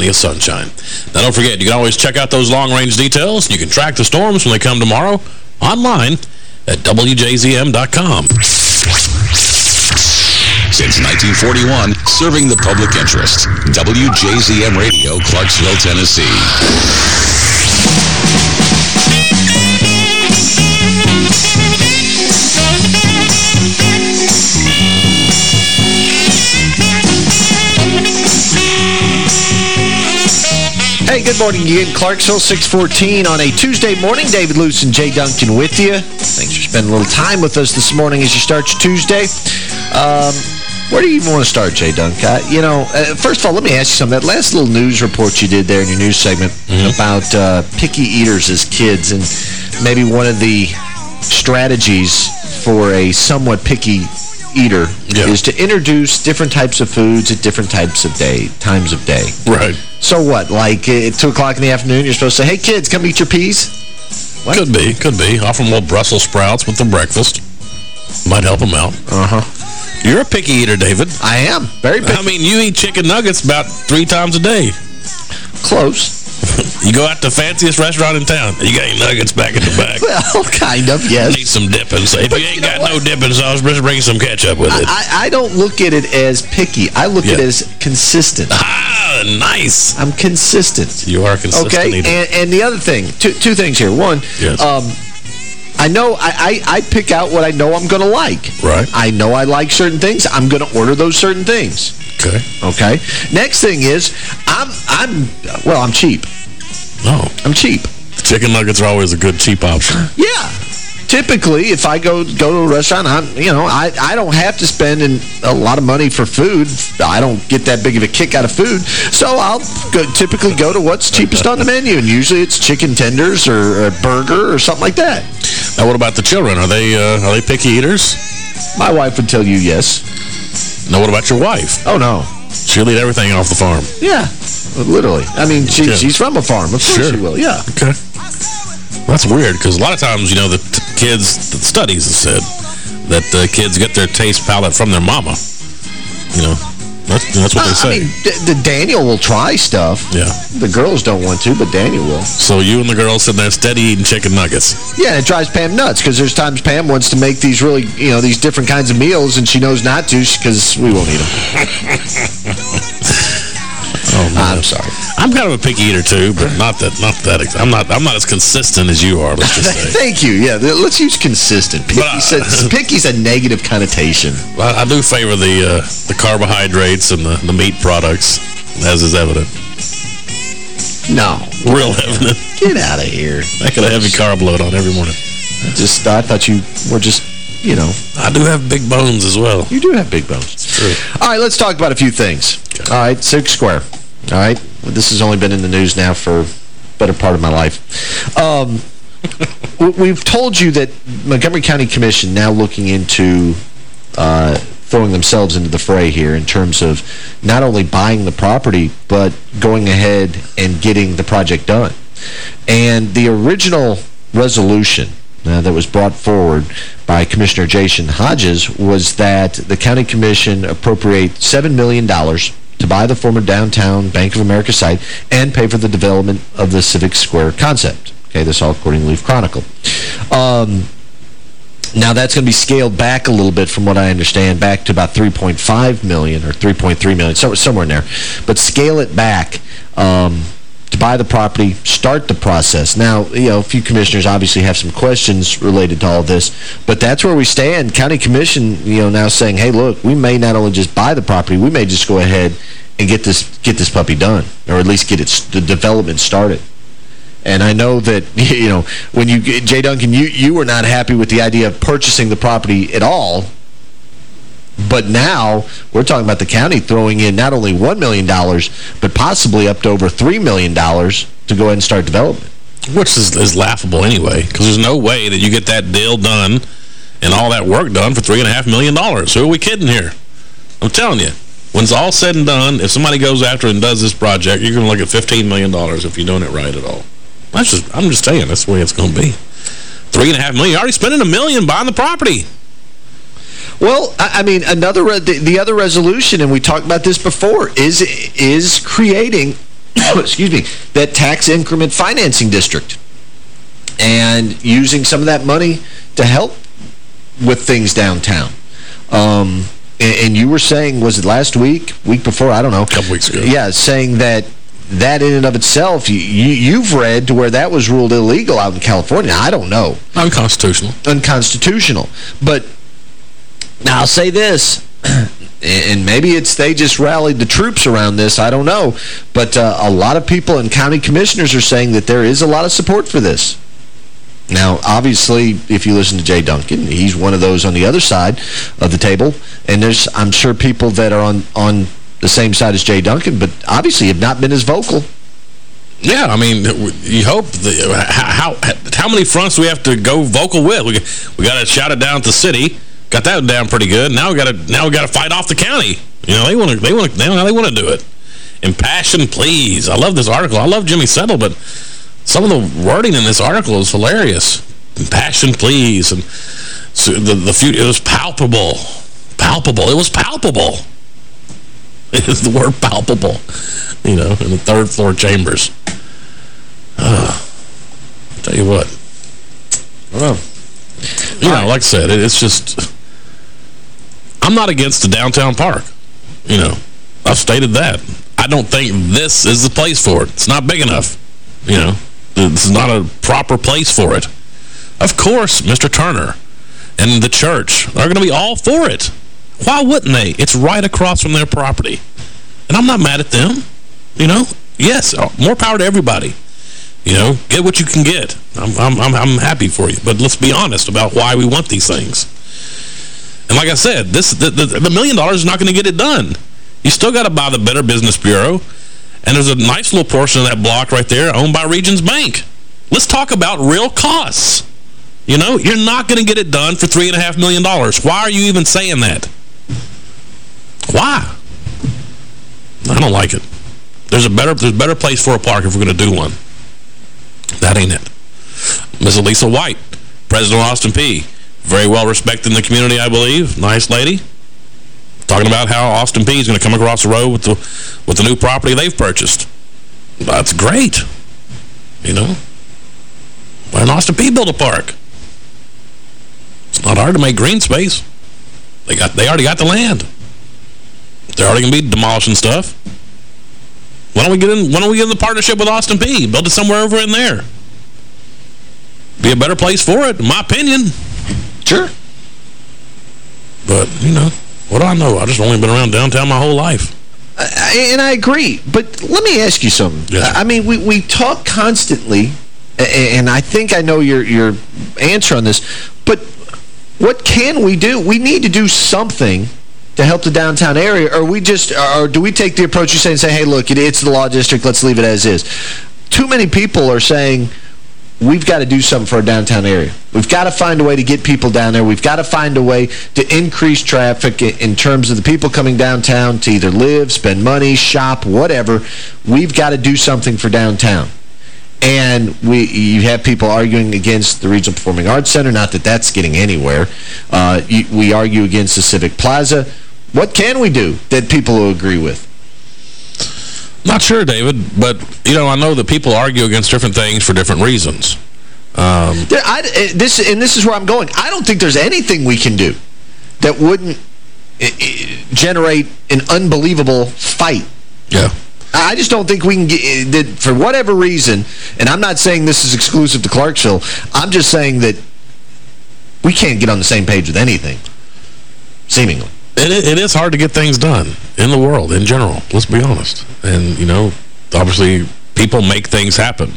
plenty of sunshine. Now, don't forget, you can always check out those long-range details. You can track the storms when they come tomorrow online at WJZM.com. Since 1941, serving the public interest. WJZM Radio, Clarksville, Tennessee. Hey, good morning again. Clarksville 614 on a Tuesday morning. David Luce and Jay Duncan with you. Thanks for spending a little time with us this morning as you start your Tuesday. Um, where do you even want to start, Jay Dunk? Uh, you know, uh, first of all, let me ask you something. That last little news report you did there in your news segment mm -hmm. about uh, picky eaters as kids and maybe one of the strategies for a somewhat picky eater yeah. is to introduce different types of foods at different types of day, times of day. Right. So what? Like at 2 o'clock in the afternoon, you're supposed to say, hey, kids, come eat your peas? What? Could be, could be. Offer them little Brussels sprouts with their breakfast. Might help them out. Uh-huh. You're a picky eater, David. I am. Very picky. I mean, you eat chicken nuggets about three times a day. Close. You go out to the fanciest restaurant in town, you got your nuggets back in the back. well, kind of, yes. Need some dipping. So if but you ain't you got no dipping sauce, just bring some ketchup with it. I, I, don't look at it as picky. I look yeah. at it as consistent. Ah, nice. I'm consistent. You are consistent. Okay, and, and, the other thing, two, two things here. One, yes. um, I know I, I, I, pick out what I know I'm going to like. Right. I know I like certain things. I'm going to order those certain things. Okay. Okay. Next thing is, I'm, I'm well, I'm cheap. Oh. I'm cheap. Chicken nuggets are always a good cheap option. Yeah. Typically, if I go go to a restaurant, I'm you know I I don't have to spend a lot of money for food. I don't get that big of a kick out of food, so I'll go, typically go to what's cheapest on the menu, and usually it's chicken tenders or a burger or something like that. Now, what about the children? Are they uh, are they picky eaters? My wife would tell you yes. Now, what about your wife? Oh no, she'll eat everything off the farm. Yeah, literally. I mean, she, yeah. she's from a farm. Of course sure. she will. Yeah. Okay. That's weird because a lot of times, you know, the kids, the studies have said that uh, kids get their taste palette from their mama. You know, that's, that's what uh, they say. I mean, the Daniel will try stuff. Yeah. The girls don't want to, but Daniel will. So you and the girls sitting there steady eating chicken nuggets. Yeah, it drives Pam nuts because there's times Pam wants to make these really, you know, these different kinds of meals and she knows not to because we won't eat them. Oh, I'm sorry. I'm kind of a picky eater too, but not that not that I'm not I'm not as consistent as you are, let's just say. Thank you. Yeah, let's use consistent. Picky, uh, picky's a negative connotation. I, I do favor the uh, the carbohydrates and the, the meat products, as is evident. No. Real evident. Get out of here. I got a heavy carb load on every morning. Just I thought you were just you know. I do have big bones as well. You do have big bones. It's true. All right, let's talk about a few things. Okay. All right, Civic Square. All right? This has only been in the news now for a better part of my life. Um, we've told you that Montgomery County Commission now looking into uh, throwing themselves into the fray here in terms of not only buying the property, but going ahead and getting the project done. And the original resolution uh, that was brought forward by Commissioner Jason Hodges was that the county commission appropriate $7 million to buy the former downtown Bank of America site and pay for the development of the Civic Square concept. Okay, this all according to Leaf Chronicle. Um, now, that's going to be scaled back a little bit from what I understand, back to about 3.5 million or $3.3 million, so, somewhere in there. But scale it back um, buy the property, start the process. Now, you know, a few commissioners obviously have some questions related to all this, but that's where we stand. County Commission, you know, now saying, hey, look, we may not only just buy the property, we may just go ahead and get this get this puppy done, or at least get its the development started. And I know that, you know, when you, Jay Duncan, you, you were not happy with the idea of purchasing the property at all but now we're talking about the county throwing in not only $1 million, dollars, but possibly up to over $3 million to go ahead and start development. Which is, is laughable anyway, because there's no way that you get that deal done and all that work done for 3.5 million. dollars. Who are we kidding here? I'm telling you, when it's all said and done, if somebody goes after and does this project, you're going to look at $15 million if you're doing it right at all. That's just, I'm just saying, that's the way it's going to be. Three and a half million. You're already spending a million buying the property. Well, I mean, another the, the other resolution, and we talked about this before, is is creating excuse me, that tax increment financing district and using some of that money to help with things downtown. Um, and, and, you were saying, was it last week, week before? I don't know. A couple weeks ago. Yeah, saying that that in and of itself, you, you, have read to where that was ruled illegal out in California. I don't know. Unconstitutional. Unconstitutional. But now I'll say this, and maybe it's they just rallied the troops around this, I don't know. But uh, a lot of people and county commissioners are saying that there is a lot of support for this. Now, obviously, if you listen to Jay Duncan, he's one of those on the other side of the table. And there's, I'm sure, people that are on, on the same side as Jay Duncan, but obviously have not been as vocal. Yeah, I mean, you hope. The, how how many fronts we have to go vocal with? We we got to shout it down at the city. Got that down pretty good. Now we got to now we got to fight off the county. You know, they want to they want to they, they want to do it. Impassion, please. I love this article. I love Jimmy Settle, but some of the wording in this article is hilarious. Impassion, please, and so the the future. It was palpable, palpable. It was palpable. is the word palpable, you know, in the third floor chambers. Uh, tell you what. Well, you know, like I said, it, it's just... I'm not against the downtown park. You know, I've stated that. I don't think this is the place for it. It's not big enough. You know, this is not a proper place for it. Of course, Mr. Turner and the church are going to be all for it. Why wouldn't they? It's right across from their property. And I'm not mad at them. You know, yes, uh, more power to everybody. You know, get what you can get. I'm, I'm, I'm happy for you. But let's be honest about why we want these things. And like I said, this the, the, the million dollars is not going to get it done. You still got to buy the Better Business Bureau. And there's a nice little portion of that block right there owned by Regions Bank. Let's talk about real costs. You know, you're not going to get it done for 3.5 million. dollars. Why are you even saying that? Why? I don't like it. There's a better there's a better place for a park if we're going to do one. That ain't it. Ms. Alisa White, President of Austin Peay. Very well respected in the community, I believe. Nice lady. Talking about how Austin Peay is going to come across the road with the with the new property they've purchased. That's great. You know? Why didn't Austin Peay build a park? It's not hard to make green space. They got they already got the land. They're already going to be demolishing stuff. Why don't we get in? Why don't we get in the partnership with Austin Peay? Build it somewhere over in there. Be a better place for it, in my opinion. Sure. But you know, what do I know? I've just only been around downtown my whole life. and I agree. But let me ask you something. Yes, I mean, we we talk constantly, and I think I know your your answer on this. But what can we do? We need to do something to help the downtown area, or we just, or do we take the approach you say and say, hey, look, it, it's the law district, let's leave it as is? Too many people are saying, we've got to do something for our downtown area. We've got to find a way to get people down there. We've got to find a way to increase traffic in terms of the people coming downtown to either live, spend money, shop, whatever. We've got to do something for downtown. And we you have people arguing against the Regional Performing Arts Center, not that that's getting anywhere. Uh, we argue against the Civic Plaza. What can we do that people will agree with? Not sure, David, but, you know, I know that people argue against different things for different reasons. Um, there, I, eh, this, and this is where I'm going. I don't think there's anything we can do that wouldn't eh, eh, generate an unbelievable fight. Yeah. I just don't think we can get, that for whatever reason, and I'm not saying this is exclusive to Clarksville, I'm just saying that we can't get on the same page with anything, seemingly. It, it is hard to get things done in the world in general, let's be honest. And, you know, obviously people make things happen.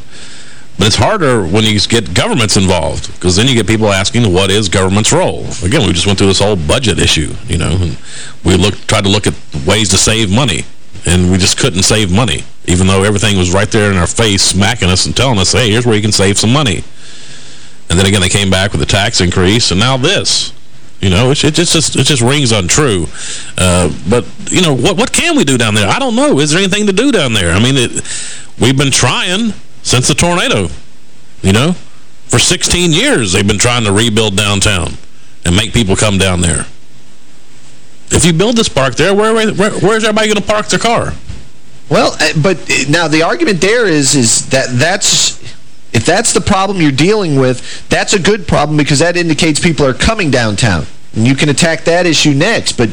But it's harder when you get governments involved, because then you get people asking, what is government's role? Again, we just went through this whole budget issue, you know, and we looked, tried to look at ways to save money, and we just couldn't save money, even though everything was right there in our face, smacking us and telling us, hey, here's where you can save some money. And then again, they came back with a tax increase, and now this. You know, it, it just it just rings untrue. Uh, but, you know, what what can we do down there? I don't know. Is there anything to do down there? I mean, it, we've been trying since the tornado, you know. For 16 years, they've been trying to rebuild downtown and make people come down there. If you build this park there, where, where where's everybody going to park their car? Well, uh, but uh, now the argument there is is that that's if that's the problem you're dealing with, that's a good problem because that indicates people are coming downtown. And you can attack that issue next. But,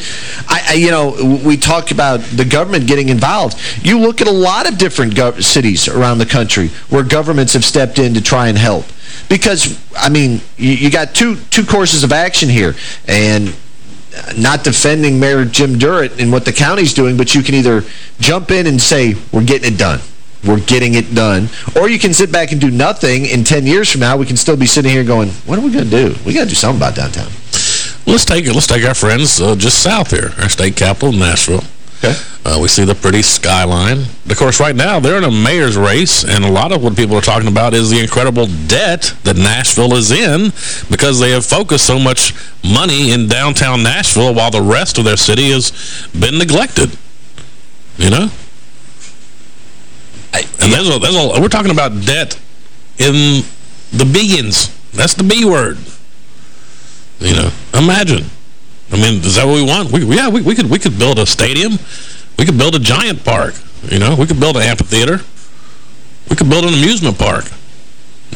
I, I, you know, we talk about the government getting involved. You look at a lot of different cities around the country where governments have stepped in to try and help. Because, I mean, you, you got two two courses of action here. And not defending Mayor Jim Durrett and what the county's doing, but you can either jump in and say, we're getting it done. We're getting it done. Or you can sit back and do nothing. In 10 years from now, we can still be sitting here going, what are we going to do? We got to do something about downtown. Let's take it let's take our friends uh, just south here, our state capital, Nashville. Okay. Uh, we see the pretty skyline. Of course, right now, they're in a mayor's race, and a lot of what people are talking about is the incredible debt that Nashville is in because they have focused so much money in downtown Nashville while the rest of their city has been neglected. You know? I, and there's a, there's a, we're talking about debt in the billions. That's the B word. You know, imagine. I mean, is that what we want? We, yeah, we, we could we could build a stadium. We could build a giant park. You know, we could build an amphitheater. We could build an amusement park.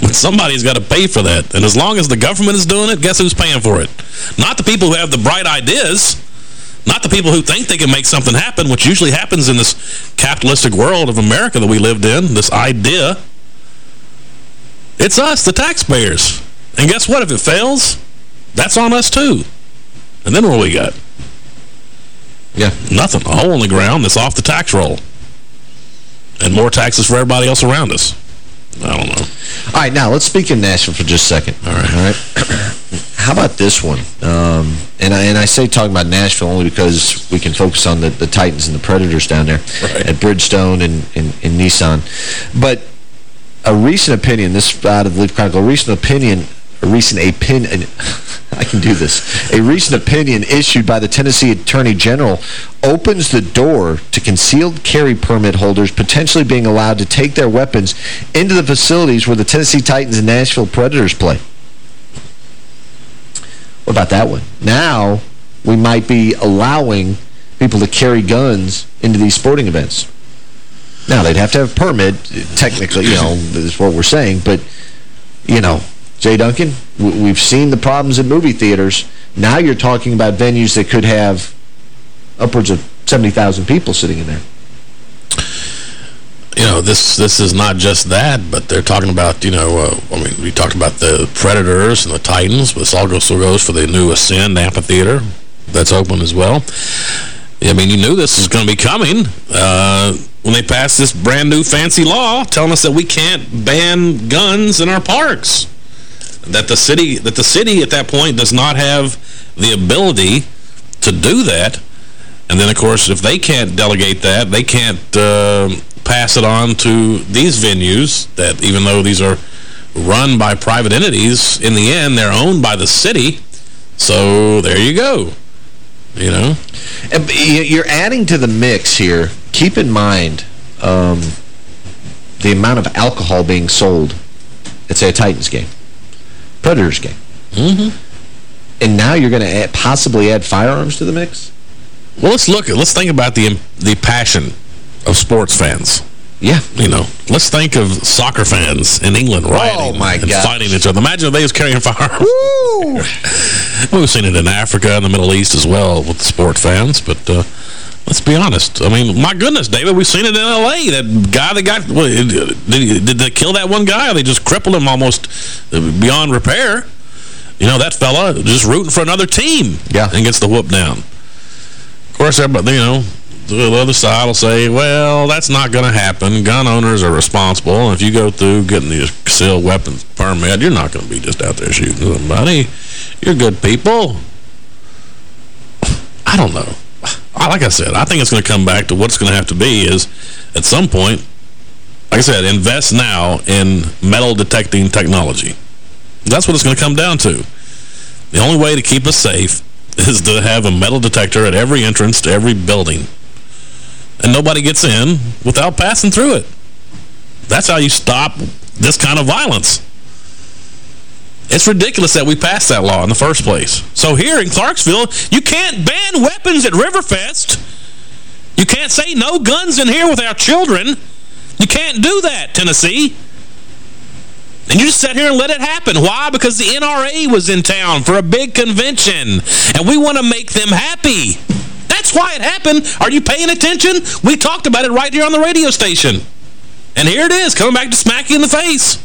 But somebody's got to pay for that. And as long as the government is doing it, guess who's paying for it? Not the people who have the bright ideas. Not the people who think they can make something happen, which usually happens in this capitalistic world of America that we lived in, this idea. It's us, the taxpayers. And guess what? If it fails, that's on us too. And then what do we got? Yeah. Nothing. A hole in the ground that's off the tax roll. And more taxes for everybody else around us. I don't know. All right, now let's speak in Nashville for just a second. All right. All right. How about this one? Um, and, I, and I say talking about Nashville only because we can focus on the, the Titans and the Predators down there right. at Bridgestone and, and, and Nissan. But a recent opinion, this out of the Leaf Chronicle, a recent opinion a recent opinion, I can do this, a recent opinion issued by the Tennessee Attorney General opens the door to concealed carry permit holders potentially being allowed to take their weapons into the facilities where the Tennessee Titans and Nashville Predators play. What about that one? Now, we might be allowing people to carry guns into these sporting events. Now, they'd have to have a permit, technically, you know, is what we're saying, but, you know, Jay Duncan, we've seen the problems in movie theaters. Now you're talking about venues that could have upwards of 70,000 people sitting in there. You know, this this is not just that, but they're talking about, you know, uh, I mean, we talked about the Predators and the Titans, but this also goes for the new Ascend Amphitheater that's open as well. I mean, you knew this was going to be coming uh, when they passed this brand new fancy law telling us that we can't ban guns in our parks that the city that the city at that point does not have the ability to do that. And then, of course, if they can't delegate that, they can't uh, pass it on to these venues that, even though these are run by private entities, in the end, they're owned by the city. So there you go. You know? You're adding to the mix here. Keep in mind um, the amount of alcohol being sold at, say, a Titans game. Predators game. Mm -hmm. And now you're going to possibly add firearms to the mix? Well, let's look at, let's think about the the passion of sports fans. Yeah. You know, let's think of soccer fans in England rioting oh and gosh. fighting each other. Imagine if they was carrying firearms. We've seen it in Africa and the Middle East as well with the sport fans, but uh, let's be honest. I mean, my goodness, David, we've seen it in L.A. That guy that got, did, did they kill that one guy or they just crippled him almost uh, beyond repair? You know, that fella just rooting for another team yeah. and gets the whoop down. Of course, uh, everybody, you know, the other side will say, well, that's not going to happen. Gun owners are responsible. And if you go through getting the concealed weapons permit, you're not going to be just out there shooting somebody. You're good people. I don't know like I said, I think it's going to come back to what's going to have to be is, at some point, like I said, invest now in metal detecting technology. That's what it's going to come down to. The only way to keep us safe is to have a metal detector at every entrance to every building. And nobody gets in without passing through it. That's how you stop this kind of violence. It's ridiculous that we passed that law in the first place. So here in Clarksville, you can't ban weapons at Riverfest You can't say no guns in here with our children. You can't do that, Tennessee. And you just sat here and let it happen. Why? Because the NRA was in town for a big convention. And we want to make them happy. That's why it happened. Are you paying attention? We talked about it right here on the radio station. And here it is, coming back to smack you in the face.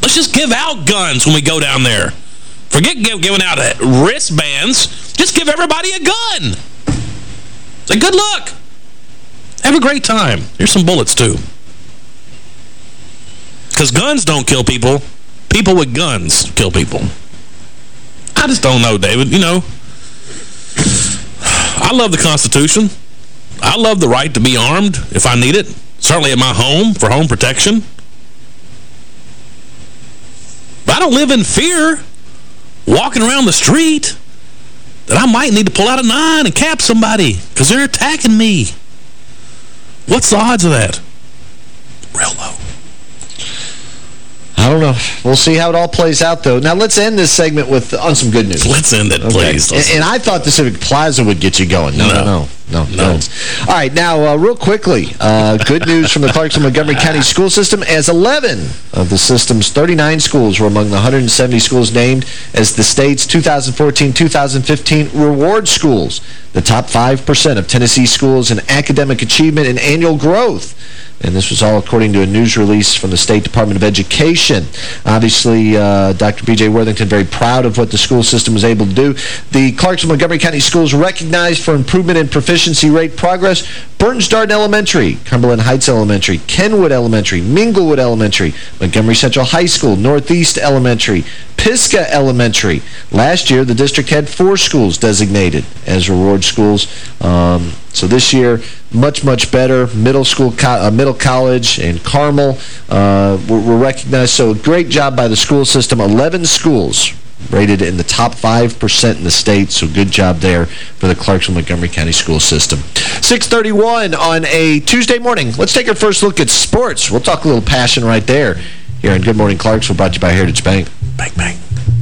Let's just give out guns when we go down there. Forget giving out wristbands. Just give everybody a gun. Say, good luck. Have a great time. Here's some bullets, too. Because guns don't kill people. People with guns kill people. I just don't know, David. You know, I love the Constitution. I love the right to be armed if I need it. Certainly at my home for home protection. But I don't live in fear walking around the street that I might need to pull out a nine and cap somebody because they're attacking me. What's the odds of that? Real low. I don't know. We'll see how it all plays out, though. Now, let's end this segment with on some good news. Let's end it, please. And, and, I thought the Civic Plaza would get you going. No, no, no. No, no. no. All right, now, uh, real quickly, uh, good news from the Clarkson Montgomery County school system as 11 of the system's 39 schools were among the 170 schools named as the state's 2014-2015 reward schools, the top 5% of Tennessee schools in academic achievement and annual growth. And this was all according to a news release from the State Department of Education. Obviously, uh, Dr. B.J. Worthington very proud of what the school system was able to do. The Clarksville Montgomery County schools recognized for improvement in proficiency rate progress Byrns Darden Elementary, Cumberland Heights Elementary, Kenwood Elementary, Minglewood Elementary, Montgomery Central High School, Northeast Elementary, Pisgah Elementary. Last year, the district had four schools designated as reward schools. Um, so this year, much, much better. Middle school, co uh, middle college, and Carmel uh, were, were recognized. So great job by the school system. 11 schools rated in the top 5% in the state, so good job there for the Clarksville-Montgomery County school system. 631 on a Tuesday morning. Let's take our first look at sports. We'll talk a little passion right there here on Good Morning Clarksville, brought to you by Heritage Bank. Bang, bang.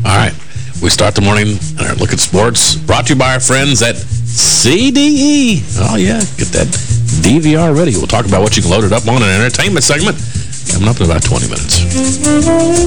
All right. We start the morning our look at sports, brought to you by our friends at CDE. Oh, yeah, get that DVR ready. We'll talk about what you can load it up on an entertainment segment coming up in about 20 minutes.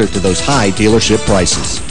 to those high dealership prices.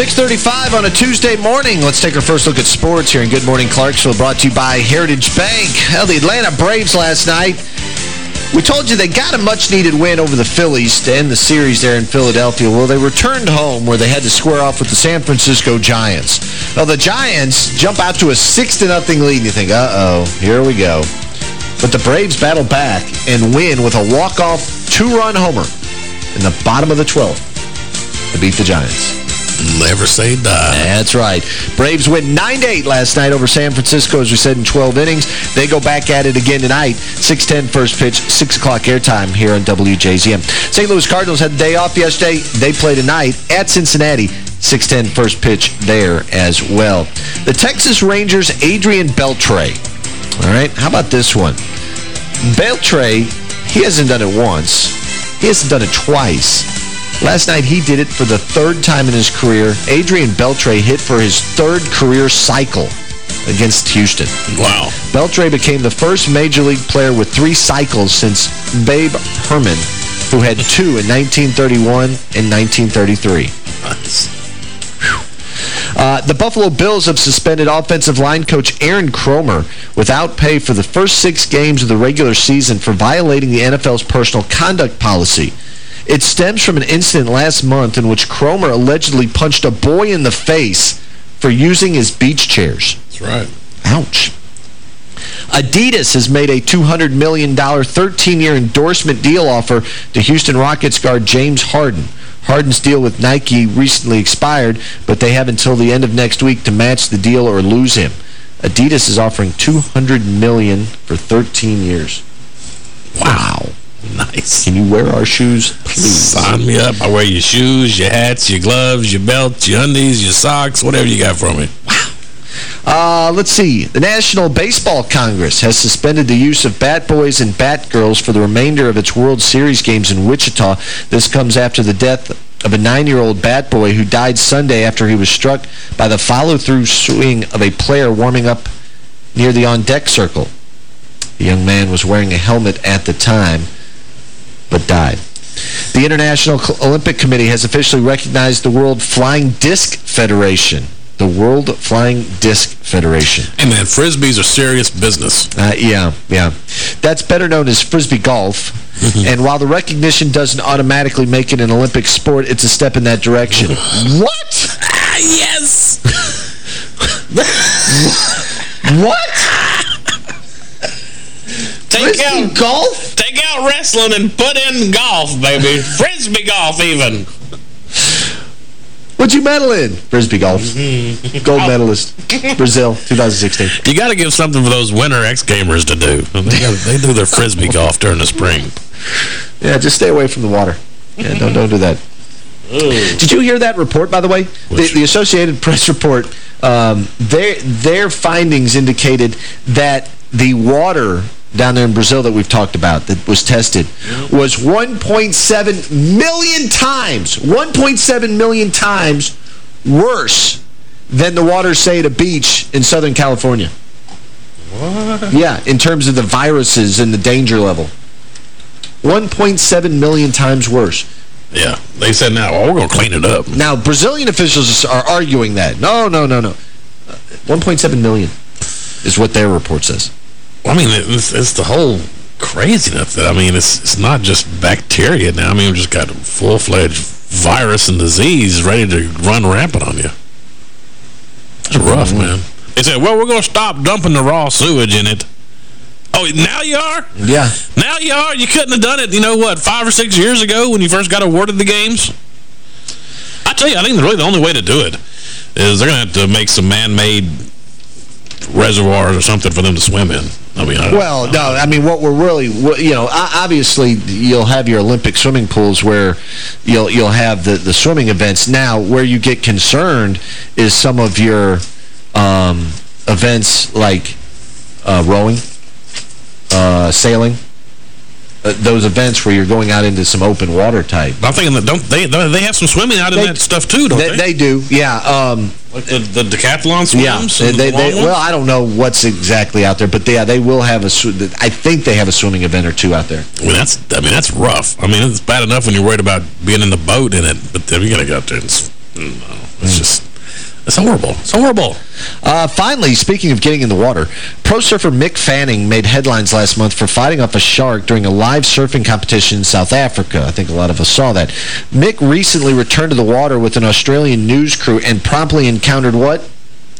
635 on a Tuesday morning. Let's take our first look at sports here in Good Morning Clarksville, brought to you by Heritage Bank. Hell, the Atlanta Braves last night, we told you they got a much-needed win over the Phillies to end the series there in Philadelphia. Well, they returned home where they had to square off with the San Francisco Giants. Now, the Giants jump out to a 6-0 lead, and you think, uh-oh, here we go. But the Braves battle back and win with a walk-off two-run homer in the bottom of the 12th to beat the Giants. Never say die. That's right. Braves win 9-8 last night over San Francisco, as we said, in 12 innings. They go back at it again tonight. 6-10 first pitch, 6 o'clock airtime here on WJZM. St. Louis Cardinals had the day off yesterday. They play tonight at Cincinnati. 6-10 first pitch there as well. The Texas Rangers' Adrian Beltre. All right, how about this one? Beltre, he hasn't done it once. He hasn't done it twice. Last night, he did it for the third time in his career. Adrian Beltre hit for his third career cycle against Houston. Wow. Beltre became the first Major League player with three cycles since Babe Herman, who had two in 1931 and 1933. Nice. Uh, the Buffalo Bills have suspended offensive line coach Aaron Kromer without pay for the first six games of the regular season for violating the NFL's personal conduct policy. It stems from an incident last month in which Kromer allegedly punched a boy in the face for using his beach chairs. That's right. Ouch. Adidas has made a $200 million 13-year endorsement deal offer to Houston Rockets guard James Harden. Harden's deal with Nike recently expired, but they have until the end of next week to match the deal or lose him. Adidas is offering 200 million for 13 years. Wow. Nice. Can you wear our shoes, please? Sign me up. I wear your shoes, your hats, your gloves, your belts, your undies, your socks, whatever you got for me. Wow. Uh, let's see. The National Baseball Congress has suspended the use of Bat Boys and Bat Girls for the remainder of its World Series games in Wichita. This comes after the death of a nine-year-old bat boy who died Sunday after he was struck by the follow-through swing of a player warming up near the on-deck circle. The young man was wearing a helmet at the time but died. The International Olympic Committee has officially recognized the World Flying Disc Federation. The World Flying Disc Federation. Hey, man, Frisbees are serious business. Uh, yeah, yeah. That's better known as Frisbee golf. and while the recognition doesn't automatically make it an Olympic sport, it's a step in that direction. what? Ah, yes! what? Take Frisbee out golf? Take out wrestling and put in golf, baby. Frisbee golf, even. What'd you medal in? Frisbee golf. Gold medalist. Brazil, 2016. You got to give something for those winter X-Gamers to do. They, gotta, they do their Frisbee golf during the spring. Yeah, just stay away from the water. Yeah, don't, don't do that. Did you hear that report, by the way? The, the, Associated Press report, um, their, their findings indicated that the water down there in Brazil that we've talked about that was tested was 1.7 million times, 1.7 million times worse than the water, say, at a beach in Southern California. What? Yeah, in terms of the viruses and the danger level. 1.7 million times worse. Yeah, they said now, well, we're going to clean it up. Now, Brazilian officials are arguing that. No, no, no, no. Uh, 1.7 million is what their report says. I mean, it's, it's the whole craziness that, I mean, it's it's not just bacteria now. I mean, we've just got full-fledged virus and disease ready to run rampant on you. It's rough, mm -hmm. man. They said, well, we're going to stop dumping the raw sewage in it. Oh, now you are? Yeah. Now you are? You couldn't have done it, you know what, five or six years ago when you first got awarded the games? I tell you, I think really the only way to do it is they're going to have to make some man-made reservoirs or something for them to swim in. Well, no, I mean, what we're really, you know, obviously you'll have your Olympic swimming pools where you'll you'll have the, the swimming events. Now, where you get concerned is some of your um, events like uh, rowing, uh, sailing, uh, those events where you're going out into some open water type. I'm thinking that don't they they have some swimming out in that stuff too, don't they? They, they do, yeah. Um, like the, the decathlon swims? Yeah, they, they, well, I don't know what's exactly out there, but yeah, they will have a. I think they have a swimming event or two out there. I mean, that's I mean that's rough. I mean, it's bad enough when you're worried about being in the boat in it, but then you got to go out there and it's, no, it's mm. just it's horrible. It's horrible. Uh, finally, speaking of getting in the water, pro surfer Mick Fanning made headlines last month for fighting off a shark during a live surfing competition in South Africa. I think a lot of us saw that. Mick recently returned to the water with an Australian news crew and promptly encountered what?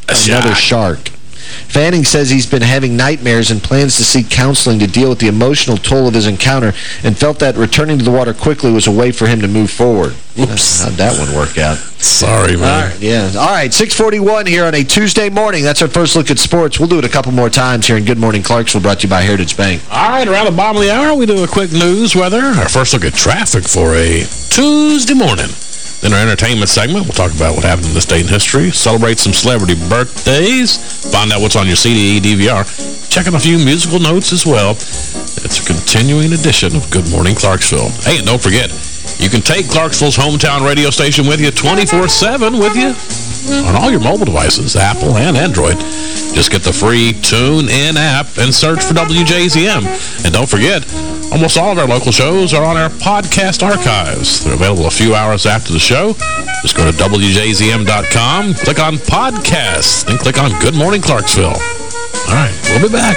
A Another shark. shark. Fanning says he's been having nightmares and plans to seek counseling to deal with the emotional toll of his encounter and felt that returning to the water quickly was a way for him to move forward. Oops. How'd that one work out? Sorry, man. All right, yeah. All right, 641 here on a Tuesday morning. That's our first look at sports. We'll do it a couple more times here in Good Morning Clarksville, brought to you by Heritage Bank. All right, around the bottom of the hour, we do a quick news weather. Our first look at traffic for a Tuesday morning. In our entertainment segment, we'll talk about what happened in the state and history, celebrate some celebrity birthdays, find out what's on your CD, DVR, check out a few musical notes as well. It's a continuing edition of Good Morning Clarksville. Hey, and don't forget, you can take Clarksville's hometown radio station with you 24-7 with you on all your mobile devices, Apple and Android. Just get the free TuneIn app and search for WJZM. And don't forget, almost all of our local shows are on our podcast archives. They're available a few hours after the show. Just go to WJZM.com, click on podcasts, and click on Good Morning Clarksville. All right, we'll be back.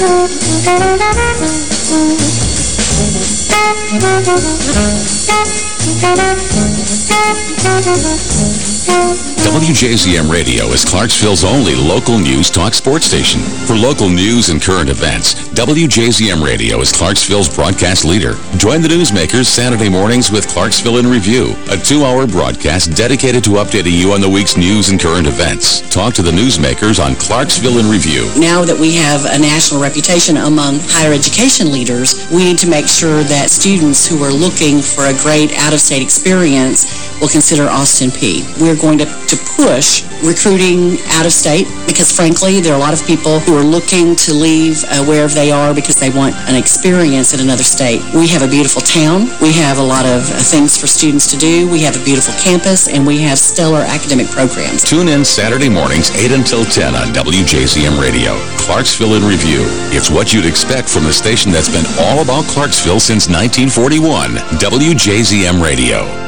Thank you. WJZM Radio is Clarksville's only local news talk sports station. For local news and current events, WJZM Radio is Clarksville's broadcast leader. Join the newsmakers Saturday mornings with Clarksville in Review, a two-hour broadcast dedicated to updating you on the week's news and current events. Talk to the newsmakers on Clarksville in Review. Now that we have a national reputation among higher education leaders, we need to make sure that that students who are looking for a great out-of-state experience will consider Austin Peay. We're going to, to push recruiting out of state because frankly there are a lot of people who are looking to leave uh, wherever they are because they want an experience in another state. We have a beautiful town. We have a lot of uh, things for students to do. We have a beautiful campus and we have stellar academic programs. Tune in Saturday mornings 8 until 10 on WJZM Radio. Clarksville in Review. It's what you'd expect from a station that's been all about Clarksville since 1941. WJZM Radio.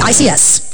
ICS.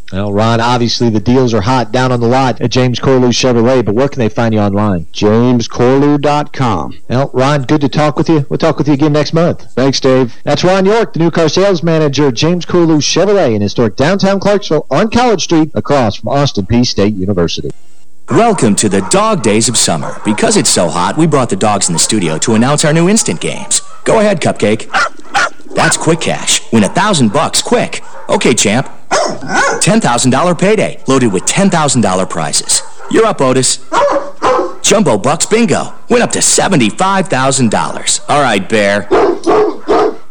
Well, Ron, obviously the deals are hot down on the lot at James Corlew Chevrolet, but where can they find you online? JamesCorlew.com. Well, Ron, good to talk with you. We'll talk with you again next month. Thanks, Dave. That's Ron York, the new car sales manager at James Corlew Chevrolet in historic downtown Clarksville on College Street across from Austin Peay State University. Welcome to the dog days of summer. Because it's so hot, we brought the dogs in the studio to announce our new instant games. Go ahead, Cupcake. That's quick cash. Win a thousand bucks quick. Okay, champ. $10,000 payday, loaded with $10,000 prizes. You're up, Otis. Jumbo Bucks Bingo. Went up to $75,000. All right, Bear.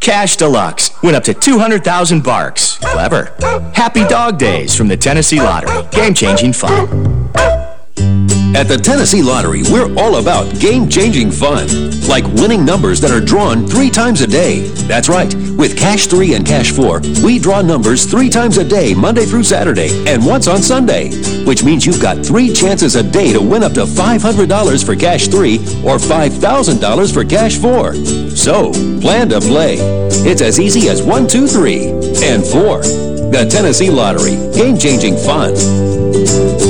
Cash Deluxe. Went up to 200,000 barks. Clever. Happy Dog Days from the Tennessee Lottery. Game-changing fun. At the Tennessee Lottery, we're all about game-changing fun, like winning numbers that are drawn three times a day. That's right. With Cash 3 and Cash 4, we draw numbers three times a day, Monday through Saturday, and once on Sunday, which means you've got three chances a day to win up to $500 for Cash 3 or $5,000 for Cash 4. So, plan to play. It's as easy as 1, 2, 3, and 4. The Tennessee Lottery. Game-changing fun.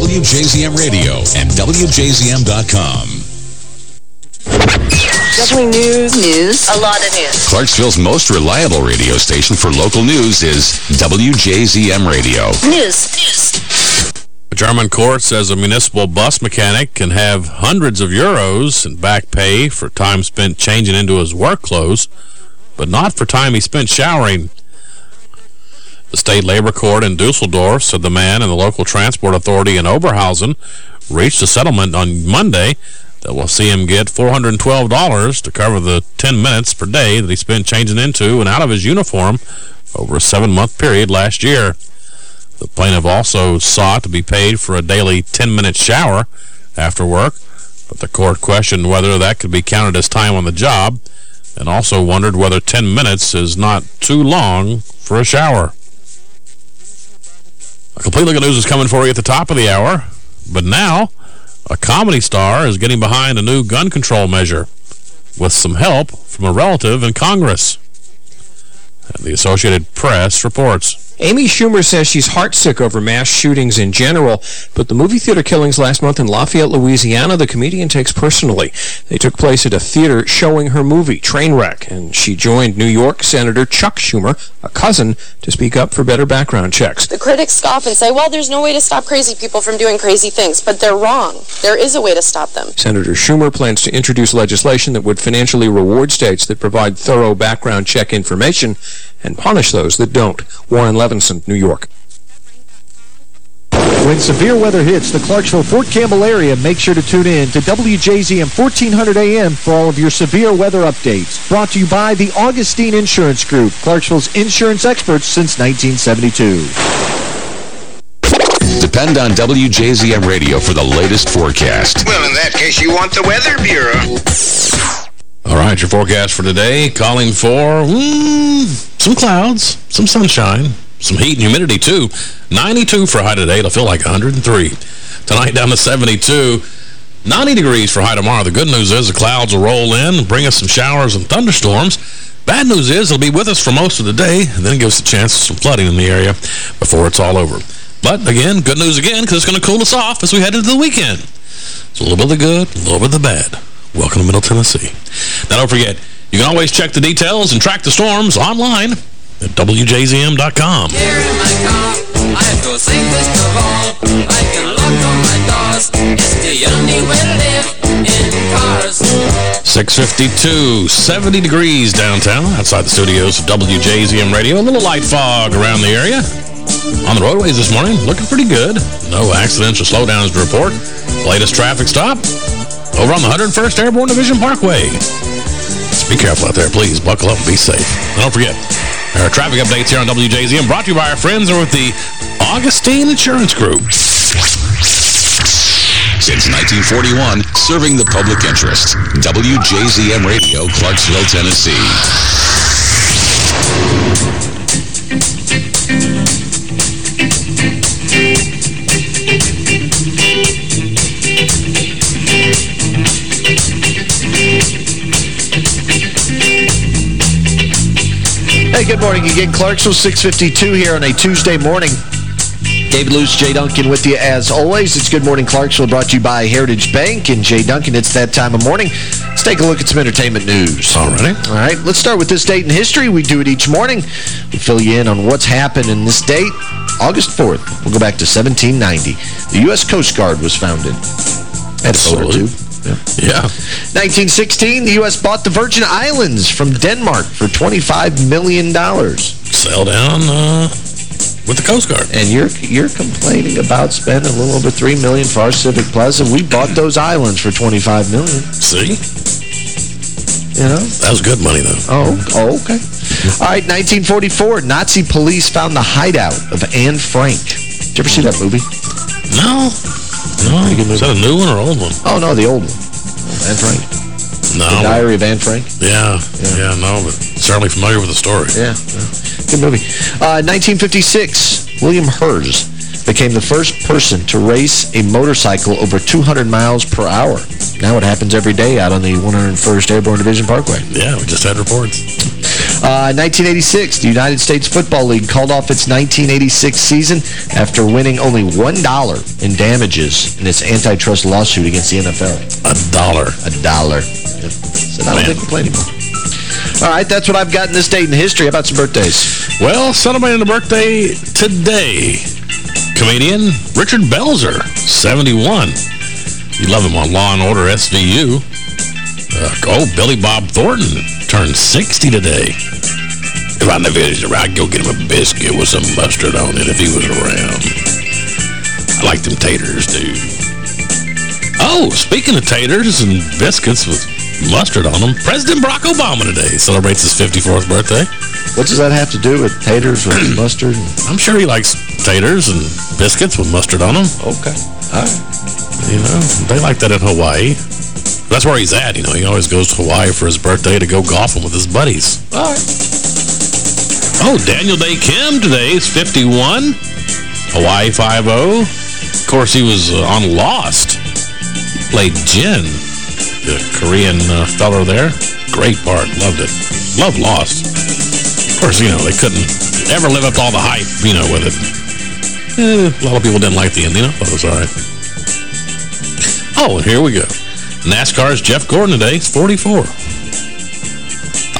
Radio and WJZM.com. Definitely news. News. A lot of news. Clarksville's most reliable radio station for local news is WJZM Radio. News. News. A German court says a municipal bus mechanic can have hundreds of euros in back pay for time spent changing into his work clothes, but not for time he spent showering. The state labor court in Dusseldorf said the man and the local transport authority in Oberhausen reached a settlement on Monday that will see him get $412 to cover the 10 minutes per day that he spent changing into and out of his uniform over a seven-month period last year. The plaintiff also sought to be paid for a daily 10-minute shower after work, but the court questioned whether that could be counted as time on the job and also wondered whether 10 minutes is not too long for a shower. Complete look at news is coming for you at the top of the hour, but now a comedy star is getting behind a new gun control measure with some help from a relative in Congress. The Associated Press reports. Amy Schumer says she's heartsick over mass shootings in general, but the movie theater killings last month in Lafayette, Louisiana, the comedian takes personally. They took place at a theater showing her movie, Trainwreck, and she joined New York Senator Chuck Schumer, a cousin, to speak up for better background checks. The critics scoff and say, well, there's no way to stop crazy people from doing crazy things, but they're wrong. There is a way to stop them. Senator Schumer plans to introduce legislation that would financially reward states that provide thorough background check information and punish those that don't. Warren Levinson, New York. When severe weather hits the Clarksville-Fort Campbell area, make sure to tune in to WJZM 1400 AM for all of your severe weather updates. Brought to you by the Augustine Insurance Group, Clarksville's insurance experts since 1972. Depend on WJZM Radio for the latest forecast. Well, in that case, you want the Weather Bureau. All right, your forecast for today, calling for mm, some clouds, some sunshine, some heat and humidity, too. 92 for high today. It'll feel like 103. Tonight down to 72. 90 degrees for high tomorrow. The good news is the clouds will roll in bring us some showers and thunderstorms. Bad news is it'll be with us for most of the day and then give us a chance of some flooding in the area before it's all over. But, again, good news again because it's going to cool us off as we head into the weekend. It's a little bit of the good, a little bit of the bad. Welcome to Middle Tennessee. Now, don't forget, you can always check the details and track the storms online at WJZM.com. Here in my car, I to sing of all. I can lock on my doors. It's the only way to live in cars. 652, 70 degrees downtown outside the studios of WJZM Radio. A little light fog around the area. On the roadways this morning, looking pretty good. No accidents or slowdowns to report. Latest traffic stop over on the 101st Airborne Division Parkway. Just be careful out there, please. Buckle up and be safe. And don't forget, our traffic updates here on WJZM brought to you by our friends over at the Augustine Insurance Group. Since 1941, serving the public interest. WJZM Radio, Clarksville, Tennessee. Hey, good morning again. Clarksville 652 here on a Tuesday morning. David Luce, Jay Duncan with you as always. It's Good Morning Clarksville brought to you by Heritage Bank and Jay Duncan. It's that time of morning. Let's take a look at some entertainment news. All right. All right, let's start with this date in history. We do it each morning. We fill you in on what's happened in this date. August 4th, we'll go back to 1790. The U.S. Coast Guard was founded. Had a photo, too. Yeah. 1916, the U.S. bought the Virgin Islands from Denmark for $25 million. Sail down uh, with the Coast Guard. And you're you're complaining about spending a little over 3 million for our Civic Plaza. We bought those islands for 25 million. See? You know? That was good money, though. Oh, oh okay. All right, 1944, Nazi police found the hideout of Anne Frank. Did you ever see that movie? No. No, Pretty good movie. is that a new one or old one? Oh, no, the old one. Anne Frank. No. The Diary of Anne Frank. Yeah, yeah, no, but certainly familiar with the story. Yeah, good movie. Uh, 1956, William Herz became the first person to race a motorcycle over 200 miles per hour. Now it happens every day out on the 101st Airborne Division Parkway. Yeah, we just had reports. Uh, 1986, the United States Football League called off its 1986 season after winning only $1 in damages in its antitrust lawsuit against the NFL. A dollar. A dollar. So I don't think we play anymore. All right, that's what I've got in this date in history. How about some birthdays? Well, celebrating a birthday today, comedian Richard Belzer, 71. You love him on Law & Order SVU. Uh, oh, Billy Bob Thornton turned 60 today. If I never was around, I'd go get him a biscuit with some mustard on it if he was around. I like them taters, dude. Oh, speaking of taters and biscuits with mustard on them, President Barack Obama today celebrates his 54th birthday. What does that have to do with taters with mustard? I'm sure he likes taters and biscuits with mustard on them. Okay. All right. You know, they like that in Hawaii. That's where he's at, you know. He always goes to Hawaii for his birthday to go golfing with his buddies. All right. Oh, Daniel Dae Kim today is 51. Hawaii 5-0. Of course, he was uh, on Lost. Played Jin, the Korean uh, fellow there. Great part. Loved it. Loved Lost. Of course, you know, they couldn't ever live up to all the hype, you know, with it. Eh, a lot of people didn't like the ending. I thought it was all right. Oh, here we go. NASCAR's Jeff Gordon today. He's 44.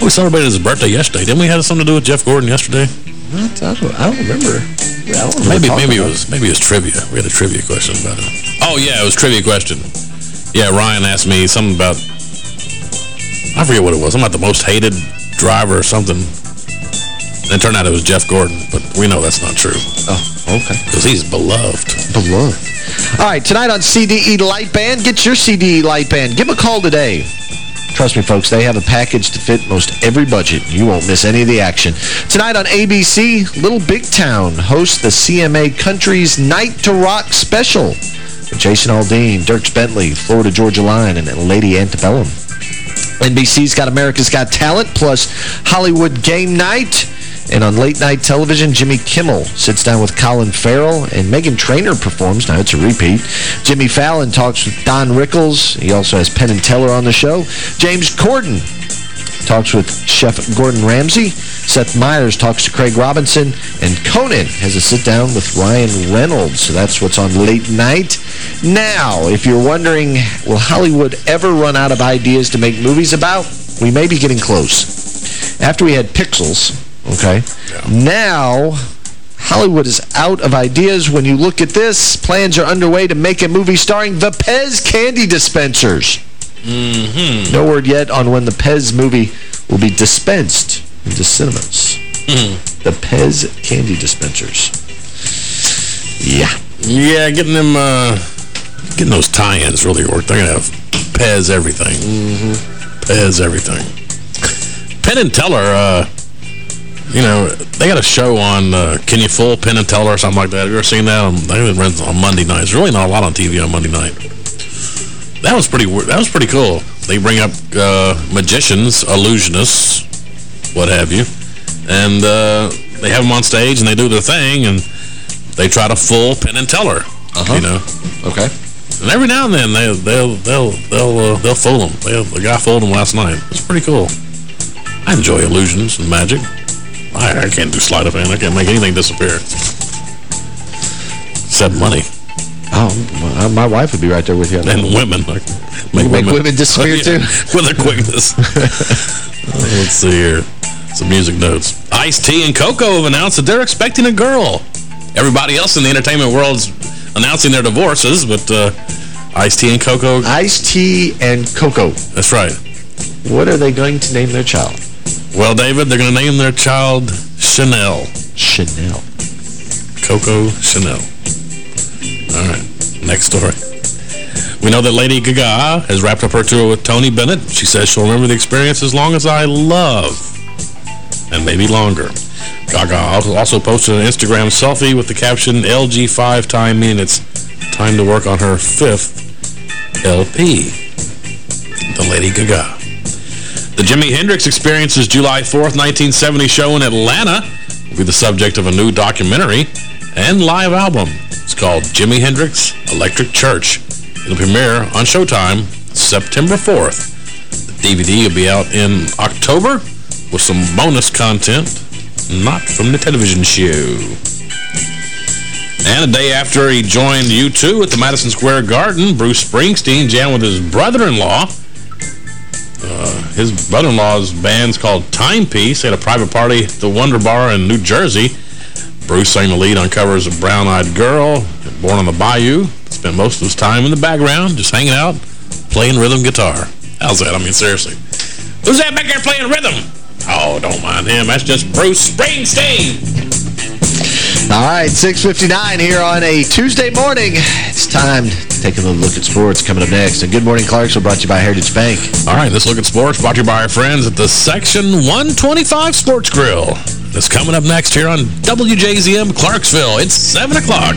Oh, we celebrated his birthday yesterday. Didn't we have something to do with Jeff Gordon yesterday? I don't, I don't remember. I don't Maybe maybe it was maybe it was trivia. We had a trivia question about it. Oh yeah, it was trivia question. Yeah, Ryan asked me something about I forget what it was. I'm not the most hated driver or something. And it turned out it was Jeff Gordon, but we know that's not true. Oh, okay. Because he's beloved. Beloved. All right, tonight on CDE Lightband, get your CDE Lightband. Give a call today. Trust me, folks, they have a package to fit most every budget. You won't miss any of the action. Tonight on ABC, Little Big Town hosts the CMA Country's Night to Rock special with Jason Aldean, Dierks Bentley, Florida Georgia Line, and Lady Antebellum. NBC's got America's Got Talent plus Hollywood Game Night. And on late night television, Jimmy Kimmel sits down with Colin Farrell and Meghan Trainor performs. Now, it's a repeat. Jimmy Fallon talks with Don Rickles. He also has Penn and Teller on the show. James Corden talks with Chef Gordon Ramsay. Seth Meyers talks to Craig Robinson. And Conan has a sit-down with Ryan Reynolds. So that's what's on late night. Now, if you're wondering, will Hollywood ever run out of ideas to make movies about? We may be getting close. After we had Pixels, okay, now Hollywood is out of ideas. When you look at this, plans are underway to make a movie starring the Pez candy dispensers. Mm-hmm. No word yet on when the Pez movie will be dispensed into cinemas. Mm. The Pez candy dispensers. Yeah. Yeah, getting them, uh, getting those tie-ins really worked. They're going to have Pez everything. Mm-hmm. Pez everything. Penn and Teller, uh, you know, they got a show on uh, Can You Fool Penn and Teller or something like that. Have you ever seen that? I think it runs on Monday nights. There's really not a lot on TV on Monday night. That was pretty that was pretty cool. They bring up uh, magicians, illusionists, what have you, and uh, they have them on stage and they do their thing and they try to fool Penn and Teller. Uh-huh. You know. Okay. And every now and then they they'll they'll they'll uh, they'll fool them. They'll, the guy fooled them last night. It's pretty cool. I enjoy illusions and magic. I, I can't do sleight of hand. I can't make anything disappear. Except money. Oh, my, wife would be right there with you. And women. Like, Make women disappear, Yeah, too? With a quickness. Uh, let's see here. Some music notes. Ice-T and Coco have announced that they're expecting a girl. Everybody else in the entertainment world's announcing their divorces, but uh, Ice-T and Coco... Ice-T and Coco. That's right. What are they going to name their child? Well, David, they're going to name their child Chanel. Chanel. Coco Chanel. All right, next story. We know that Lady Gaga has wrapped up her tour with Tony Bennett. She says she'll remember the experience as long as I love, and maybe longer. Gaga also posted an Instagram selfie with the caption LG5 time, meaning it's trying to work on her fifth LP, the Lady Gaga. The Jimi Hendrix Experience's July 4th, 1970 show in Atlanta will be the subject of a new documentary and live album. It's called Jimi Hendrix Electric Church. It'll premiere on Showtime September 4th. The DVD will be out in October with some bonus content not from the television show. And a day after he joined U2 at the Madison Square Garden, Bruce Springsteen jammed with his brother-in-law. Uh, his brother-in-law's band's called Timepiece at a private party at the Wonder Bar in New Jersey. Bruce sang the lead on covers of Brown Eyed Girl, Born on the Bayou. Spent most of his time in the background, just hanging out, playing rhythm guitar. How's that? I mean, seriously. Who's that back there playing rhythm? Oh, don't mind him. That's just Bruce Springsteen. All right, 6.59 here on a Tuesday morning. It's time to take a little look at sports coming up next. And Good Morning Clarksville brought to you by Heritage Bank. All right, this look at sports brought to you by our friends at the Section 125 Sports Grill. That's coming up next here on WJZM Clarksville. It's 7 o'clock.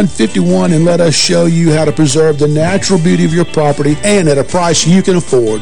151 and let us show you how to preserve the natural beauty of your property and at a price you can afford.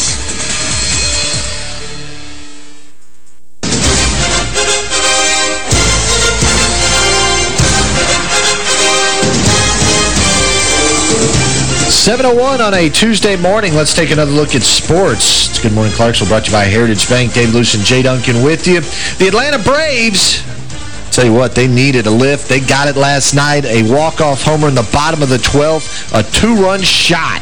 Seven oh one on a Tuesday morning. Let's take another look at sports. It's Good Morning Clarksville, brought to you by Heritage Bank. Dave Luce and Jay Duncan with you. The Atlanta Braves, tell you what, they needed a lift. They got it last night. A walk-off homer in the bottom of the 12th. A two-run shot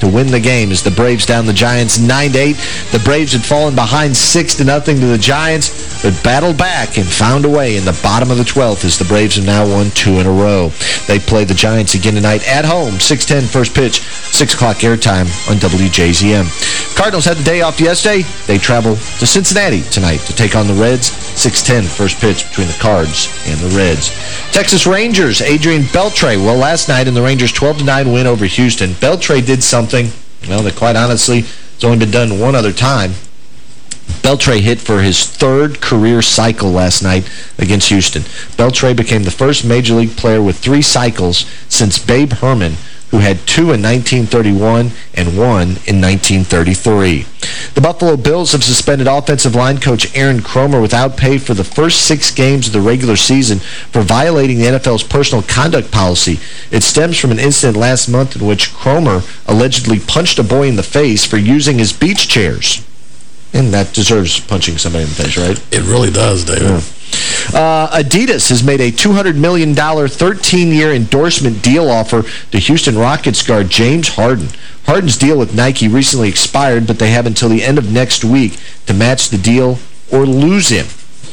to win the game as the Braves down the Giants 9-8. The Braves had fallen behind 6 to nothing to the Giants, but battled back and found a way in the bottom of the 12th as the Braves have now won two in a row. They play the Giants again tonight at home, 6-10 first pitch, 6 o'clock airtime on WJZM. Cardinals had the day off yesterday. They travel to Cincinnati tonight to take on the Reds. 6-10 first pitch between the Cards and the Reds. Texas Rangers, Adrian Beltre. Well, last night in the Rangers' 12-9 win over Houston, Beltre did something well, that quite honestly, it's only been done one other time. Beltre hit for his third career cycle last night against Houston. Beltre became the first Major League player with three cycles since Babe Herman, who had two in 1931 and one in 1933. The Buffalo Bills have suspended offensive line coach Aaron Kromer without pay for the first six games of the regular season for violating the NFL's personal conduct policy. It stems from an incident last month in which Cromer allegedly punched a boy in the face for using his beach chairs. And that deserves punching somebody in the face, right? It really does, David. Yeah. Uh, Adidas has made a $200 million 13-year endorsement deal offer to Houston Rockets guard James Harden. Harden's deal with Nike recently expired, but they have until the end of next week to match the deal or lose him.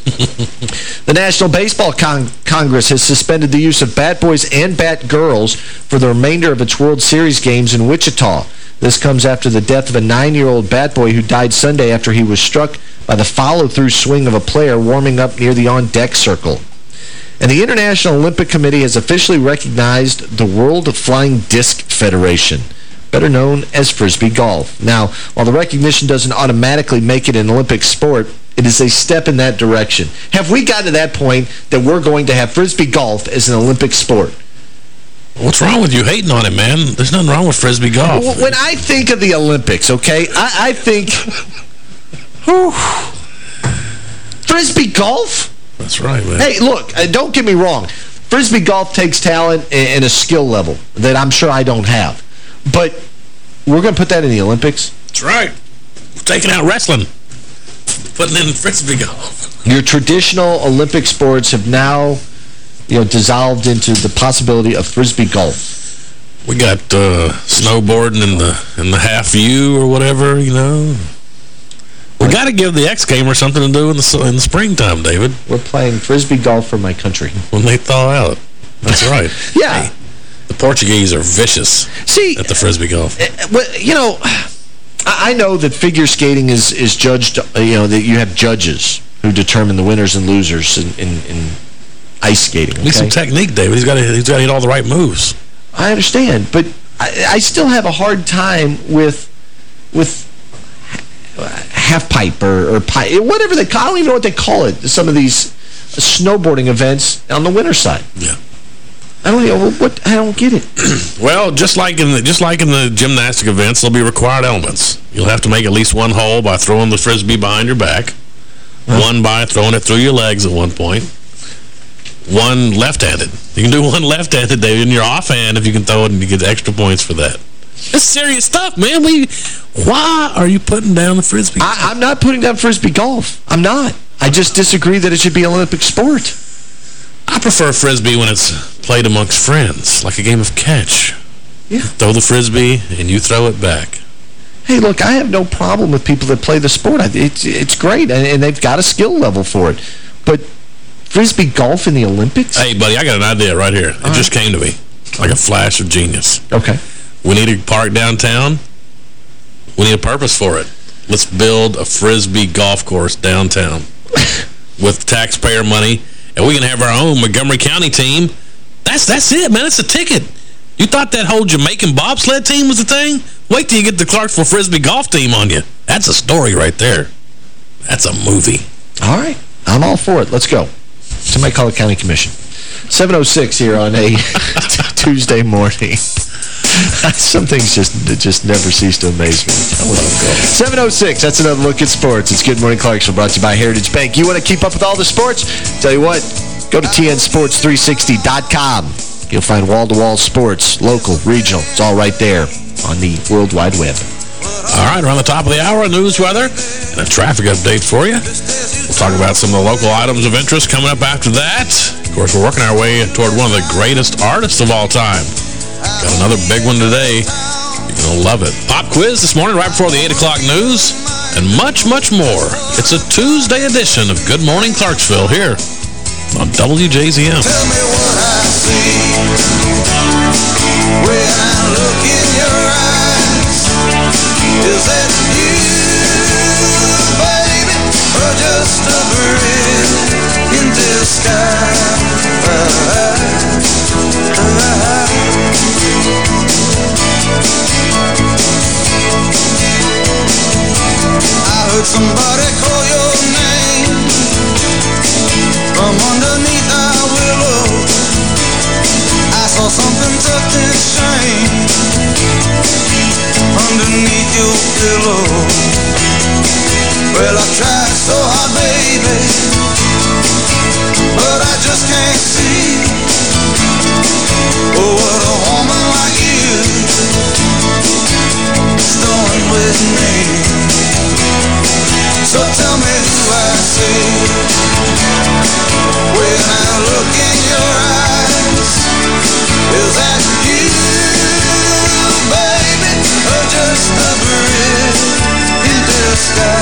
the National Baseball Con Congress has suspended the use of Bat Boys and Bat Girls for the remainder of its World Series games in Wichita. This comes after the death of a nine-year-old bat boy who died Sunday after he was struck by the follow-through swing of a player warming up near the on-deck circle. And the International Olympic Committee has officially recognized the World Flying Disc Federation, better known as Frisbee Golf. Now, while the recognition doesn't automatically make it an Olympic sport, it is a step in that direction. Have we gotten to that point that we're going to have Frisbee Golf as an Olympic sport? What's wrong with you hating on it, man? There's nothing wrong with Frisbee golf. When I think of the Olympics, okay, I, I think... whew, Frisbee golf? That's right, man. Hey, look, uh, don't get me wrong. Frisbee golf takes talent and, and a skill level that I'm sure I don't have. But we're going to put that in the Olympics? That's right. We're taking out wrestling. Putting in Frisbee golf. Your traditional Olympic sports have now you know, dissolved into the possibility of Frisbee golf. We got uh, snowboarding in the in the half U or whatever, you know. We got to give the X Gamer something to do in the in the springtime, David. We're playing Frisbee golf for my country. When they thaw out. That's right. yeah. Hey, the Portuguese are vicious See, at the Frisbee golf. Uh, well, you know, I know that figure skating is is judged, you know, that you have judges who determine the winners and losers in, in, in ice skating. Okay? Needs some technique, David. He's got to he's got to hit all the right moves. I understand, but I, I still have a hard time with with half pipe or, or pipe, whatever they call. I don't even know what they call it. Some of these snowboarding events on the winter side. Yeah. I don't know what I don't get it. well, just like in the just like in the gymnastic events, there'll be required elements. You'll have to make at least one hole by throwing the frisbee behind your back, huh? one by throwing it through your legs at one point, one left-handed. You can do one left-handed, David, in your offhand if you can throw it and you get extra points for that. It's serious stuff, man. We, why are you putting down the Frisbee? I, I'm not putting down Frisbee golf. I'm not. I just disagree that it should be an Olympic sport. I prefer Frisbee when it's played amongst friends, like a game of catch. Yeah. Throw the Frisbee and you throw it back. Hey, look, I have no problem with people that play the sport. It's, it's great, and, and they've got a skill level for it. But Frisbee golf in the Olympics? Hey, buddy, I got an idea right here. It just came to me like a flash of genius. Okay. We need a park downtown. We need a purpose for it. Let's build a Frisbee golf course downtown with taxpayer money, and we can have our own Montgomery County team. That's that's it, man. That's a ticket. You thought that whole Jamaican bobsled team was the thing? Wait till you get the Clarksville Frisbee golf team on you. That's a story right there. That's a movie. All right. I'm all for it. Let's go. Somebody call the county commission. 706 here on a Tuesday morning. Some things just just never cease to amaze me. 706, that's another look at sports. It's Good Morning Clarksville, brought to you by Heritage Bank. You want to keep up with all the sports? Tell you what, go to tnsports360.com. You'll find wall-to-wall -wall sports, local, regional. It's all right there on the World Wide Web. All right, around the top of the hour, news, weather, and a traffic update for you. We'll talk about some of the local items of interest coming up after that. Of course, we're working our way toward one of the greatest artists of all time. Got another big one today. You're going to love it. Pop quiz this morning right before the 8 o'clock news, and much, much more. It's a Tuesday edition of Good Morning Clarksville here on WJZM. Something tucked in shame underneath your pillow. Well, I tried so hard, baby, but I just can't see. Oh, what a woman like you is doing with me. So tell me who I see when I look in your eyes. Is that Master.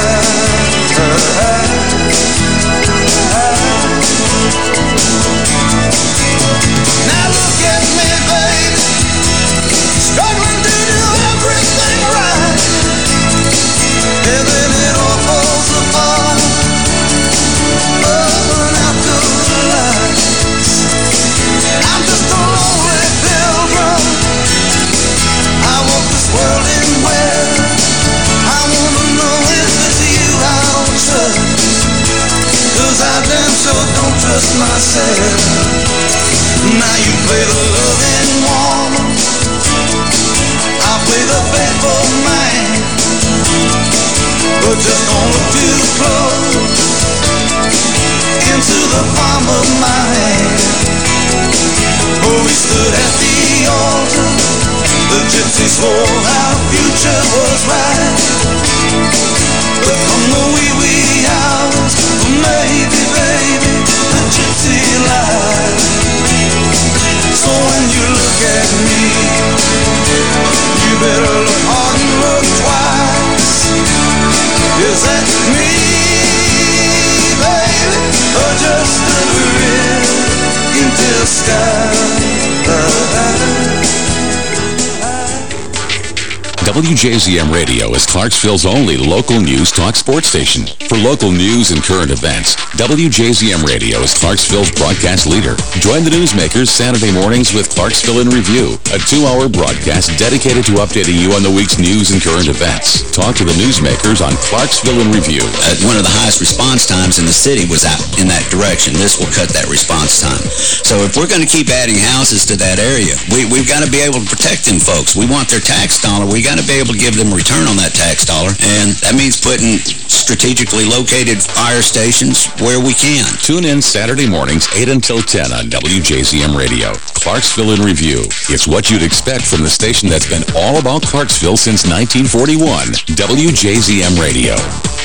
WJZM Radio is Clarksville's only local news talk sports station. For local news and current events, WJZM Radio is Clarksville's broadcast leader. Join the newsmakers Saturday mornings with Clarksville in Review, a two-hour broadcast dedicated to updating you on the week's news and current events. Talk to the newsmakers on Clarksville in Review. Uh, one of the highest response times in the city was out in that direction. This will cut that response time. So if we're going to keep adding houses to that area, we, we've got to be able to protect them folks. We want their tax dollar. We got to be able to give them a return on that tax dollar. And that means putting strategically located fire stations where we can. Tune in Saturday mornings 8 until 10 on WJZM Radio. Clarksville in Review. It's what you'd expect from the station that's been all about Clarksville since 1941. WJZM Radio.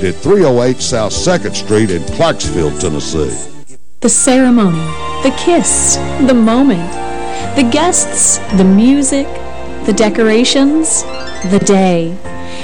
at 308 South 2nd Street in Clarksville, Tennessee. The ceremony, the kiss, the moment, the guests, the music, the decorations, the day.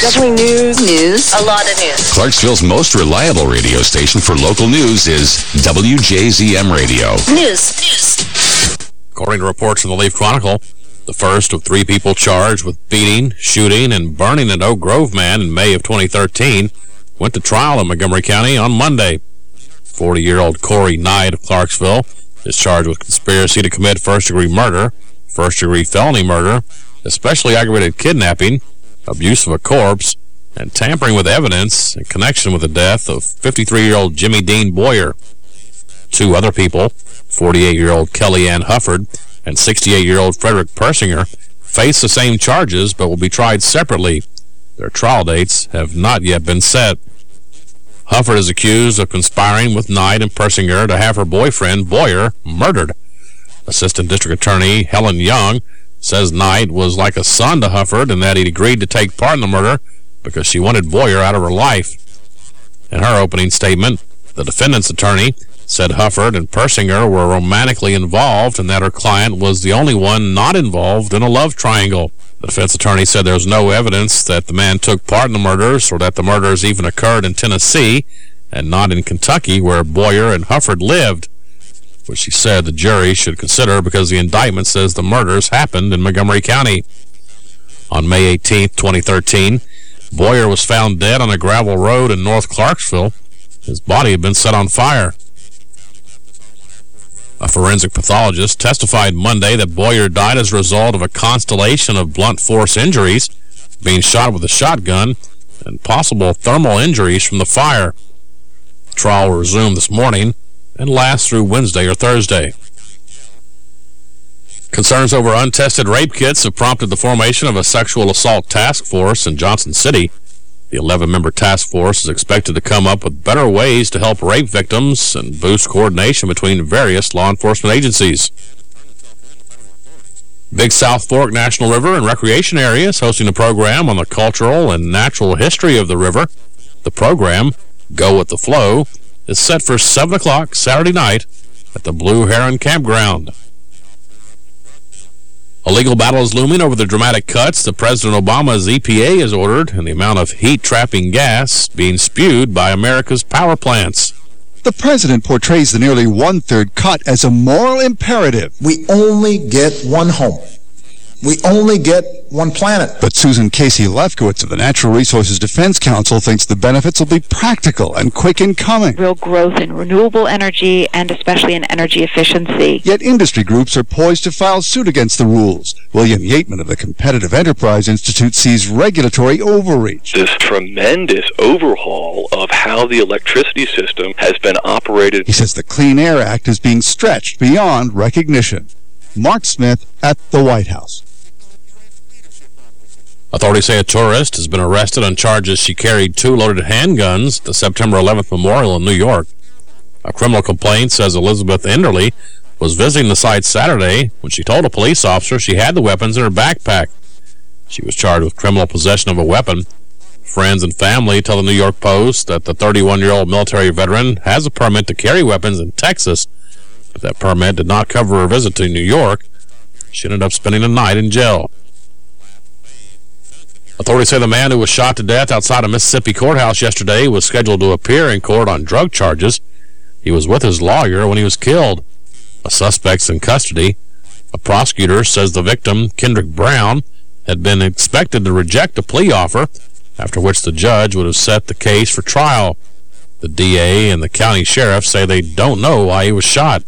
Definitely news. News. A lot of news. Clarksville's most reliable radio station for local news is WJZM Radio. News. News. According to reports in the Leaf Chronicle, the first of three people charged with beating, shooting, and burning an Oak Grove man in May of 2013 went to trial in Montgomery County on Monday. 40-year-old Corey Knight of Clarksville is charged with conspiracy to commit first-degree murder, first-degree felony murder, especially aggravated kidnapping, abuse of a corpse, and tampering with evidence in connection with the death of 53-year-old Jimmy Dean Boyer. Two other people, 48-year-old Kelly Ann Hufford and 68-year-old Frederick Persinger, face the same charges but will be tried separately. Their trial dates have not yet been set. Hufford is accused of conspiring with Knight and Persinger to have her boyfriend, Boyer, murdered. Assistant District Attorney Helen Young says Knight was like a son to Hufford and that he'd agreed to take part in the murder because she wanted Boyer out of her life. In her opening statement, the defendant's attorney said Hufford and Persinger were romantically involved and that her client was the only one not involved in a love triangle. The defense attorney said there was no evidence that the man took part in the murders or that the murders even occurred in Tennessee and not in Kentucky where Boyer and Hufford lived which she said the jury should consider because the indictment says the murders happened in Montgomery County. On May 18, 2013, Boyer was found dead on a gravel road in North Clarksville. His body had been set on fire. A forensic pathologist testified Monday that Boyer died as a result of a constellation of blunt force injuries, being shot with a shotgun, and possible thermal injuries from the fire. Trial will resume this morning and last through Wednesday or Thursday. Concerns over untested rape kits have prompted the formation of a sexual assault task force in Johnson City. The 11-member task force is expected to come up with better ways to help rape victims and boost coordination between various law enforcement agencies. Big South Fork National River and Recreation Area is hosting a program on the cultural and natural history of the river. The program, Go With The Flow, is set for 7 o'clock Saturday night at the Blue Heron Campground. A legal battle is looming over the dramatic cuts that President Obama's EPA has ordered and the amount of heat-trapping gas being spewed by America's power plants. The president portrays the nearly one-third cut as a moral imperative. We only get one home. We only get one planet. But Susan Casey Lefkowitz of the Natural Resources Defense Council thinks the benefits will be practical and quick in coming. Real growth in renewable energy and especially in energy efficiency. Yet industry groups are poised to file suit against the rules. William Yeatman of the Competitive Enterprise Institute sees regulatory overreach. This tremendous overhaul of how the electricity system has been operated. He says the Clean Air Act is being stretched beyond recognition. Mark Smith at the White House. Authorities say a tourist has been arrested on charges she carried two loaded handguns at the September 11th memorial in New York. A criminal complaint says Elizabeth Enderly was visiting the site Saturday when she told a police officer she had the weapons in her backpack. She was charged with criminal possession of a weapon. Friends and family tell the New York Post that the 31-year-old military veteran has a permit to carry weapons in Texas, but that permit did not cover her visit to New York. She ended up spending the night in jail. Authorities say the man who was shot to death outside a Mississippi courthouse yesterday was scheduled to appear in court on drug charges. He was with his lawyer when he was killed. A suspect's in custody. A prosecutor says the victim, Kendrick Brown, had been expected to reject a plea offer, after which the judge would have set the case for trial. The DA and the county sheriff say they don't know why he was shot.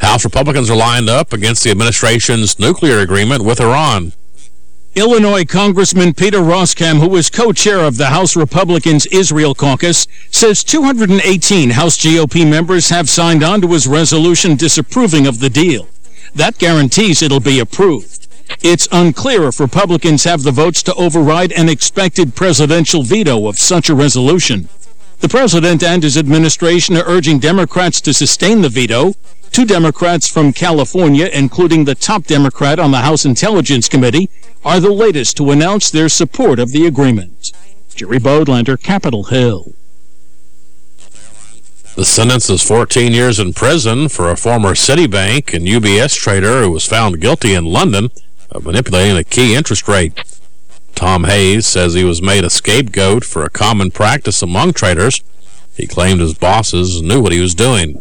House Republicans are lined up against the administration's nuclear agreement with Iran. Illinois Congressman Peter Roskam, who is co-chair of the House Republicans' Israel Caucus, says 218 House GOP members have signed on to his resolution disapproving of the deal. That guarantees it'll be approved. It's unclear if Republicans have the votes to override an expected presidential veto of such a resolution. The president and his administration are urging Democrats to sustain the veto. Two Democrats from California, including the top Democrat on the House Intelligence Committee, are the latest to announce their support of the agreement. Jerry Bodlander, Capitol Hill. The sentence is 14 years in prison for a former Citibank and UBS trader who was found guilty in London of manipulating a key interest rate. Tom Hayes says he was made a scapegoat for a common practice among traders. He claimed his bosses knew what he was doing.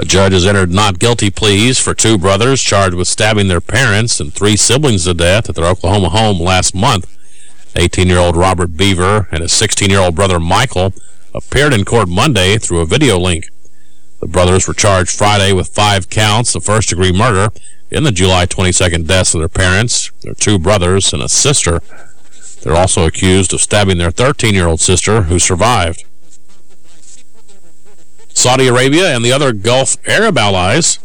A judge has entered not guilty pleas for two brothers charged with stabbing their parents and three siblings to death at their Oklahoma home last month. 18-year-old Robert Bever and his 16-year-old brother Michael appeared in court Monday through a video link. The brothers were charged Friday with five counts of first-degree murder in the July 22nd deaths of their parents, their two brothers, and a sister. They're also accused of stabbing their 13-year-old sister, who survived. Saudi Arabia and the other Gulf Arab allies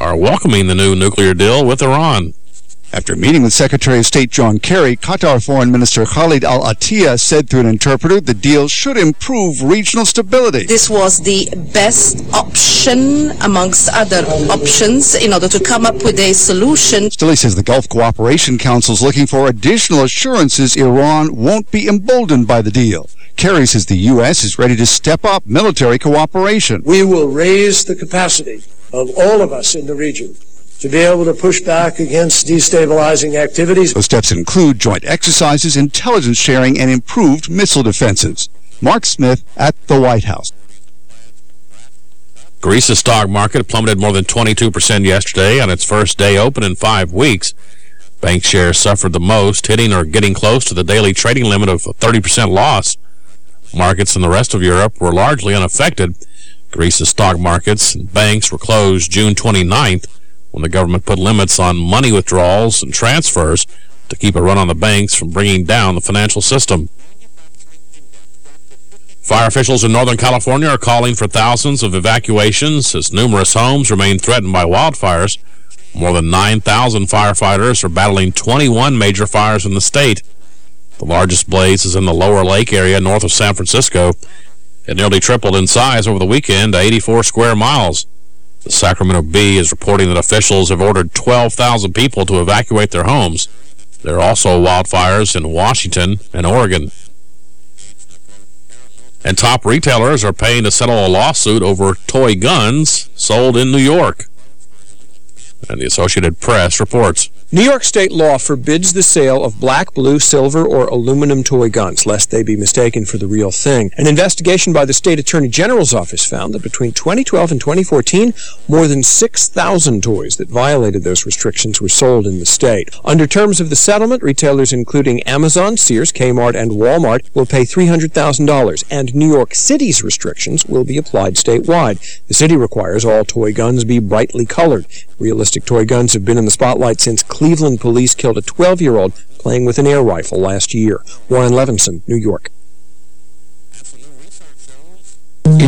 are welcoming the new nuclear deal with Iran. After meeting with Secretary of State John Kerry, Qatar Foreign Minister Khalid al-Attiyah said through an interpreter the deal should improve regional stability. This was the best option amongst other options in order to come up with a solution. Still, he says the Gulf Cooperation Council is looking for additional assurances Iran won't be emboldened by the deal. Kerry says the U.S. is ready to step up military cooperation. We will raise the capacity of all of us in the region to be able to push back against destabilizing activities. Those steps include joint exercises, intelligence sharing, and improved missile defenses. Mark Smith at the White House. Greece's stock market plummeted more than 22% yesterday on its first day open in five weeks. Bank shares suffered the most, hitting or getting close to the daily trading limit of 30% loss. Markets in the rest of Europe were largely unaffected. Greece's stock markets and banks were closed June 29th when the government put limits on money withdrawals and transfers to keep a run on the banks from bringing down the financial system. Fire officials in Northern California are calling for thousands of evacuations as numerous homes remain threatened by wildfires. More than 9,000 firefighters are battling 21 major fires in the state. The largest blaze is in the Lower Lake area north of San Francisco. It nearly tripled in size over the weekend to 84 square miles. The Sacramento Bee is reporting that officials have ordered 12,000 people to evacuate their homes. There are also wildfires in Washington and Oregon. And top retailers are paying to settle a lawsuit over toy guns sold in New York. And the Associated Press reports. New York state law forbids the sale of black, blue, silver, or aluminum toy guns, lest they be mistaken for the real thing. An investigation by the state attorney general's office found that between 2012 and 2014, more than 6,000 toys that violated those restrictions were sold in the state. Under terms of the settlement, retailers including Amazon, Sears, Kmart, and Walmart will pay $300,000, and New York City's restrictions will be applied statewide. The city requires all toy guns be brightly colored. Realistic toy guns have been in the spotlight since Cleveland police killed a 12-year-old playing with an air rifle last year. Warren Levinson, New York. In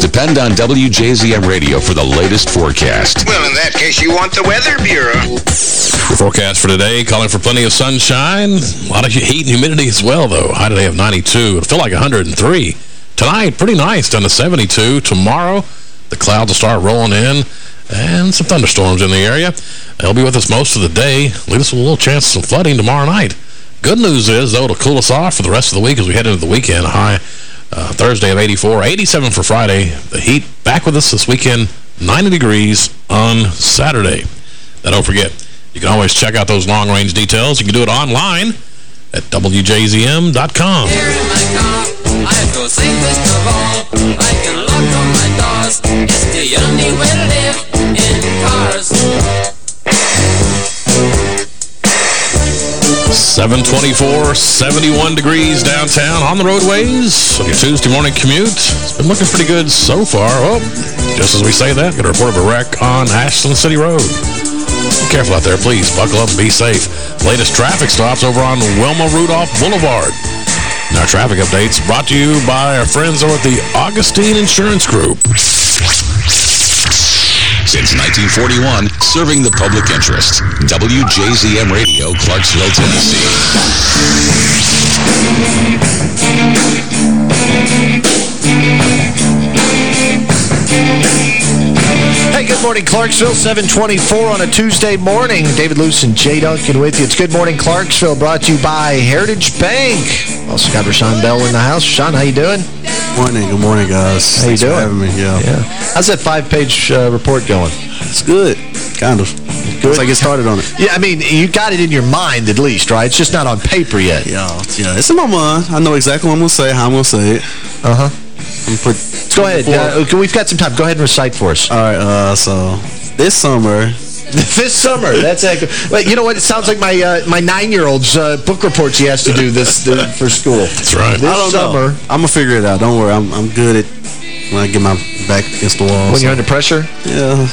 Depend on WJZM Radio for the latest forecast. Well, in that case, you want the Weather Bureau. Forecast for today, calling for plenty of sunshine. A lot of heat and humidity as well, though. High today of 92. It'll feel like 103. Tonight, pretty nice, down to 72. Tomorrow, the clouds will start rolling in and some thunderstorms in the area. They'll be with us most of the day. Leave us with a little chance of some flooding tomorrow night. Good news is, though, it'll cool us off for the rest of the week as we head into the weekend. High uh, Thursday of 84, 87 for Friday. The heat back with us this weekend, 90 degrees on Saturday. Now, don't forget, you can always check out those long-range details. You can do it online at WJZM.com. I all. I can lock on my doors. It's the only way to live in cars. 724, 71 degrees downtown on the roadways on your Tuesday morning commute. It's been looking pretty good so far. Oh, just as we say that, got a report of a wreck on Ashland City Road. Be careful out there, please. Buckle up and be safe. Latest traffic stops over on Wilma Rudolph Boulevard. And our traffic updates brought to you by our friends over at the Augustine Insurance Group. Since 1941, serving the public interest. WJZM Radio, Clarksville, Tennessee. Hey, good morning, Clarksville. 724 on a Tuesday morning. David Luce and Jay Duncan with you. It's Good Morning Clarksville, brought to you by Heritage Bank. Also got Rashawn Bell in the house. Rashawn, how you doing? Morning. Good morning, guys. How Thanks you doing? Having me. Yeah. yeah. How's that five-page uh, report going? It's good. Kind of. Good. Once I get started on it. Yeah, I mean, you got it in your mind at least, right? It's just not on paper yet. Yeah, yeah. It's in my mind. I know exactly what I'm going to say, how I'm going to say it. Uh-huh. I'm put. Go ahead. Uh, we've got some time. Go ahead and recite for us. All right. Uh, so this summer. this summer. That's accurate. Wait, you know what? It sounds like my uh, my nine-year-old's uh, book reports he has to do this the, for school. That's right. This I don't summer. know. I'm going to figure it out. Don't worry. I'm, I'm good at when I get my back against the wall. When so. you're under pressure? Yeah.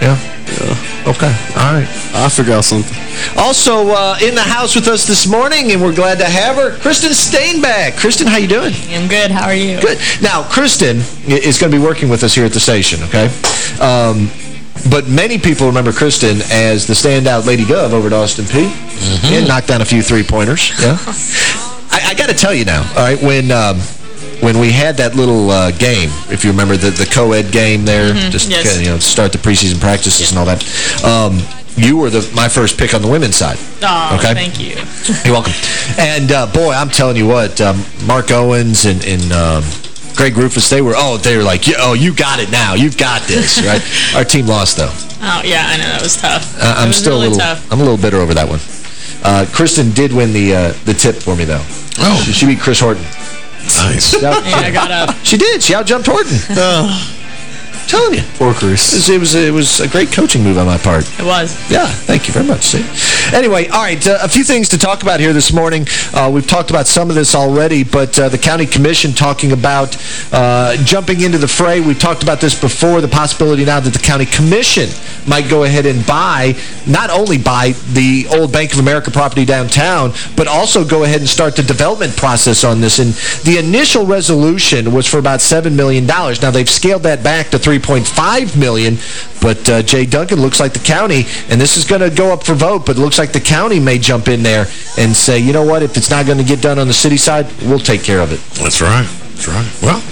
Yeah. Yeah. Okay. All right. I'll figure out something. Also, uh, in the house with us this morning, and we're glad to have her, Kristen Stainback. Kristen, how you doing? I'm good. How are you? Good. Now, Kristen is going to be working with us here at the station, okay? Um, but many people remember Kristen as the standout Lady Gov over at Austin Peay. Mm-hmm. And knocked down a few three-pointers. Yeah. I, I got to tell you now, all right, when... Um, when we had that little uh, game, if you remember the, the co-ed game there, Mhm, just yes. you know, start the preseason practices and all that, um, you were the my first pick on the women's side. Oh, okay? thank you. You're welcome. And, uh, boy, I'm telling you what, um, Mark Owens and, and um, Greg Rufus, they were, oh, they were like, yeah, oh, you got it now. You've got this, right? Our team lost, though. Oh, yeah, I know. That was tough. Uh, I'm was still really a little, tough. I'm a little bitter over that one. Uh, Kristen did win the uh, the tip for me, though. Oh. She, she beat Chris Horton. Nice. Yeah, I got up. She did. She outjumped Horton. Telling you. Poor Chris. It was, it was a great coaching move on my part. It was. Yeah, thank you very much, see. Anyway, all right, uh, a few things to talk about here this morning. Uh, we've talked about some of this already, but uh, the county commission talking about uh, jumping into the fray. We've talked about this before, the possibility now that the county commission might go ahead and buy, not only buy the old Bank of America property downtown, but also go ahead and start the development process on this. And the initial resolution was for about $7 million. Now, they've scaled that back to 3.5 million, but uh, Jay Duncan looks like the county, and this is going to go up for vote, but looks like the county may jump in there and say, you know what, if it's not going to get done on the city side, we'll take care of it. That's right. That's right. Well,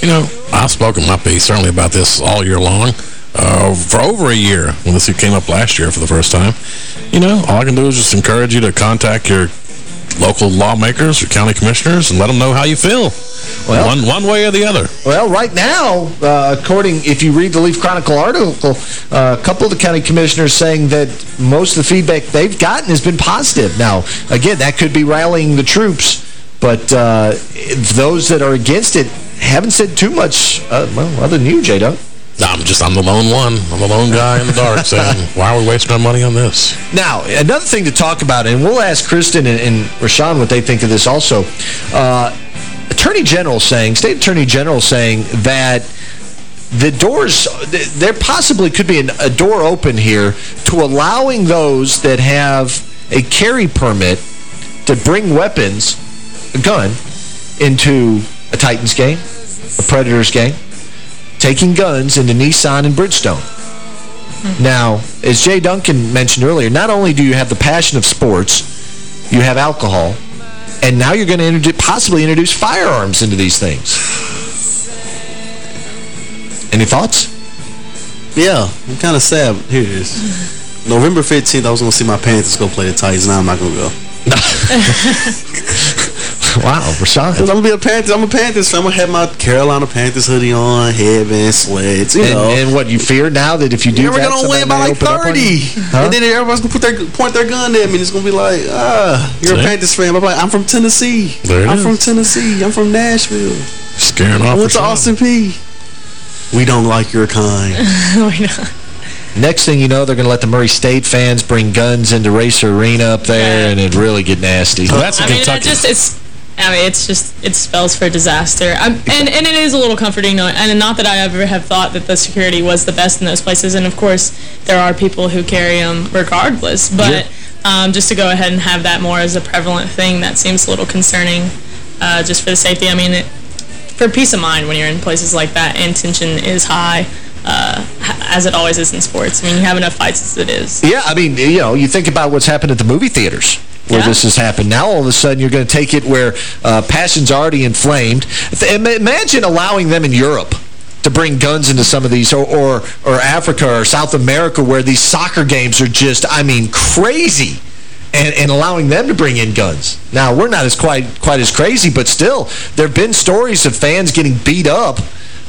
you know, I've spoken my piece certainly about this all year long. Uh, for over a year, when this came up last year for the first time, you know, all I can do is just encourage you to contact your local lawmakers or county commissioners and let them know how you feel. Well- one one way or the other. Well, right now, uh, according, if you read the Leaf Chronicle article, uh, a couple of the county commissioners saying that most of the feedback they've gotten has been positive. Now, again, that could be rallying the troops, but uh, those that are against it haven't said too much, uh, well, other than you, I'm just, I'm the lone one. I'm the lone guy in the dark saying, why are we wasting our money on this? Now, another thing to talk about, and we'll ask Kristen and, and Rashawn what they think of this also. Uh, Attorney General saying, State Attorney General saying that the doors, there possibly could be an, a door open here to allowing those that have a carry permit to bring weapons, a gun, into a Titans game, a Predators game, taking guns into Nissan and Bridgestone. Now, as Jay Duncan mentioned earlier, not only do you have the passion of sports, you have alcohol, and now you're going to introdu possibly introduce firearms into these things. Any thoughts? Yeah, I'm kind of sad. Here it is. November 15th, I was going to see my Panthers go play the Titans. Now I'm not going to go. wow, Rashawn. I'm going to be a Panthers. I'm a Panthers fan. I'm going to have my Carolina Panthers hoodie on, headband, sweats, you and, know. and what, you fear now that if you do You're that, going to win by like open up on 30. Huh? And then everybody's going to put their point their gun at me. And it's going to be like, ah, you're See? a Panthers fan. I'm like, I'm from Tennessee. There it I'm is. from Tennessee. I'm from Nashville. Scaring I off went to Austin Peay. We don't like your kind. we know. Next thing you know, they're going to let the Murray State fans bring guns into Racer Arena up there, and it really get nasty. Well, that's in I mean, it Kentucky. just, it's, I mean, it's just, it spells for disaster. I'm, and, and it is a little comforting, and not that I ever have thought that the security was the best in those places. And of course, there are people who carry them regardless. But um, just to go ahead and have that more as a prevalent thing, that seems a little concerning. uh, just for the safety. I mean, it, for peace of mind when you're in places like that and tension is high, uh, as it always is in sports. I mean, you have enough fights as it is. Yeah, I mean, you know, you think about what's happened at the movie theaters where Yeah. this has happened. Now, all of a sudden, you're going to take it where uh, passion's already inflamed. Imagine allowing them in Europe to bring guns into some of these, or, or, or Africa or South America, where these soccer games are just, I mean, crazy. And, and allowing them to bring in guns. Now, we're not as quite quite as crazy, but still, there have been stories of fans getting beat up,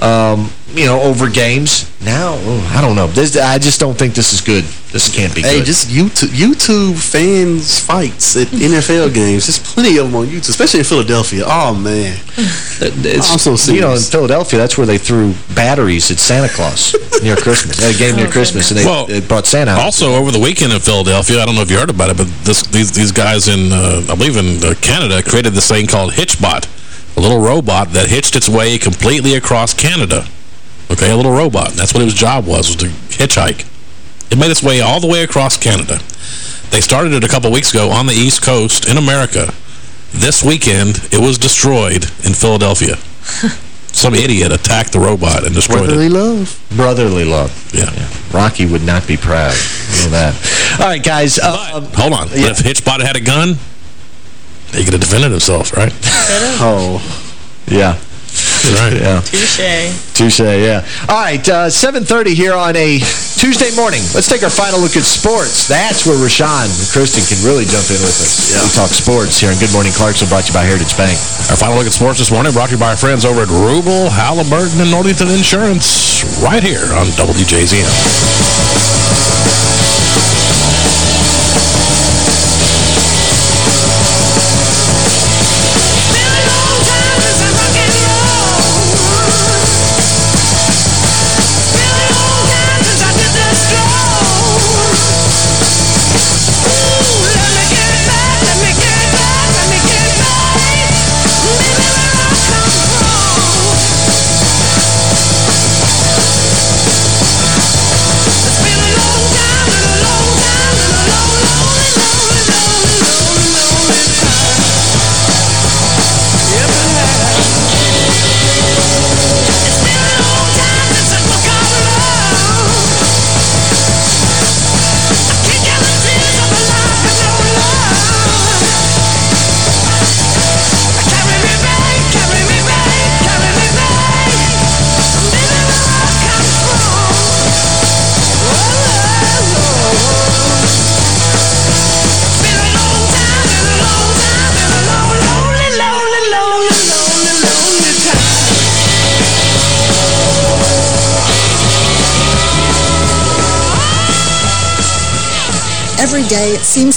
um, you know, over games. Now, oh, I don't know. This, I just don't think this is good. This can't be Hey, good. just YouTube, YouTube fans fights at NFL games. There's plenty of them on YouTube, especially in Philadelphia. Oh, man. It's, I'm so You know, in. Philadelphia, that's where they threw batteries at Santa Claus near Christmas. They had a game near Christmas, and they, Well, they brought Santa out. Also, over the weekend in Philadelphia, I don't know if you heard about it, but this, these, these guys in, uh, I believe in uh, Canada, created this thing called Hitchbot, a little robot that hitched its way completely across Canada. Okay, a little robot. That's what its job was, was to hitchhike. It made its way all the way across Canada. They started it a couple weeks ago on the East Coast in America. This weekend, it was destroyed in Philadelphia. Some idiot attacked the robot and destroyed Brotherly it. love. Brotherly love. Yeah. Rocky would not be proud. You know that. All right, guys. Uh, Hold on. But if Hitchbot had a gun, he could have defended himself, right? oh. Yeah. Right. Yeah. Touche. Touche, yeah. All right, uh, 7.30 here on a Tuesday morning. Let's take our final look at sports. That's where Rashawn and Kristen can really jump in with us. We talk sports here on Good Morning Clarksville, brought to you by Heritage Bank. Our final look at sports this morning brought to you by our friends over at Rubel, Halliburton, and Northington Insurance, right here on WJZM.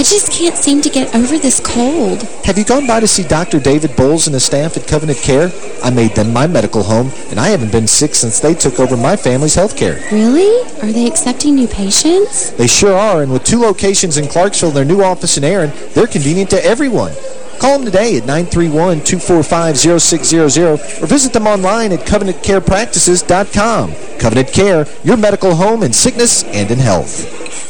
I just can't seem to get over this cold. Have you gone by to see Dr. David Bowles and the staff at Covenant Care? I made them my medical home, and I haven't been sick since they took over my family's health care. Really? Are they accepting new patients? They sure are, and with two locations in Clarksville their new office in Erin, they're convenient to everyone. Call them today at 931-245-0600 or visit them online at covenantcarepractices.com. Covenant Care, your medical home in sickness and in health.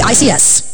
ACICS.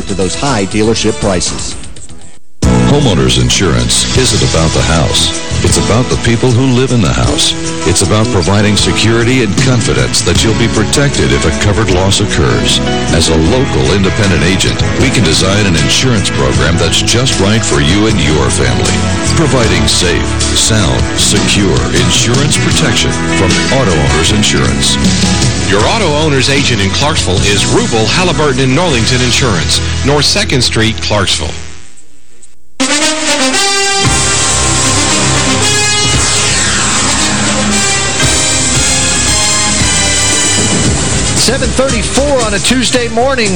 to those high dealership prices. Homeowners insurance isn't about the house. It's about the people who live in the house. It's about providing security and confidence that you'll be protected if a covered loss occurs. As a local independent agent, we can design an insurance program that's just right for you and your family. Providing safe, sound, secure insurance protection from Auto Owners Insurance. Your auto owner's agent in Clarksville is Rubel, Halliburton, and Northington Insurance, North 2nd Street, Clarksville. 734 on a Tuesday morning.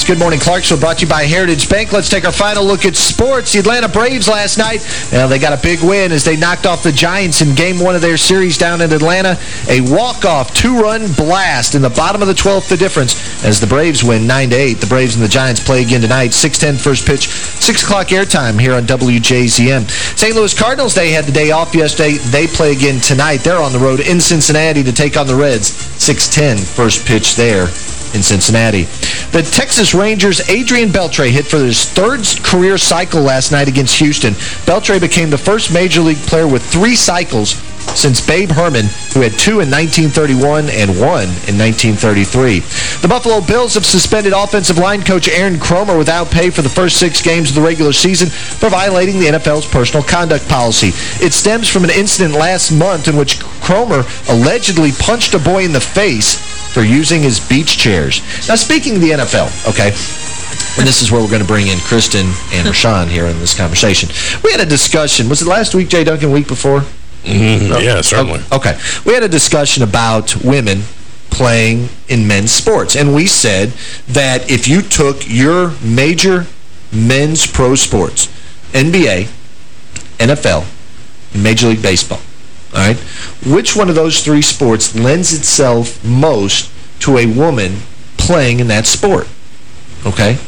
It's Good Morning Clarksville brought to you by Heritage Bank. Let's take our final look at sports. The Atlanta Braves last night, well, they got a big win as they knocked off the Giants in game one of their series down in Atlanta. A walk-off two-run blast in the bottom of the 12th, the difference, as the Braves win 9-8. The Braves and the Giants play again tonight, 6-10 first pitch, 6 o'clock airtime here on WJZM. St. Louis Cardinals, they had the day off yesterday. They play again tonight. They're on the road in Cincinnati to take on the Reds. 6-10 first pitch there in Cincinnati. The Texas Rangers' Adrian Beltre hit for his third career cycle last night against Houston. Beltre became the first Major League player with three cycles since Babe Herman, who had two in 1931 and one in 1933. The Buffalo Bills have suspended offensive line coach Aaron Kromer without pay for the first six games of the regular season for violating the NFL's personal conduct policy. It stems from an incident last month in which Kromer allegedly punched a boy in the face for using his beach chairs. Now, speaking of the NFL, okay, and this is where we're going to bring in Kristen and Rashawn here in this conversation. We had a discussion. Was it last week, Jay Duncan, week before? Mm -hmm. Yeah, certainly. Okay. We had a discussion about women playing in men's sports. And we said that if you took your major men's pro sports, NBA, NFL, and Major League Baseball, all right? Which one of those three sports lends itself most to a woman playing in that sport? Okay?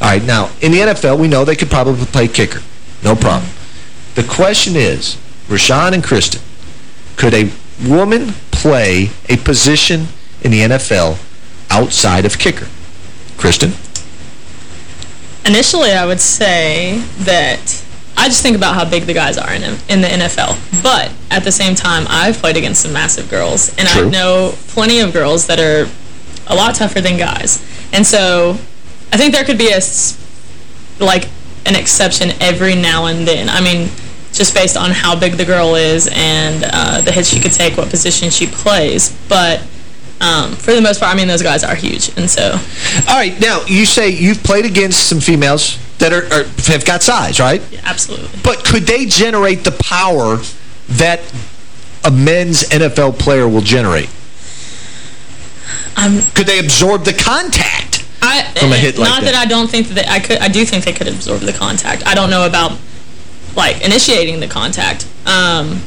All right, now, in the NFL, we know they could probably play kicker. No problem. The question is, Rashawn and Kristen, could a woman play a position in the NFL outside of kicker? Kristen? Initially, I would say that I just think about how big the guys are in in the NFL. But at the same time, I've played against some massive girls, and True. I know plenty of girls that are a lot tougher than guys. And so I think there could be a like an exception every now and then. I mean, just based on how big the girl is and uh, the hits she could take, what position she plays. But um, for the most part, I mean, those guys are huge. And so... All right. Now, you say you've played against some females that are, are have got size, right? Yeah, absolutely. But could they generate the power that a men's NFL player will generate? Um, could they absorb the contact I, from a hit like not that? that I don't think that they, I could. I do think they could absorb the contact. I don't know about like initiating the contact. Um,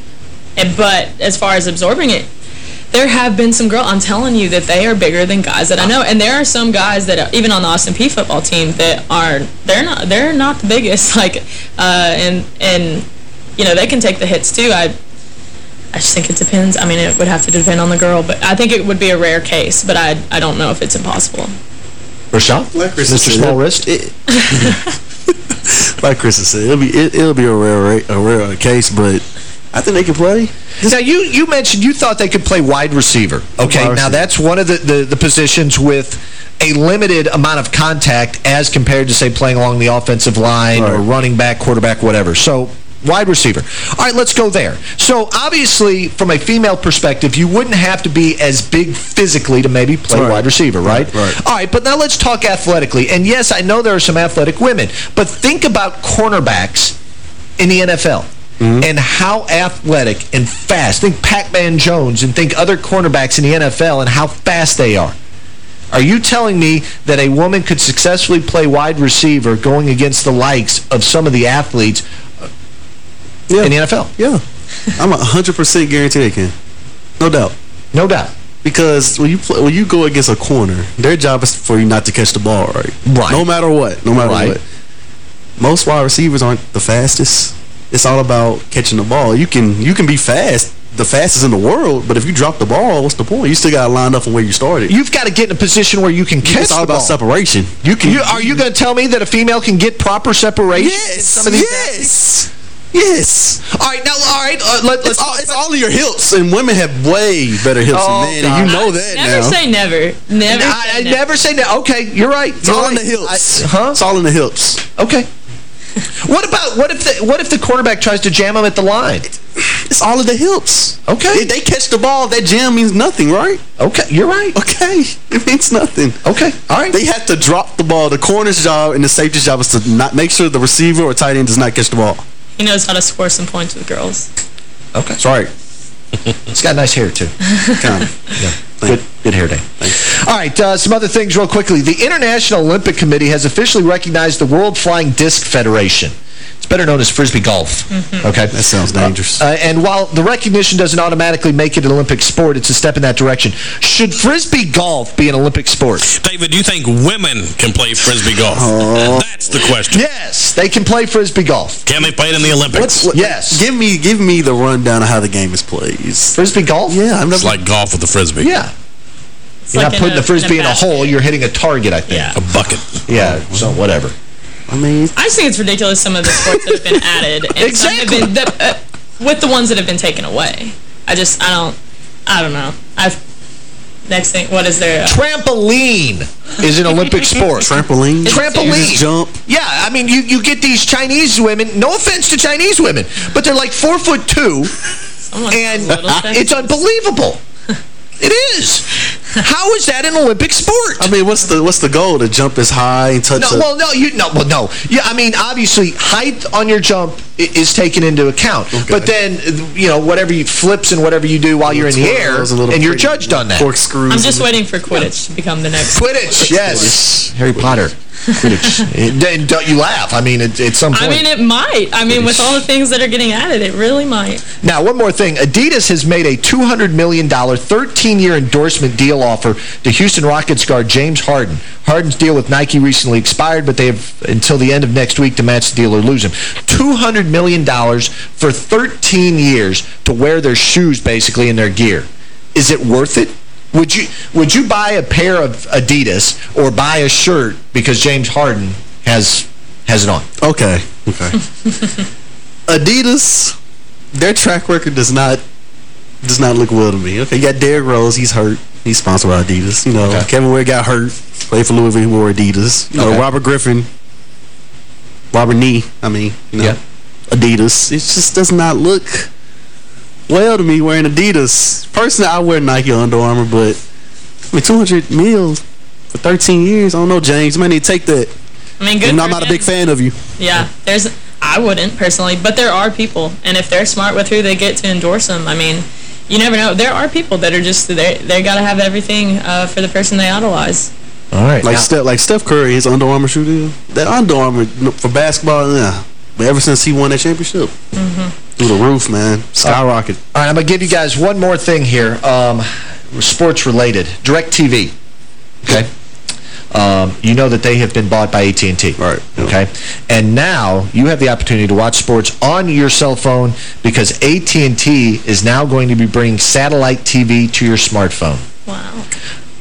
and, but as far as absorbing it, there have been some girls, I'm telling you, that they are bigger than guys that I know. And there are some guys that, are, even on the Austin Peay football team, that are, they're not, they're not the biggest. Like, uh, and, and, you know, they can take the hits too. I, I just think it depends. I mean, it would have to depend on the girl, but I think it would be a rare case, but I, I don't know if it's impossible. Rashad? Like Chris Mr. said, Small Wrist? It, like Chris said, it'll be it, will be a rare a rare case, but I think they can play. Now, you, you mentioned you thought they could play wide receiver. Okay, Wide now receiver. that's one of the, the, the positions with a limited amount of contact as compared to, say, playing along the offensive line or running back, quarterback, whatever. So, wide receiver. All right, let's go there. So, obviously, from a female perspective, you wouldn't have to be as big physically to maybe play Right. wide receiver, right? Right. All right, but now let's talk athletically. And yes, I know there are some athletic women, but think about cornerbacks in the NFL. Mm-hmm. And how athletic and fast. Think Pac-Man Jones and think other cornerbacks in the NFL and how fast they are. Are you telling me that a woman could successfully play wide receiver going against the likes of some of the athletes uh, yeah. in the NFL? Yeah. I'm 100% guarantee they can. No doubt. No doubt. Because when you play, when you go against a corner, their job is for you not to catch the ball, right? Right. No matter what. No matter Right. what. Most wide receivers aren't the fastest. It's all about catching the ball. You can you can be fast, the fastest in the world, but if you drop the ball, what's the point? You still got to line up from where you started. You've got to get in a position where you can catch It's all about ball. separation. You can. You, are you going to tell me that a female can get proper separation? in Yes. some of these yes. Yes. All right, now, all right, uh, let, It's all, it's all of your hips, and women have way better hips Oh, than men, God. and you know that Never now. say never. Never I, I say never. never say that. Okay, you're right. It's You're all in the hips. I- huh? It's all in the hips. Okay. What about what if the what if the quarterback tries to jam him at the line? It's all of the hips. Okay. If they catch the ball, that jam means nothing, right? Okay, you're right. Okay. It means nothing. Okay. All right. They have to drop the ball. The corner's job and the safety's job is to not make sure the receiver or tight end does not catch the ball. He knows how to score some points with girls. Okay. That's right. It's got nice hair too. Kind of. Yeah. Good, good hair day. Thanks. All right, uh, some other things real quickly. The International Olympic Committee has officially recognized the World Flying Disc Federation. It's better known as Frisbee Golf. Okay? That sounds dangerous. Uh, and while the recognition doesn't automatically make it an Olympic sport, it's a step in that direction. Should Frisbee Golf be an Olympic sport? David, do you think women can play Frisbee golf? That's the question. Yes, they can play Frisbee Golf. Can they play it in the Olympics? What's, what, Yes. Give me give me the rundown of how the game is played. Frisbee Golf? Yeah, I'm It's like golf with the Frisbee. Yeah. It's You're like not putting a- the Frisbee in a, basket. hole, you're hitting a target, I think. Yeah. A bucket. Yeah, so whatever. I mean, I just think it's ridiculous some of the sports that have been added. And some have Exactly. been, that, uh, with the ones that have been taken away. I just, I don't, I don't know. I've, next thing, what is there? Trampoline is an Olympic sport. trampoline. Trampoline. Jump. Yeah, I mean, you, you get these Chinese women, no offense to Chinese women, but they're like four foot two, Someone's and it's unbelievable. It is. How is that an Olympic sport? I mean, what's the what's the goal? To jump as high and touch No, a- well, no, you no, well, no. Yeah, I mean, obviously, height on your jump is taken into account. But then, you know, whatever you flips and whatever you do while you're in the air, and little and you're judged on that. corkscrews. I'm just waiting for Quidditch to become the next. Quidditch, yes. Harry Potter. Quidditch. and, and don't you laugh. I mean, at, at some point. I mean, it might. I mean, with all the things that are getting added, it really might. Now, one more thing. Adidas has made a $200 million 13-year endorsement deal offer to Houston Rockets guard James Harden. Harden's deal with Nike recently expired, but they have until the end of next week to match the deal or lose him. $200 million for 13 years to wear their shoes, basically, in their gear. Is it worth it? Would you would you buy a pair of Adidas or buy a shirt because James Harden has has it on? Okay. Okay. Adidas, their track record does not does not look well to me. Okay, you got Derrick Rose, he's hurt. He's sponsored by Adidas. You know, Okay. Kevin Ware got hurt, played for Louisville, he wore Adidas. You know, Robert Griffin, Robert Nee, I mean, you know, Yeah. Adidas. It just does not look well to me wearing Adidas. Personally, I wear Nike or Under Armour, but I mean, 200 mils for 13 years. I don't know, James. You might need to take that. I mean, good And I'm not a big fan of you. Yeah, there's. I wouldn't personally, but there are people, and if they're smart with who they get to endorse them, I mean, you never know. There are people that are just they they got to have everything uh, for the person they idolize. All right. Like Steph, like Steph Curry, his Under Armour shoe deal. That Under Armour for basketball, yeah. But ever since he won that championship, through the roof, man, skyrocket. All right, I'm going to give you guys one more thing here. Um, sports related. DirecTV. Okay. Um, you know that they have been bought by AT&T. Right. Okay. And now you have the opportunity to watch sports on your cell phone because AT&T is now going to be bringing satellite TV to your smartphone. Wow.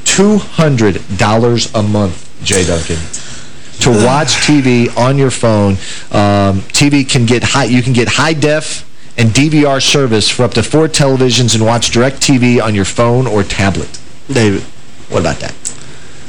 $200 a month, Jay Duncan. To watch TV on your phone, um, TV can get high. You can get high def and DVR service for up to four televisions and watch DirecTV on your phone or tablet. David. What about that?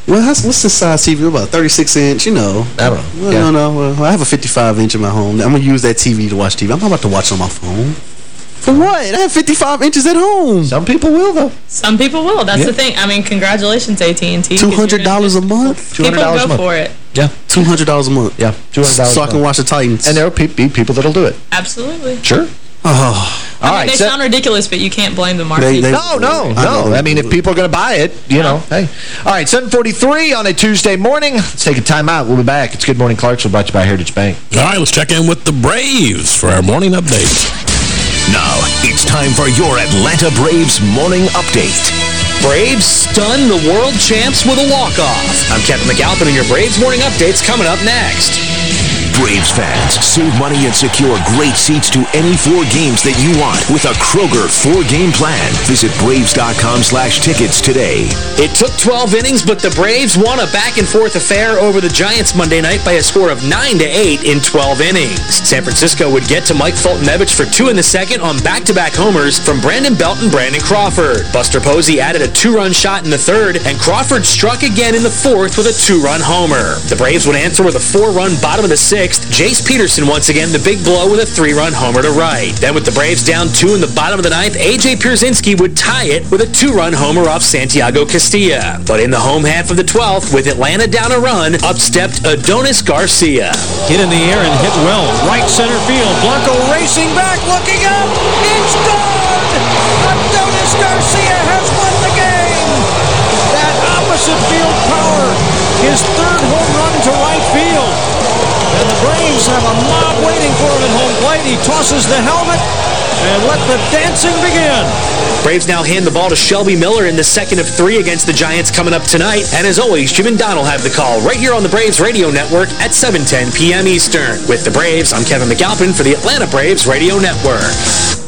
Well, that's, what's the size TV? About 36 inch, you know. I don't know. Well, Yeah. no, no. Well, I have a 55 inch in my home. I'm going to use that TV to watch TV. I'm not about to watch on my phone. For what? I have 55 inches at home. Some people will, though. Some people will. That's Yeah. the thing. I mean, congratulations, AT&T. $200 a month? People $200 go a month. for it. Yeah. $200 a month. Yeah, $200 So I can month. watch the Titans. And there will be people that'll do it. Absolutely. Sure. Oh. All I mean, right, they so- sound ridiculous, but you can't blame them, Marky. no, no, no. I mean, if people are going to buy it, you know, hey. All right, 743 on a Tuesday morning. Let's take a time out. We'll be back. It's Good Morning Clarksville brought to you by Heritage Bank. All right, let's check in with the Braves for our morning update. Now, it's time for your Atlanta Braves morning update. Braves stun the world champs with a walk-off. I'm Kevin McAlpin, and your Braves morning update's coming up next. Braves fans, save money and secure great seats to any four games that you want with a Kroger four-game plan. Visit Braves.com slash tickets today. It took 12 innings, but the Braves won a back-and-forth affair over the Giants Monday night by a score of 9 to 8 in 12 innings. San Francisco would get to Mike Foltynewicz for two in the second on back-to-back homers from Brandon Belt and Brandon Crawford. Buster Posey added a two-run shot in the third, and Crawford struck again in the fourth with a two-run homer. The Braves would answer with a four-run bottom of the sixth. Jace Peterson once again the big blow with a three-run homer to right. Then with the Braves down two in the bottom of the ninth, A.J. Pierzynski would tie it with a two-run homer off Santiago Casilla. But in the home half of the 12th, with Atlanta down a run, up stepped Adonis Garcia. Hit in the air and hit well. Right center field. Blanco racing back, looking up. It's gone! Adonis Garcia has won the game! That opposite field power. His third home run to right field. The Braves have a mob waiting for him at home plate. He tosses the helmet and let the dancing begin. Braves now hand the ball to Shelby Miller in the second of three against the Giants coming up tonight. And as always, Jim and Don will have the call right here on the Braves Radio Network at 7.10 p.m. Eastern. With the Braves, I'm Kevin McAlpin for the Atlanta Braves Radio Network.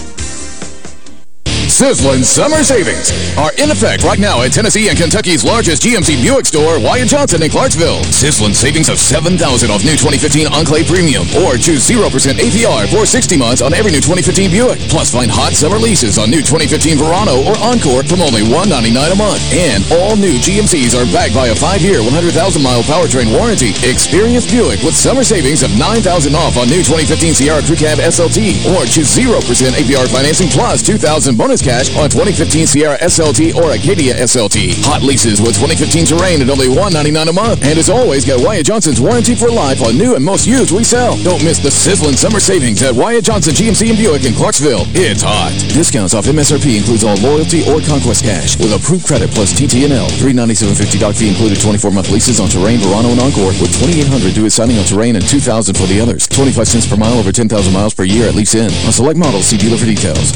Sizzling summer savings are in effect right now at Tennessee and Kentucky's largest GMC Buick store, Wyatt Johnson in Clarksville. Sizzling savings of 7,000 off new 2015 Enclave Premium or choose 0% APR for 60 months on every new 2015 Buick. Plus find hot summer leases on new 2015 Verano or Encore from only 199 a month. And all new GMCs are backed by a 5-year, 100,000-mile powertrain warranty. Experience Buick with summer savings of 9,000 off on new 2015 Sierra Crew Cab SLT or choose 0% APR financing plus 2,000 bonus cash on 2015 Sierra SLT or Acadia SLT. Hot leases with 2015 Terrain at only 199 a month. And as always, get Wyatt Johnson's warranty for life on new and most used we sell. Don't miss the sizzling summer savings at Wyatt Johnson GMC and Buick in Clarksville. It's hot. Discounts off MSRP includes all loyalty or conquest cash with approved credit plus TTNL. $397.50 doc fee included 24-month leases on Terrain, Verano, and Encore with $2,800 due at signing on Terrain and 2,000 for the others. 25 cents per mile over 10,000 miles per year at lease in. On select models, see dealer for details.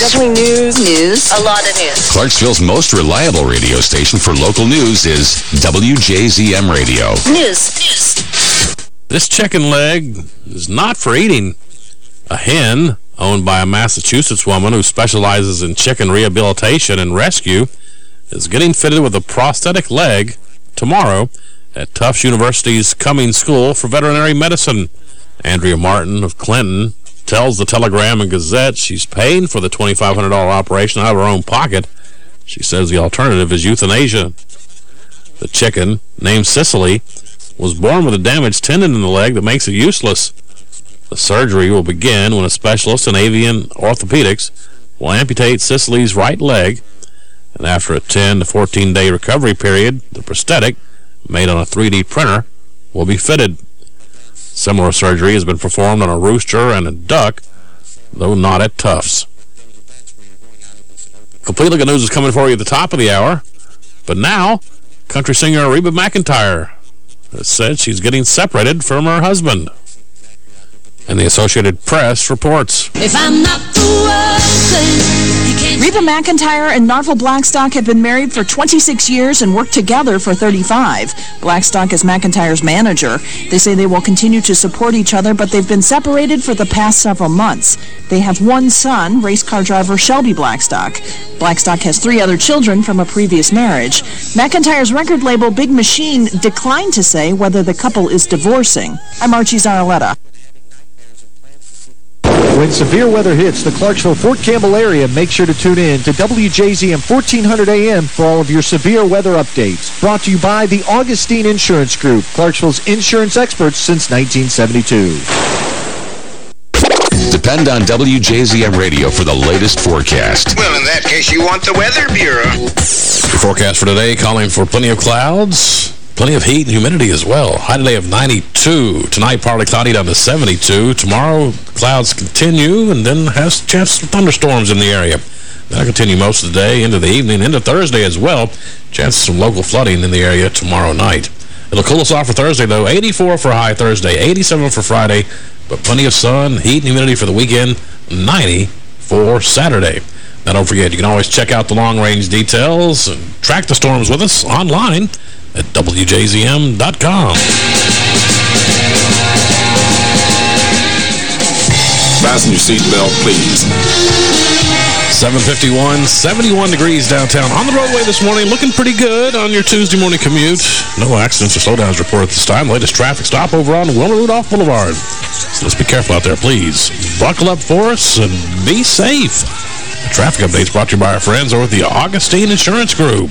Definitely news. News. A lot of news. Clarksville's most reliable radio station for local news is WJZM Radio. News. News. This chicken leg is not for eating. A hen owned by a Massachusetts woman who specializes in chicken rehabilitation and rescue is getting fitted with a prosthetic leg tomorrow at Tufts University's Cummings School for Veterinary Medicine. Andrea Martin of Clinton tells the Telegram and Gazette she's paying for the $2,500 operation out of her own pocket. She says the alternative is euthanasia. The chicken, named Sicily, was born with a damaged tendon in the leg that makes it useless. The surgery will begin when a specialist in avian orthopedics will amputate Sicily's right leg, and after a 10 to 14-day recovery period, the prosthetic, made on a 3D printer, will be fitted. Similar surgery has been performed on a rooster and a duck, though not at Tufts. Complete Look at News is coming for you at the top of the hour. But now, country singer Reba McEntire said she's getting separated from her husband. And the Associated Press reports. If I'm not the one Reba McEntire and Narvel Blackstock have been married for 26 years and worked together for 35. Blackstock is McEntire's manager. They say they will continue to support each other, but they've been separated for the past several months. They have one son, race car driver Shelby Blackstock. Blackstock has three other children from a previous marriage. McEntire's record label Big Machine declined to say whether the couple is divorcing. I'm Archie Zaraletta. When severe weather hits the Clarksville-Fort Campbell area, make sure to tune in to WJZM 1400 AM for all of your severe weather updates. Brought to you by the Augustine Insurance Group, Clarksville's insurance experts since 1972. Depend on WJZM Radio for the latest forecast. Well, in that case, you want the Weather Bureau. The forecast for today calling for plenty of clouds, plenty of heat and humidity as well. High today of 92. Tonight, partly cloudy down to 72. Tomorrow, clouds continue and then has chance of thunderstorms in the area. That'll continue most of the day into the evening, into Thursday as well. Chance of some local flooding in the area tomorrow night. It'll cool us off for Thursday, though. 84 for high Thursday, 87 for Friday, but plenty of sun, heat, and humidity for the weekend, 90 for Saturday. Now, don't forget, you can always check out the long-range details and track the storms with us online at WJZM.com. Fasten your seatbelt, please. 751, 71 degrees downtown. On the roadway this morning, looking pretty good on your Tuesday morning commute. No accidents or slowdowns reported this time. Latest traffic stop over on Wilma Rudolph Boulevard. So let's be careful out there, please. Buckle up for us and be safe. The traffic updates brought to you by our friends over at the Augustine Insurance Group.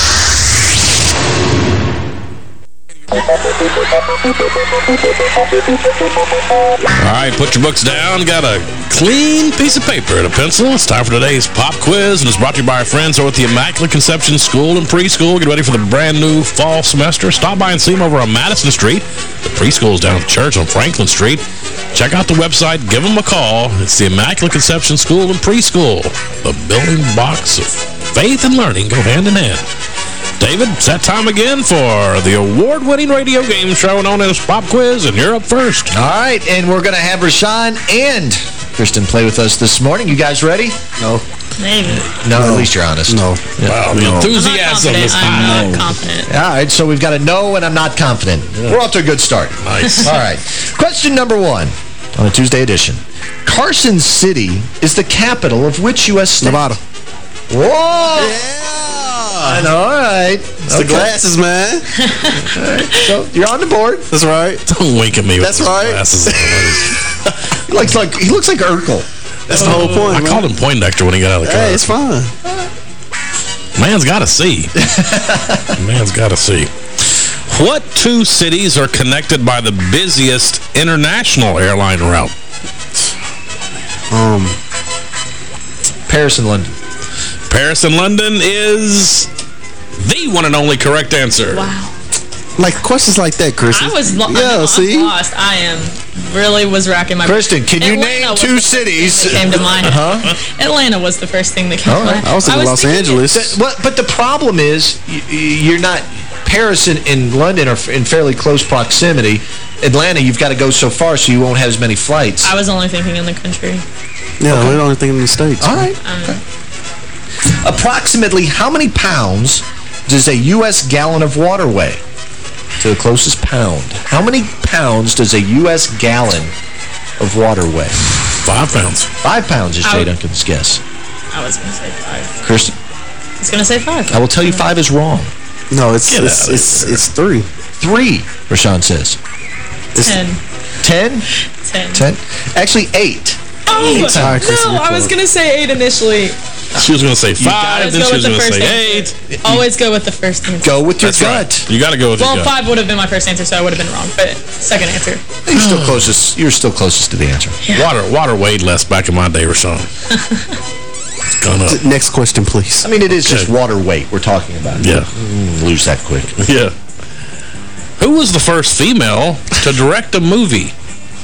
All right, put your books down. Got a clean piece of paper and a pencil. It's time for today's pop quiz, and it's brought to you by our friends over at the Immaculate Conception School and Preschool. Get ready for the brand new fall semester. Stop by and see them over on Madison Street. The preschool is down at the church on Franklin Street. Check out the website. Give them a call. It's the Immaculate Conception School and Preschool. The building blocks of faith and learning go hand in hand. David, it's that time again for the award-winning radio game show known as Pop Quiz, and you're up first. All right, and we're going to have Rashawn and Kristen play with us this morning. You guys ready? No. Maybe. No, at least you're honest. No. Wow, the No. enthusiasm is I'm not confident. All right, so we've got a no and I'm not confident. We're off to a good start. Nice. All right. Question number one on a Tuesday edition. Carson City is the capital of which U.S. state? Nevada. Whoa! I know, all right. It's the glasses, man. All right, So you're on the board. That's right. Don't wink at me with That's right. glasses. He looks like he looks like Urkel. That's the whole point, I man. called him Poindexter when he got out of the car. Hey, it's fine. Man's got to see. Man's got to see. What two cities are connected by the busiest international airline route? Um, Paris and London. Paris and London is the one and only correct answer. Wow. like questions like that, Chris. I was lo yeah, I'm see? lost. I am really was racking my Kristen, can you Atlanta name two the first thing cities? that came to mind. Huh? Atlanta was the first thing that came All to right. mind. I was thinking Los thinking- Angeles. But, but the problem is y- y- you're not Paris and, and London are in fairly close proximity. Atlanta, you've got to go so far, so you won't have as many flights. I was only thinking in the country. Yeah, we're only thinking in the States. All right. Um, Approximately how many pounds does a U.S. gallon of water weigh? To the closest pound. How many pounds does a U.S. gallon of water weigh? Five pounds. Five pounds is I Jay would- Duncan's guess. I was going to say five. Kirsten? I was going to say five. I will tell you five is wrong. No, it's Get it's it's, it's three. Three, Rashawn says. Ten. Ten? Ten. Ten? Actually, eight. Oh, Eight times. no, I was going to say eight initially. She was going to say five, Always then go she was with the going to first say answer. eight. Always go with the first answer. Go with your That's gut. right. You got to go with Well, your gut. Well, five would have been my first answer, so I would have been wrong. But second answer. You're still closest. You're still closest to the answer. Water, water weighed less back in my day, Rashawn. It's gone up. Next question, please. I mean, it is just water weight we're talking about. Yeah. Mm, lose that quick. Yeah. Who was the first female to direct a movie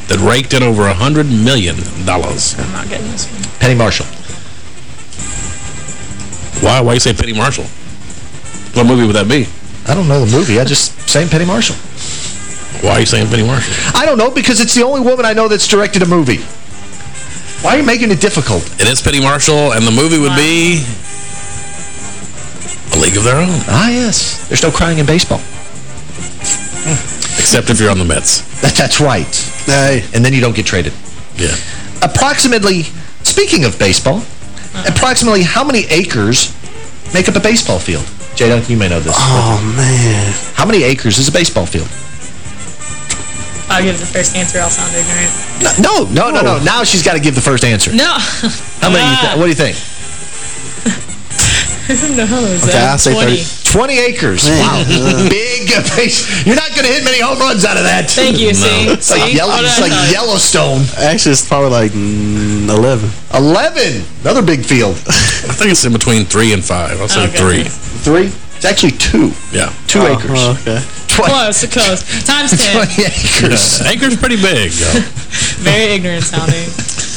that raked in over a $100 million? I'm not getting this one. Penny Marshall. Why, why you say Penny Marshall? What movie would that be? I don't know the movie. I just saying Penny Marshall. Why are you saying Penny Marshall? I don't know because it's the only woman I know that's directed a movie. Why are you making it difficult? It is Penny Marshall, and the movie would be A League of Their Own. Ah, yes. There's no crying in baseball. Except if you're on the Mets. That, that's right. Hey. And then you don't get traded. Yeah. Approximately, speaking of baseball, approximately how many acres make up a baseball field? Jay Duncan, you may know this. Oh, man. How many acres is a baseball field? I'll give the first answer. I'll sound ignorant. No, no, no, no. Now she's got to give the first answer. No. How many? you thi- ah. what do you think? Who knows? Okay, I'll say 20. 20 acres. Man. Wow. Big base. You're not going to hit many home runs out of that. Thank you, see? It's like, See? yellow, What it's like tell you? Yellowstone. Actually, it's probably like mm, 11. 11. Another big field. I think it's in between three and five. I'll say Okay. three. Three? It's actually two. Yeah. Two Oh, acres. oh, okay. Close, close. Times 10. 20 acres. Yeah. Acre's pretty big. Very ignorant sounding.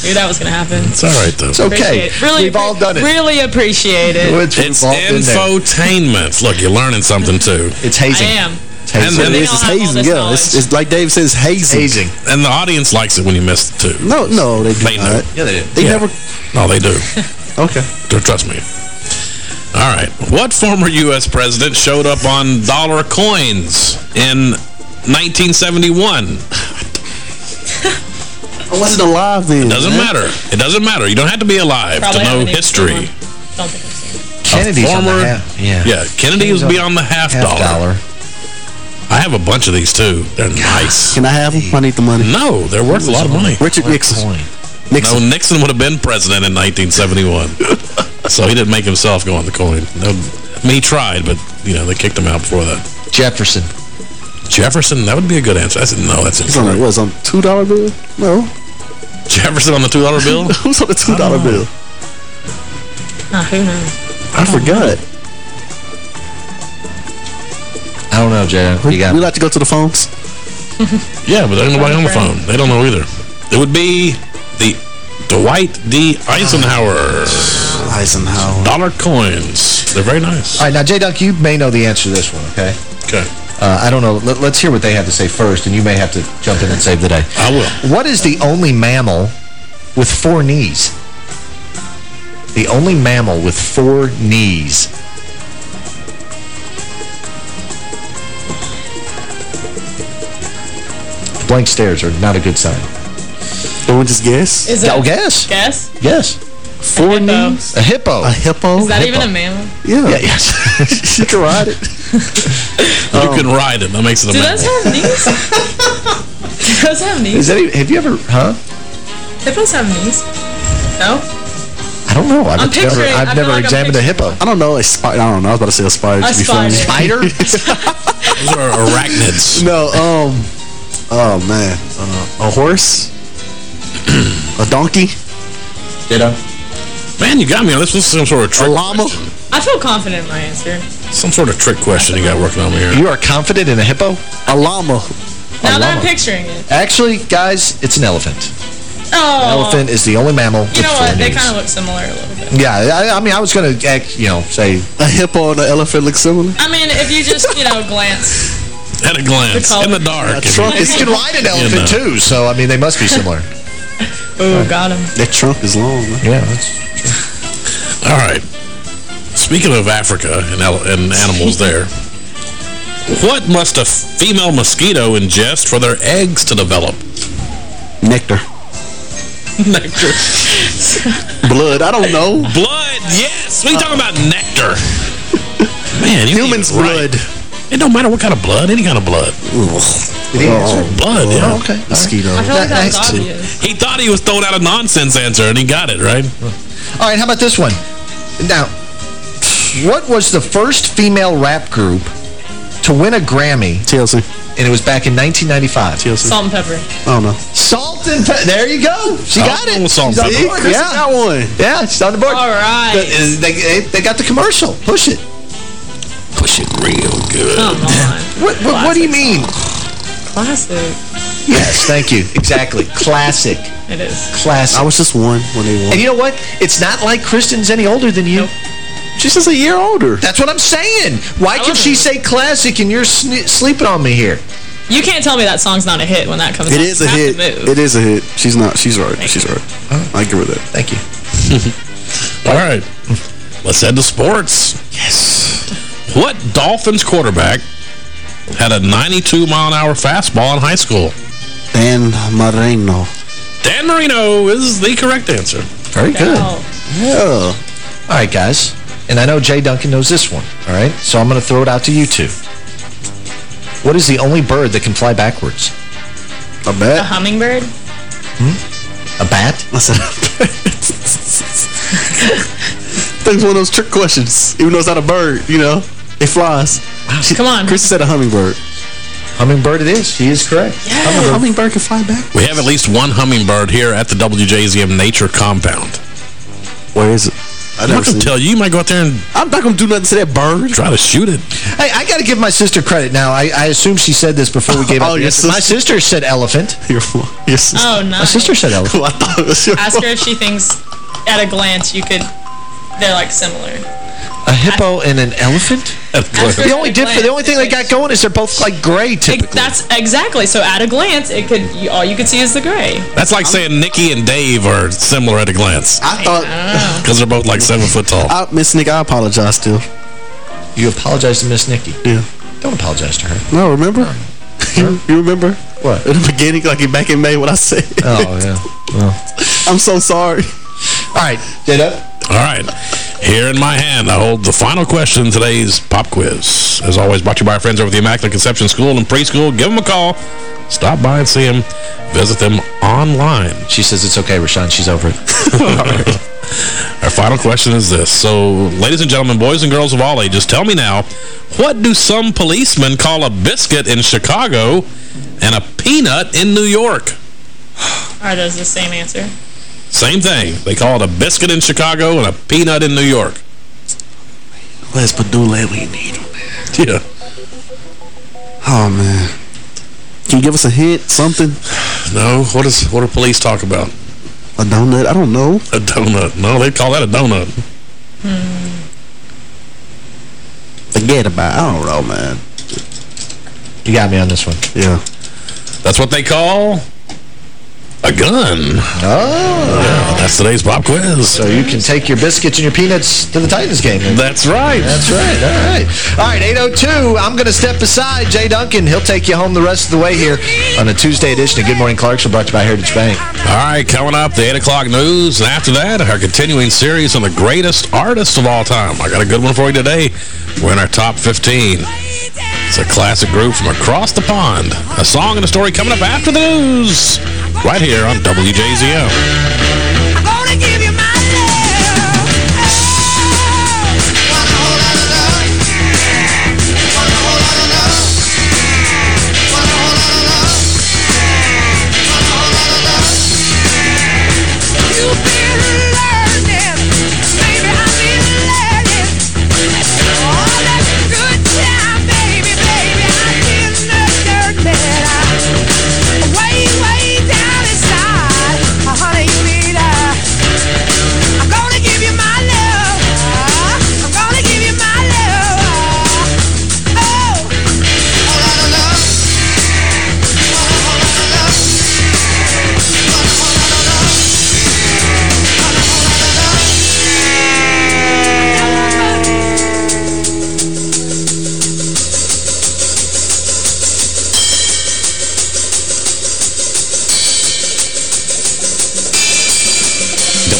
Knew that was going to happen. It's all right, though. It's okay. It. Really, We've all done it. Really appreciate it. It's, It's in infotainment. Look, you're learning something, too. It's hazing. I hazing. am. It's hazing. And then They It's don't have all hazing, yeah. knowledge. It's, it's like Dave says, hazing. hazing. And the audience likes it when you miss it, too. No, no, they do They know. not. Yeah, they do. They Yeah. never... No, they do. Okay. Trust me. All right. What former U.S. president showed up on dollar coins in 1971? I wasn't alive then. Doesn't man. matter. It doesn't matter. You don't have to be alive Probably to know history. seen. Don't think I've. Kennedy's on the former- half. Yeah. Yeah, Kennedy would be on the half, half dollar. I have a bunch of these, too. They're nice. Can I have them? I need the money. No, they're worth a lot of money. Richard Nixon. Nixon. No, Nixon would have been president in 1971. so he didn't make himself go on the coin. No, I mean, he tried, but, you know, they kicked him out before that. Jefferson. Jefferson, that would be a good answer. I said, no, that's He's on the, incorrect. on $2 bill? No. Jefferson on the $2 bill? Who's on the $2 bill? Ah, who knows? I forgot. I don't know, Jay. You got We like to go to the phones. yeah, but there's nobody on the phone. They don't know either. It would be the Dwight D. Eisenhower. Eisenhower. Dollar coins. They're very nice. All right, now, Jay Dunk, you may know the answer to this one, okay? Okay. Uh, I don't know. Let, us hear what they have to say first, and you may have to jump in and save the day. I will. What is the only mammal with four knees? The only mammal with four knees. Blank stares are not a good sign. Don't just guess? Is it? Oh, guess. Guess? Yes. Four hippo. knees? A hippo. A hippo? Is that hippo. even a mammal? Yeah. Yeah, yes. you can ride it. You can ride it. That makes it a Do mammal. those have knees? Do those have Is knees? that, even- have you ever, huh? Hippos have knees? No? I don't know. I've I'm never, picturing- I've I feel never like examined a hippo. I don't know. A spider. I don't know. I was about to say a spider. A to be spider. Spider? Those are arachnids. No, um, oh man, uh, a horse, a donkey, Did I? Man, you got me on this. was some sort of trick a llama. question. I feel confident in my answer. Some sort of trick question you got working on me here. You are confident in a hippo? A llama. Now that I'm picturing it. Actually, guys, it's an elephant. Oh. An Elephant is the only mammal You know four what? They kind of look similar a little bit. Yeah, I, I mean, I was going to, act, you know, say... A hippo and an elephant look similar. I mean, if you just, you know, glance. At a glance, The in the dark. Yeah, if trunk you- is- You can ride an elephant, know. too, so, I mean, they must be similar. Ooh, got him. That trunk is long. Man. yeah, that's... true. All right. Speaking of Africa and, and animals there, what must a female mosquito ingest for their eggs to develop? Nectar. nectar. Blood. I don't know. Blood, yes. We talking about nectar. Man, you Human's blood. It don't matter what kind of blood, any kind of blood. Did he oh. answer? Blood, Oh, yeah. okay. Mosquito. I feel like That- that's that's- obvious. He thought he was throwing out a nonsense answer, and he got it, right? All right, how about this one? Now, what was the first female rap group to win a Grammy? TLC. And it was back in 1995. TLC. Salt-N-Pepa. I don't know. Salt-N-Pepa. There you go. She Oh, got it. Salt and She's on the Pepper. board. Chris Yeah. got one. Yeah, she's on the board. All right. The- uh, They, they, they got the commercial. Push it. Push it real good. Come on. What, what, what do you mean? Classic. Yes, thank you. Exactly. Classic. It is. Classic. I was just one when they won. And you know what? It's not like Kristen's any older than you. She's just a year older. That's what I'm saying. Why can wasn't- she say classic and you're sne sleeping on me here? You can't tell me that song's not a hit when that comes It out. is a have hit. It is a hit. She's not. She's right. She's right. Oh. I give her that. Thank you. All right. Let's head to sports. Yes. What Dolphins quarterback had a 92-mile-an-hour fastball in high school? Dan Marino. Dan Marino is the correct answer. Very good. Yeah. All right, guys. And I know Jay Duncan knows this one, all right? So I'm going to throw it out to you two. What is the only bird that can fly backwards? A bat. A bat. hummingbird? Hmm? A bat? I said That's one of those trick questions. Even though it's not a bird, you know, it flies. Come on. Chris said a hummingbird. Hummingbird it is. She is correct. Yeah, Hummingbird. hummingbird can fly back. We have at least one hummingbird here at the WJZM Nature Compound. Where is it? I I'm not going to tell you. You might go out there and I'm not going to do nothing to that bird. try to shoot it. Hey, I got to give my sister credit. Now, I, I assume she said this before we gave Oh, up. the your answer. Oh, my sister said elephant. Your, your sister. Oh, My nice. sister said elephant. I thought it was your Ask her if she thinks, at a glance, you could... They're, like, similar. A hippo and an elephant? Ask her The only a difference, the only thing they got going is they're both like gray Ex- typically. That's exactly. So at a glance, it could you, all you could see is the gray. That's like saying Nikki and Dave are similar at a glance. I thought, Because they're both like seven foot tall. I, Miss Nick, I apologize still. You apologize to Miss Nikki. Yeah. Don't apologize to her. No, remember? you, you remember? What? In the beginning, like back in May, what I said. Oh, yeah. Well. I'm so sorry. All right, Data. All right. Here in my hand, I hold the final question in today's pop quiz. As always, brought to you by our friends over at the Immaculate Conception School and Preschool. Give them a call. Stop by and see them. Visit them online. She says it's okay, Rashawn. She's over it. Our final question is this. So, ladies and gentlemen, boys and girls of all ages, tell me now, what do some policemen call a biscuit in Chicago and a peanut in New York? Are those the same answer? Same thing. They call it a biscuit in Chicago and a peanut in New York. Let's put Padula, we need him. Yeah. Oh, man. Can you give us a hint? Something? No, what is what do police talk about? A donut? I don't know. A donut. No, they call that a donut. Hmm. Forget about it. I don't know, man. You got me on this one. Yeah. That's what they call a gun. Oh. That's today's pop quiz. So you can take your biscuits and your peanuts to the Titans game. That's right. That's right. All right. All right, 802. I'm going to step aside. Jay Duncan, he'll take you home the rest of the way here on a Tuesday edition of Good Morning Clarksville brought to you by Heritage Bank. All right, coming up, the 8 o'clock news. And after that, our continuing series on the greatest artists of all time. I got a good one for you today. We're in our top 15. It's a classic group from across the pond. A song and a story coming up after the news. Right here on WJZM.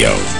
Radio.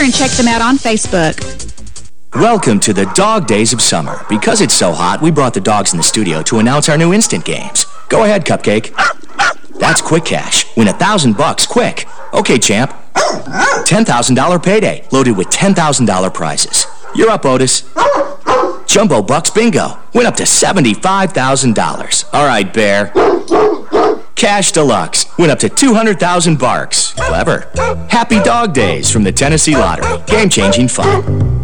and check them out on Facebook. Welcome to the dog days of summer. Because it's so hot, we brought the dogs in the studio to announce our new instant games. Go ahead, Cupcake. That's quick cash. Win a thousand bucks quick. Okay, champ. $10,000 payday, loaded with $10,000 prizes. You're up, Otis. Jumbo Bucks Bingo. Win up to $75,000. All right, Bear. Cash Deluxe. Win up to 200,000 barks. Clever. Happy Dog Days from the Tennessee Lottery. Game-changing fun.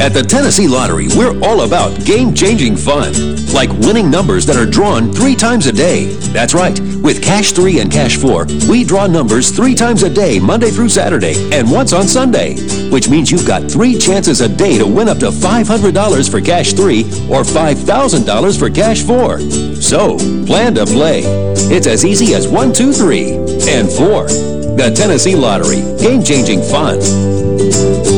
At the Tennessee Lottery, we're all about game-changing fun. Like winning numbers that are drawn three times a day. That's right. With Cash 3 and Cash 4, we draw numbers three times a day, Monday through Saturday, and once on Sunday. Which means you've got three chances a day to win up to $500 for Cash 3 or $5,000 for Cash 4. So, plan to play. It's as easy as one, two, three, and 4. The Tennessee Lottery. Game-changing fun.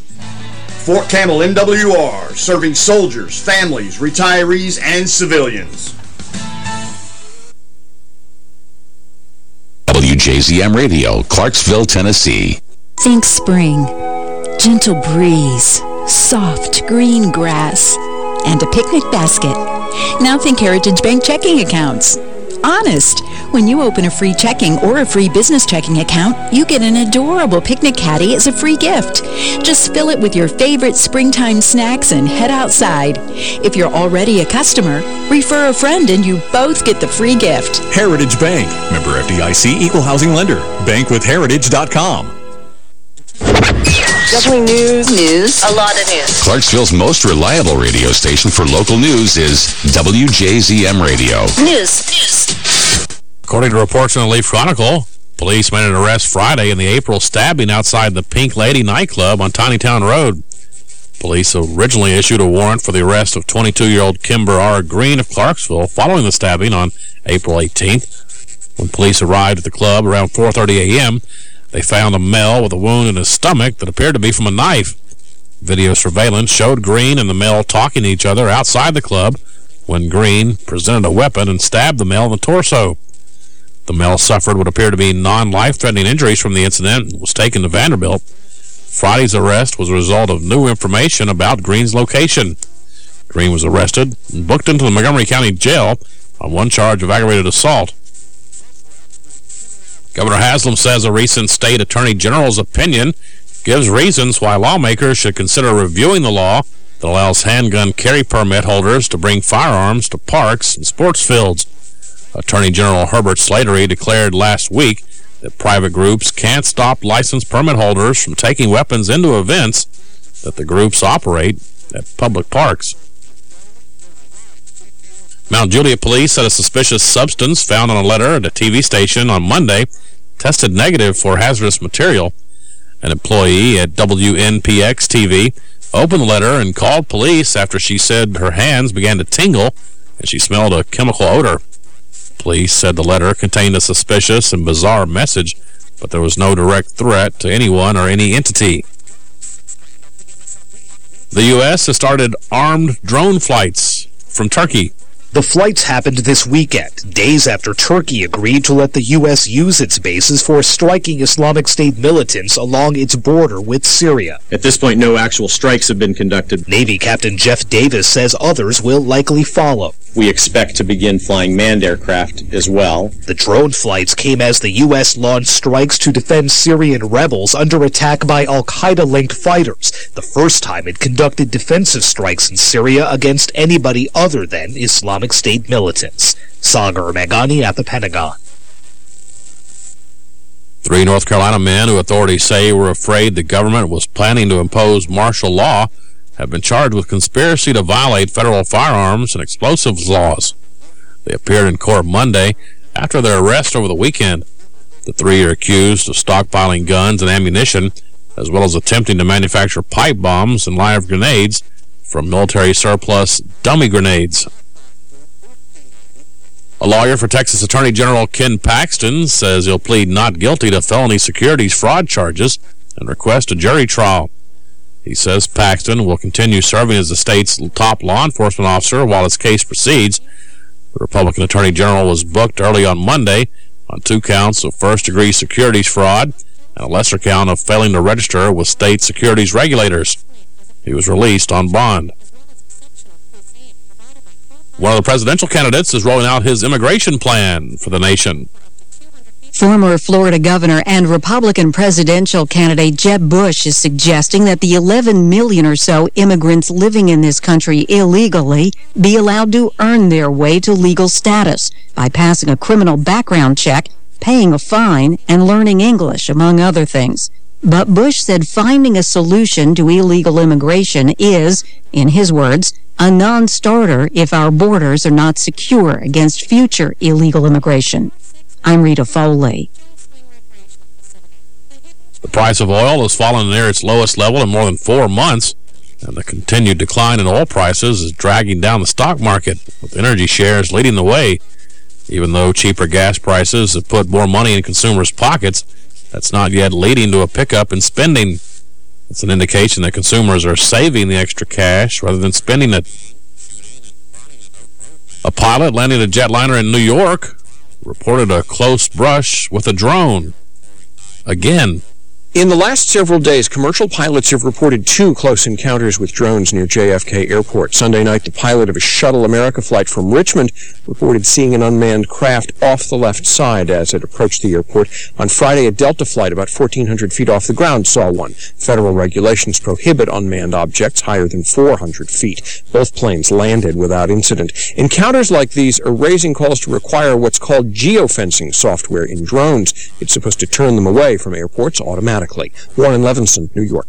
Fort Campbell MWR, serving soldiers, families, retirees, and civilians. WJZM Radio, Clarksville, Tennessee. Think spring. Gentle breeze, soft green grass, and a picnic basket. Now think Heritage Bank checking accounts. Honest. When you open a free checking or a free business checking account, you get an adorable picnic caddy as a free gift. Just fill it with your favorite springtime snacks and head outside. If you're already a customer, refer a friend and you both get the free gift. Heritage Bank. Member FDIC Equal Housing Lender. Bankwithheritage.com. Definitely news. News. A lot of news. Clarksville's most reliable radio station for local news is WJZM Radio. News. News. According to reports in the Leaf Chronicle, police made an arrest Friday in the April stabbing outside the Pink Lady nightclub on Tinytown Road. Police originally issued a warrant for the arrest of 22-year-old Kimber R. Green of Clarksville following the stabbing on April 18th. When police arrived at the club around 4.30 a.m., they found a male with a wound in his stomach that appeared to be from a knife. Video surveillance showed Green and the male talking to each other outside the club when Green presented a weapon and stabbed the male in the torso. The male suffered what appeared to be non-life-threatening injuries from the incident and was taken to Vanderbilt. Friday's arrest was a result of new information about Green's location. Green was arrested and booked into the Montgomery County Jail on one charge of aggravated assault. Governor Haslam says a recent state attorney general's opinion gives reasons why lawmakers should consider reviewing the law that allows handgun carry permit holders to bring firearms to parks and sports fields. Attorney General Herbert Slatery declared last week that private groups can't stop licensed permit holders from taking weapons into events that the groups operate at public parks. Mount Juliet police said a suspicious substance found on a letter at a TV station on Monday tested negative for hazardous material. An employee at WNPX TV opened the letter and called police after she said her hands began to tingle and she smelled a chemical odor. Police said the letter contained a suspicious and bizarre message, but there was no direct threat to anyone or any entity. The U.S. has started armed drone flights from Turkey. The flights happened this weekend, days after Turkey agreed to let the U.S. use its bases for striking Islamic State militants along its border with Syria. At this point, no actual strikes have been conducted. Navy Captain Jeff Davis says others will likely follow. We expect to begin flying manned aircraft as well. The drone flights came as the U.S. launched strikes to defend Syrian rebels under attack by al-Qaeda-linked fighters, the first time it conducted defensive strikes in Syria against anybody other than Islamic State militants. Sagar Meghani at the Pentagon. Three North Carolina men who authorities say were afraid the government was planning to impose martial law have been charged with conspiracy to violate federal firearms and explosives laws. They appeared in court Monday after their arrest over the weekend. The three are accused of stockpiling guns and ammunition, as well as attempting to manufacture pipe bombs and live grenades from military surplus dummy grenades. A lawyer for Texas Attorney General Ken Paxton says he'll plead not guilty to felony securities fraud charges and request a jury trial. He says Paxton will continue serving as the state's top law enforcement officer while his case proceeds. The Republican Attorney General was booked early on Monday on two counts of first-degree securities fraud and a lesser count of failing to register with state securities regulators. He was released on bond. One of the presidential candidates is rolling out his immigration plan for the nation. Former Florida governor and Republican presidential candidate Jeb Bush is suggesting that the 11 million or so immigrants living in this country illegally be allowed to earn their way to legal status by passing a criminal background check, paying a fine, and learning English, among other things. But Bush said finding a solution to illegal immigration is, in his words, a non-starter if our borders are not secure against future illegal immigration. I'm Rita Foley. The price of oil has fallen near its lowest level in more than four months, and the continued decline in oil prices is dragging down the stock market, with energy shares leading the way. Even though cheaper gas prices have put more money in consumers' pockets, that's not yet leading to a pickup in spending. It's an indication that consumers are saving the extra cash rather than spending it. A pilot landing a jetliner in New York reported a close brush with a drone. Again, in the last several days, commercial pilots have reported two close encounters with drones near JFK Airport. Sunday night, the pilot of a Shuttle America flight from Richmond reported seeing an unmanned craft off the left side as it approached the airport. On Friday, a Delta flight about 1,400 feet off the ground saw one. Federal regulations prohibit unmanned objects higher than 400 feet. Both planes landed without incident. Encounters like these are raising calls to require what's called geofencing software in drones. It's supposed to turn them away from airports automatically. Warren Levinson, New York.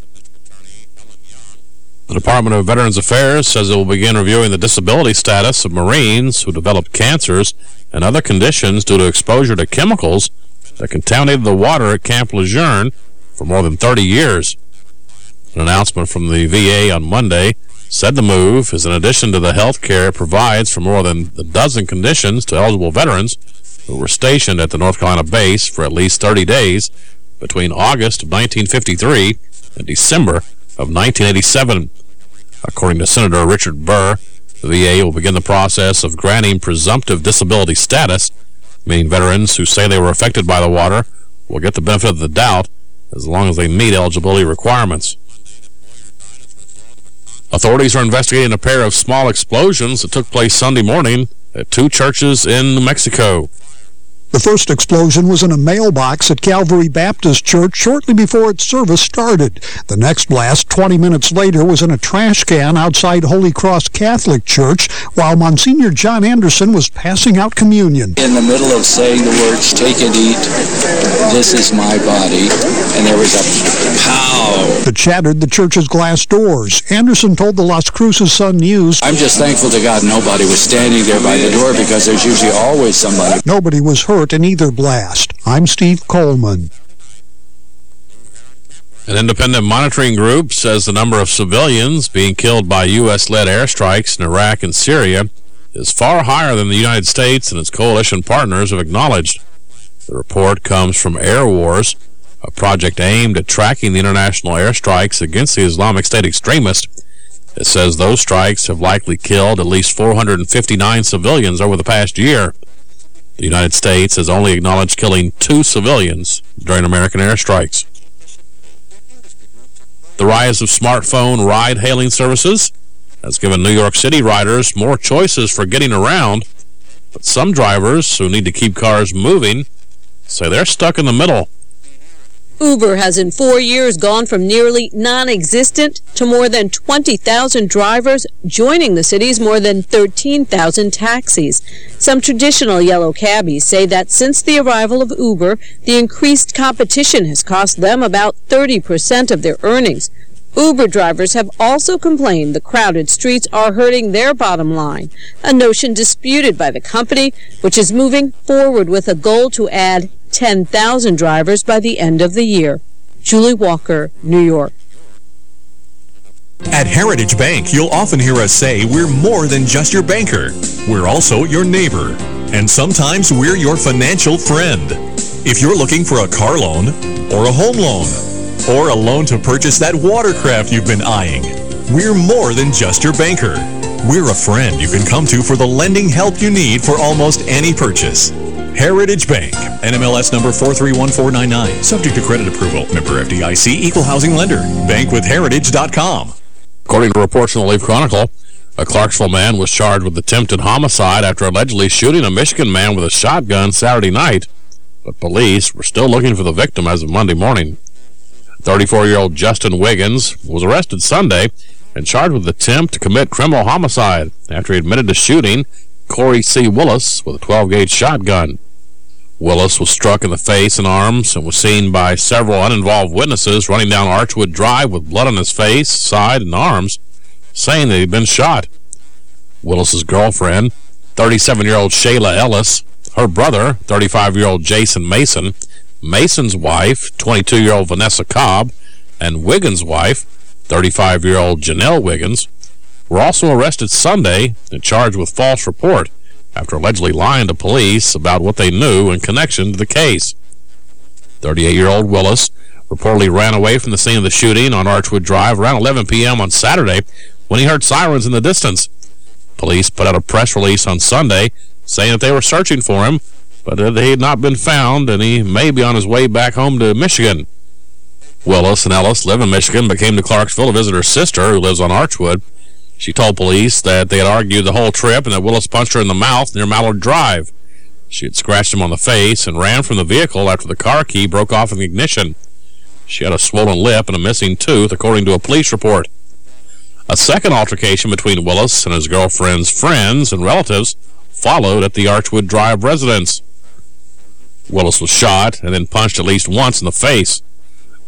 The Department of Veterans Affairs says it will begin reviewing the disability status of Marines who developed cancers and other conditions due to exposure to chemicals that contaminated the water at Camp Lejeune for more than 30 years. An announcement from the VA on Monday said the move is in addition to the health care it provides for more than a dozen conditions to eligible veterans who were stationed at the North Carolina base for at least 30 days between August of 1953 and December of 1987. According to Senator Richard Burr, the VA will begin the process of granting presumptive disability status, meaning veterans who say they were affected by the water will get the benefit of the doubt as long as they meet eligibility requirements. Authorities are investigating a pair of small explosions that took place Sunday morning at two churches in New Mexico. The first explosion was in a mailbox at Calvary Baptist Church shortly before its service started. The next blast, 20 minutes later, was in a trash can outside Holy Cross Catholic Church while Monsignor John Anderson was passing out communion. In the middle of saying the words, take and eat, this is my body, and there was a pow. That shattered the church's glass doors. Anderson told the Las Cruces Sun-News, I'm just thankful to God nobody was standing there by the door because there's usually always somebody. Nobody was hurt in either blast. I'm Steve Coleman. An independent monitoring group says the number of civilians being killed by U.S.-led airstrikes in Iraq and Syria is far higher than the United States and its coalition partners have acknowledged. The report comes from Air Wars, a project aimed at tracking the international airstrikes against the Islamic State extremists. It says those strikes have likely killed at least 459 civilians over the past year. The United States has only acknowledged killing two civilians during American airstrikes. The rise of smartphone ride-hailing services has given New York City riders more choices for getting around, but some drivers who need to keep cars moving say they're stuck in the middle. Uber has in four years gone from nearly non-existent to more than 20,000 drivers, joining the city's more than 13,000 taxis. Some traditional yellow cabbies say that since the arrival of Uber, the increased competition has cost them about 30% of their earnings. Uber drivers have also complained the crowded streets are hurting their bottom line, a notion disputed by the company, which is moving forward with a goal to add 10,000 drivers by the end of the year. Julie Walker, New York. At Heritage Bank, you'll often hear us say we're more than just your banker. We're also your neighbor. And sometimes we're your financial friend. If you're looking for a car loan, or a home loan, or a loan to purchase that watercraft you've been eyeing, we're more than just your banker. We're a friend you can come to for the lending help you need for almost any purchase. Heritage Bank, NMLS number 431499, subject to credit approval. Member FDIC, equal housing lender. Bankwithheritage.com. According to reports in the Leaf Chronicle, a Clarksville man was charged with attempted homicide after allegedly shooting a Michigan man with a shotgun Saturday night, but police were still looking for the victim as of Monday morning. 34-year-old Justin Wiggins was arrested Sunday and charged with attempt to commit criminal homicide after he admitted to shooting Corey C. Willis with a 12-gauge shotgun. Willis was struck in the face and arms and was seen by several uninvolved witnesses running down Archwood Drive with blood on his face, side, and arms, saying that he'd been shot. Willis's girlfriend, 37-year-old Shayla Ellis, her brother, 35-year-old Jason Mason, Mason's wife, 22-year-old Vanessa Cobb, and Wiggins' wife, 35-year-old Janelle Wiggins, were also arrested Sunday and charged with false report after allegedly lying to police about what they knew in connection to the case. 38-year-old Willis reportedly ran away from the scene of the shooting on Archwood Drive around 11 p.m. on Saturday when he heard sirens in the distance. Police put out a press release on Sunday saying that they were searching for him, but that he had not been found and he may be on his way back home to Michigan. Willis and Ellis live in Michigan, but came to Clarksville to visit her sister, who lives on Archwood. She told police that they had argued the whole trip and that Willis punched her in the mouth near Mallard Drive. She had scratched him on the face and ran from the vehicle after the car key broke off in the ignition. She had a swollen lip and a missing tooth, according to a police report. A second altercation between Willis and his girlfriend's friends and relatives followed at the Archwood Drive residence. Willis was shot and then punched at least once in the face.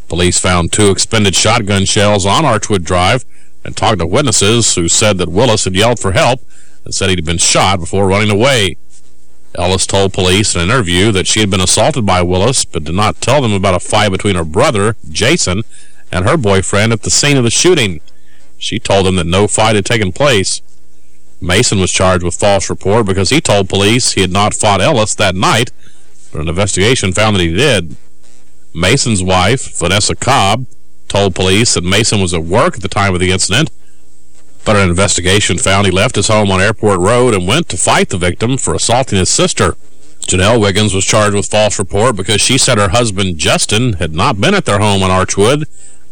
Police found two expended shotgun shells on Archwood Drive and talked to witnesses who said that Willis had yelled for help and said he'd been shot before running away. Ellis told police in an interview that she had been assaulted by Willis but did not tell them about a fight between her brother, Jason, and her boyfriend at the scene of the shooting. She told them that no fight had taken place. Mason was charged with false report because he told police he had not fought Ellis that night, but an investigation found that he did. Mason's wife, Vanessa Cobb, told police that Mason was at work at the time of the incident, but an investigation found he left his home on Airport Road and went to fight the victim for assaulting his sister. Janelle Wiggins was charged with false report because she said her husband, Justin, had not been at their home on Archwood,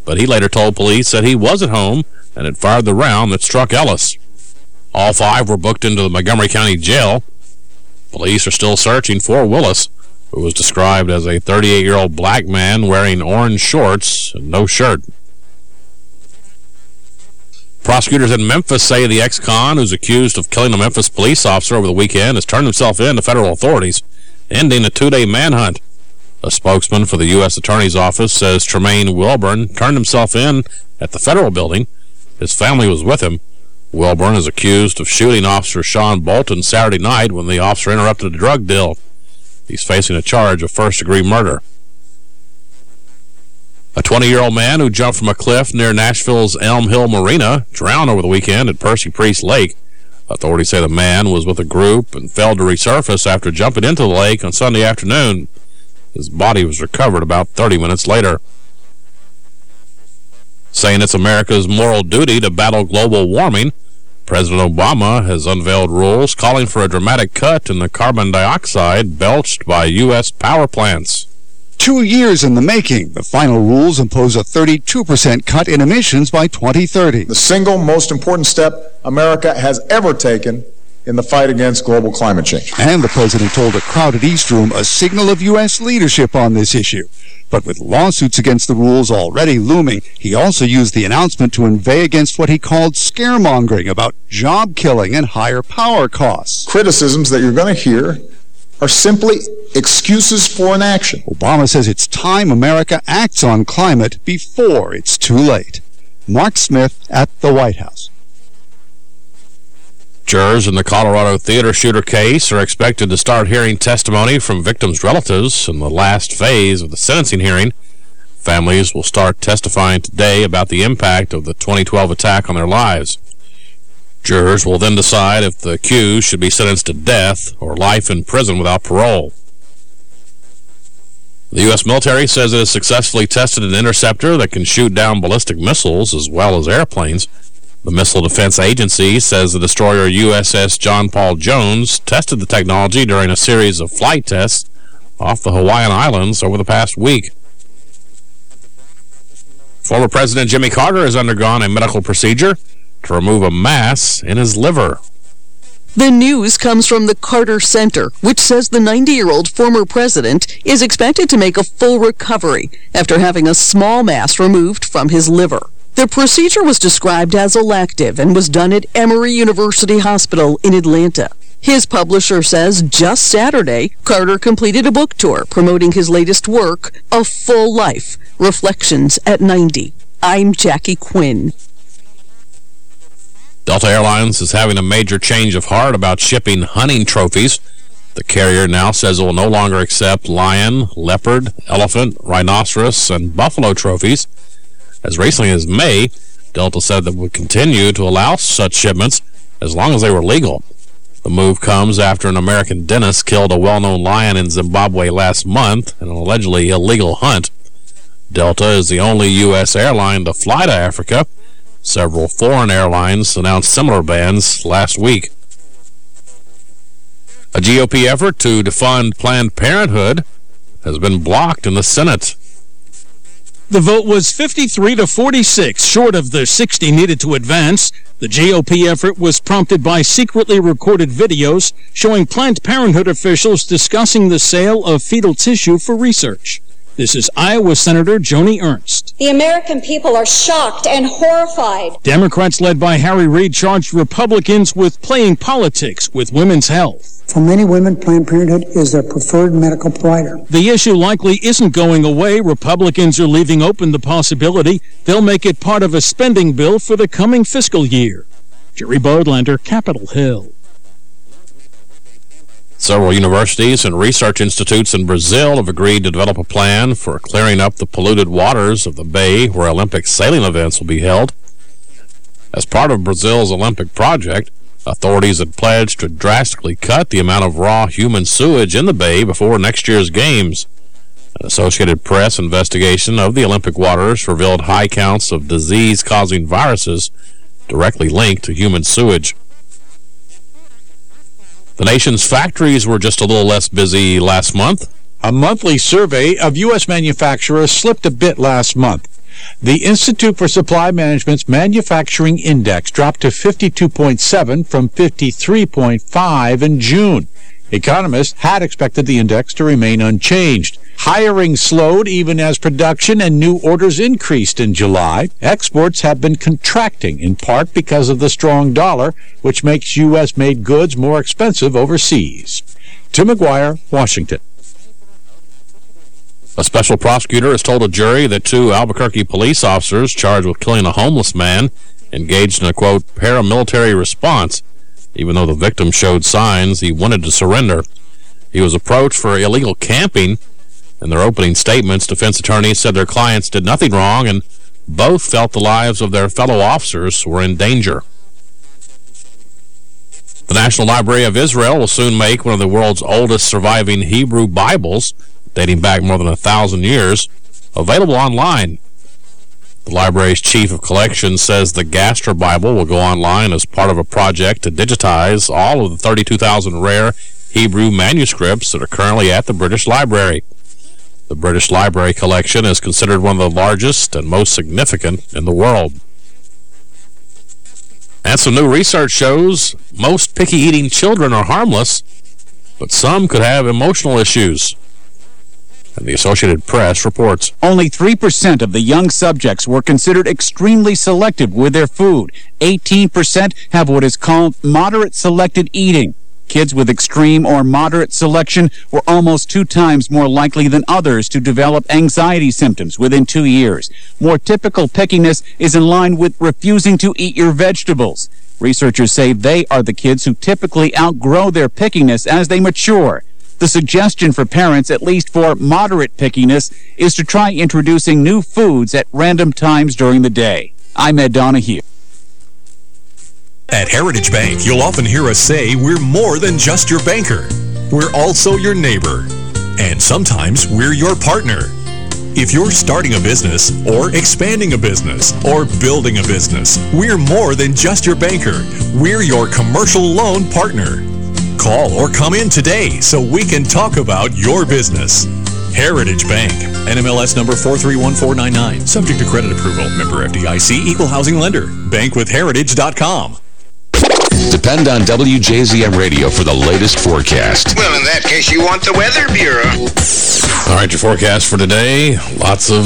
but he later told police that he was at home and had fired the round that struck Ellis. All five were booked into the Montgomery County Jail. Police are still searching for Willis, who was described as a 38-year-old black man wearing orange shorts and no shirt. Prosecutors in Memphis say the ex-con who's accused of killing a Memphis police officer over the weekend has turned himself in to federal authorities, ending a two-day manhunt. A spokesman for the U.S. Attorney's Office says Tremaine Wilburn turned himself in at the federal building. His family was with him. Wilburn is accused of shooting Officer Sean Bolton Saturday night when the officer interrupted a drug deal. He's facing a charge of first-degree murder. A 20-year-old man who jumped from a cliff near Nashville's Elm Hill Marina drowned over the weekend at Percy Priest Lake. Authorities say the man was with a group and failed to resurface after jumping into the lake on Sunday afternoon. His body was recovered about 30 minutes later. Saying it's America's moral duty to battle global warming, President Obama has unveiled rules calling for a dramatic cut in the carbon dioxide belched by U.S. power plants. Two years in the making, the final rules impose a 32% cut in emissions by 2030. The single most important step America has ever taken in the fight against global climate change. And the president told a crowded East Room a signal of U.S. leadership on this issue. But with lawsuits against the rules already looming, he also used the announcement to inveigh against what he called scaremongering about job killing and higher power costs. Criticisms that you're going to hear are simply excuses for inaction. Obama says it's time America acts on climate before it's too late. Mark Smith at the White House. Jurors in the Colorado theater shooter case are expected to start hearing testimony from victims' relatives in the last phase of the sentencing hearing. Families will start testifying today about the impact of the 2012 attack on their lives. Jurors will then decide if the accused should be sentenced to death or life in prison without parole. The U.S. military says it has successfully tested an interceptor that can shoot down ballistic missiles as well as airplanes. The Missile Defense Agency says the destroyer USS John Paul Jones tested the technology during a series of flight tests off the Hawaiian Islands over the past week. Former President Jimmy Carter has undergone a medical procedure to remove a mass in his liver. The news comes from the Carter Center, which says the 90-year-old former president is expected to make a full recovery after having a small mass removed from his liver. The procedure was described as elective and was done at Emory University Hospital in Atlanta. His publisher says just Saturday, Carter completed a book tour promoting his latest work, A Full Life, Reflections at 90. I'm Jackie Quinn. Delta Airlines is having a major change of heart about shipping hunting trophies. The carrier now says it will no longer accept lion, leopard, elephant, rhinoceros, and buffalo trophies. As recently as May, Delta said that would continue to allow such shipments as long as they were legal. The move comes after an American dentist killed a well-known lion in Zimbabwe last month in an allegedly illegal hunt. Delta is the only U.S. airline to fly to Africa. Several foreign airlines announced similar bans last week. A GOP effort to defund Planned Parenthood has been blocked in the Senate. The vote was 53 to 46, short of the 60 needed to advance. The GOP effort was prompted by secretly recorded videos showing Planned Parenthood officials discussing the sale of fetal tissue for research. This is Iowa Senator Joni Ernst. The American people are shocked and horrified. Democrats led by Harry Reid charged Republicans with playing politics with women's health. For many women, Planned Parenthood is their preferred medical provider. The issue likely isn't going away. Republicans are leaving open the possibility they'll make it part of a spending bill for the coming fiscal year. Jerry Bodlander, Capitol Hill. Several universities and research institutes in Brazil have agreed to develop a plan for clearing up the polluted waters of the bay where Olympic sailing events will be held. As part of Brazil's Olympic project, authorities had pledged to drastically cut the amount of raw human sewage in the bay before next year's games. An Associated Press investigation of the Olympic waters revealed high counts of disease-causing viruses directly linked to human sewage. The nation's factories were just a little less busy last month. A monthly survey of U.S. manufacturers slipped a bit last month. The Institute for Supply Management's Manufacturing Index dropped to 52.7 from 53.5 in June. Economists had expected the index to remain unchanged. Hiring slowed even as production and new orders increased in July. Exports have been contracting, in part because of the strong dollar, which makes U.S.-made goods more expensive overseas. Tim Maguire, Washington. A special prosecutor has told a jury that two Albuquerque police officers charged with killing a homeless man engaged in a, quote, paramilitary response, even though the victim showed signs he wanted to surrender. He was approached for illegal camping. In their opening statements, defense attorneys said their clients did nothing wrong and both felt the lives of their fellow officers were in danger. The National Library of Israel will soon make one of the world's oldest surviving Hebrew Bibles dating back more than a thousand years, available online. The library's chief of collections says the Gaster Bible will go online as part of a project to digitize all of the 32,000 rare Hebrew manuscripts that are currently at the British Library. The British Library collection is considered one of the largest and most significant in the world. And some new research shows most picky-eating children are harmless, but some could have emotional issues. And the Associated Press reports. Only 3% of the young subjects were considered extremely selective with their food. 18% have what is called moderate selected eating. Kids with extreme or moderate selection were almost two times more likely than others to develop anxiety symptoms within two years. More typical pickiness is in line with refusing to eat your vegetables. Researchers say they are the kids who typically outgrow their pickiness as they mature. The suggestion for parents, at least for moderate pickiness, is to try introducing new foods at random times during the day. I'm Ed Donahue. At Heritage Bank, you'll often hear us say we're more than just your banker. We're also your neighbor. And sometimes we're your partner. If you're starting a business, or expanding a business, or building a business, we're more than just your banker. We're your commercial loan partner. Call or come in today so we can talk about your business. Heritage Bank, NMLS number 431499, subject to credit approval, member FDIC, equal housing lender, bankwithheritage.com. Depend on WJZM Radio for the latest forecast. Well, in that case, you want the Weather Bureau. All right, your forecast for today, lots of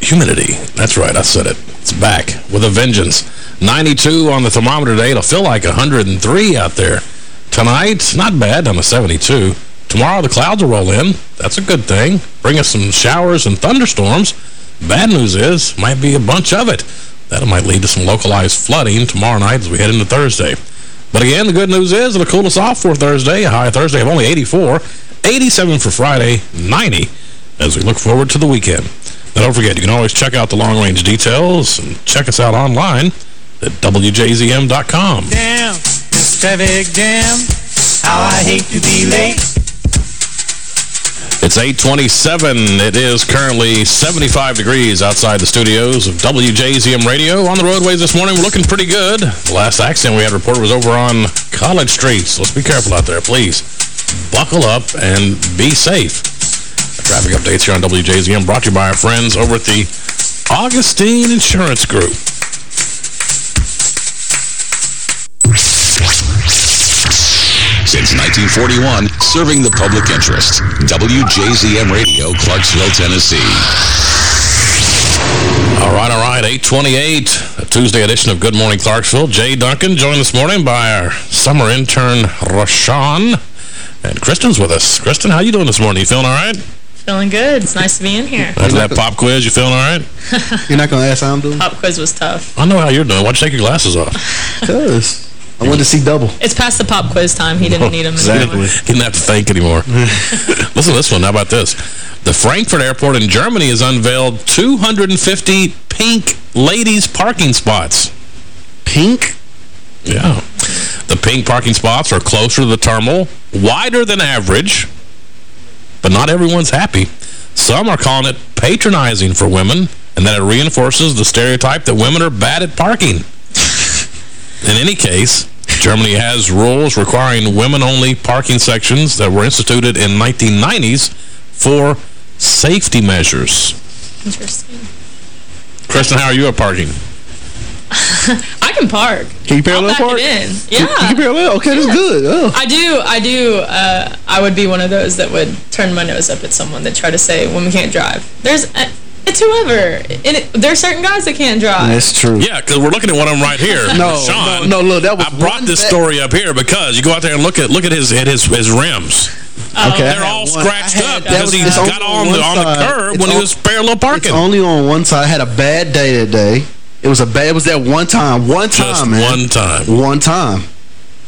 humidity. That's right, I said it. It's back with a vengeance. 92 on the thermometer today. It'll feel like 103 out there. Tonight, not bad, down a 72. Tomorrow, the clouds will roll in. That's a good thing. Bring us some showers and thunderstorms. Bad news is, might be a bunch of it. That might lead to some localized flooding tomorrow night as we head into Thursday. But again, the good news is it'll cool us off for Thursday. A high Thursday of only 84. 87 for Friday, 90 as we look forward to the weekend. Now, don't forget, you can always check out the long-range details and check us out online at WJZM.com. Damn, traffic jam, how I hate to be late. It's 827. It is currently 75 degrees outside the studios of WJZM Radio. On the roadways this morning, we're looking pretty good. The last accident we had reported was over on College Street, so let's be careful out there, please. Buckle up and be safe. Traffic updates here on WJZM brought to you by our friends over at the Augustine Insurance Group. 1941, serving the public interest. WJZM Radio, Clarksville, Tennessee. All right, all right, 828, a Tuesday edition of Good Morning Clarksville. Jay Duncan joined this morning by our summer intern, Rashawn. And Kristen's with us. Kristen, how you doing this morning? You feeling all right? Feeling good. It's nice to be in here. After that pop quiz, you feeling all right? You're not going to ask how I'm doing? Pop quiz was tough. I know how you're doing. Why'd you take your glasses off? Because I wanted to see double. It's past the pop quiz time. He didn't oh, need them exactly. anymore. Didn't have to think anymore. Listen to this one. How about this? The Frankfurt Airport in Germany has unveiled 250 pink ladies parking spots. Pink? Yeah. The pink parking spots are closer to the terminal, wider than average, but not everyone's happy. Some are calling it patronizing for women, and that it reinforces the stereotype that women are bad at parking. In any case, Germany has rules requiring women-only parking sections that were instituted in 1990s for safety measures. Interesting. Kristen, how are you at parking? I can park. Can you parallel I'll park? it in. You- Yeah. You can parallel. Okay, that's good. Oh. I do, I do, uh, I would be one of those that would turn my nose up at someone that try to say women can't drive. There's, uh, it's whoever. And it, there's certain guys that can't drive. That's true. Yeah, because we're looking at one of them right here. No, Sean, no, no, look, that was I brought this that- story up here because you go out there and look at look at his at his his rims. Oh. Okay, They're all one- scratched had- up because was- he got only on the one on the side. curb It's when he was parallel parking. It's only on one side. I had a bad day that day. It was a bad. It was that one time. One time, Just man. one time. One time.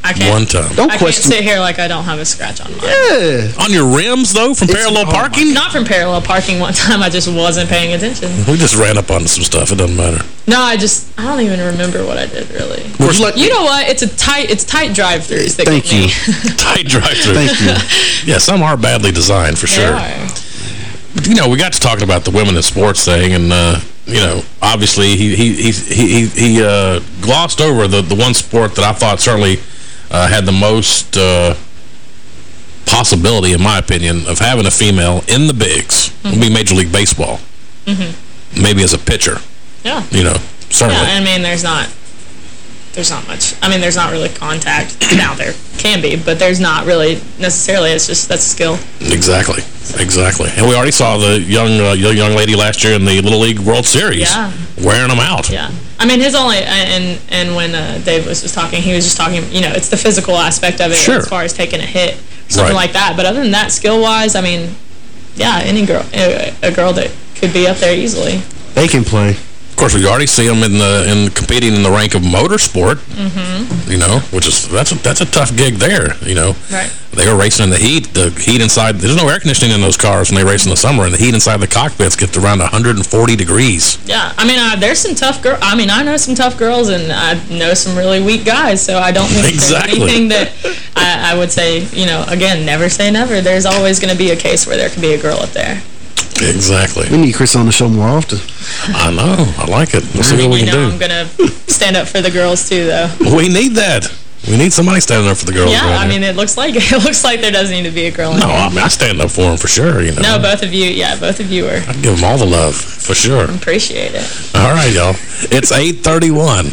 I can't, One time. Don't I question. can't sit here like I don't have a scratch on mine. Yeah. On your rims though, from It's- parallel oh, parking. Not from parallel parking one time, I just wasn't paying attention. We just ran up on some stuff. It doesn't matter. No, I just, I don't even remember what I did, really. Would you like? You know what? It's a tight, it's tight drive-throughs that Thank you. Tight drive-through. Thank you. Yeah, some are badly designed for They sure. are. you know, we got to talking about the women in sports thing, and uh, you know, obviously he he he he, he uh, glossed over the the one sport that I thought certainly uh, had the most uh, possibility, in my opinion, of having a female in the bigs. Would be Major League Baseball, Mm-hmm. maybe as a pitcher. Yeah. You know, certainly. Yeah, I mean, there's not, there's not much. I mean, there's not really contact. now there can be, but there's not really necessarily. It's just, that's a skill. Exactly, exactly. And we already saw the young uh, young young lady last year in the Little League World Series, Yeah. wearing them out. Yeah. I mean, his only, and and when uh, Dave was just talking, he was just talking, you know, it's the physical aspect of it Sure. as far as taking a hit, something Right. like that. But other than that, skill-wise, I mean, yeah, any girl, a, a girl that could be up there easily. They can play. Of course, we already see them in the in competing in the rank of motorsport. Mm-hmm. You know, which is that's a that's a tough gig there. You know, Right. they are racing in the heat. The heat inside there's no air conditioning in those cars when they race in the summer, and the heat inside the cockpits gets to around 140 degrees. Yeah, I mean, uh, there's some tough girls. I mean, I know some tough girls, and I know some really weak guys. So I don't think Exactly. anything that I, I would say. You know, again, never say never. There's always going to be a case where there could be a girl up there. Exactly. We need Chris on the show more often. I know. I like it. We'll see what we you can know, do. I'm going to stand up for the girls too, though. We need that. We need somebody standing up for the girls. yeah, right I here. mean, it looks like it looks like there doesn't need to be a girl. In no. I mean I stand up for them for sure. You know, No, both of you. Yeah, both of you are. I give them all the love for sure. Appreciate it. All right, y'all. It's 831.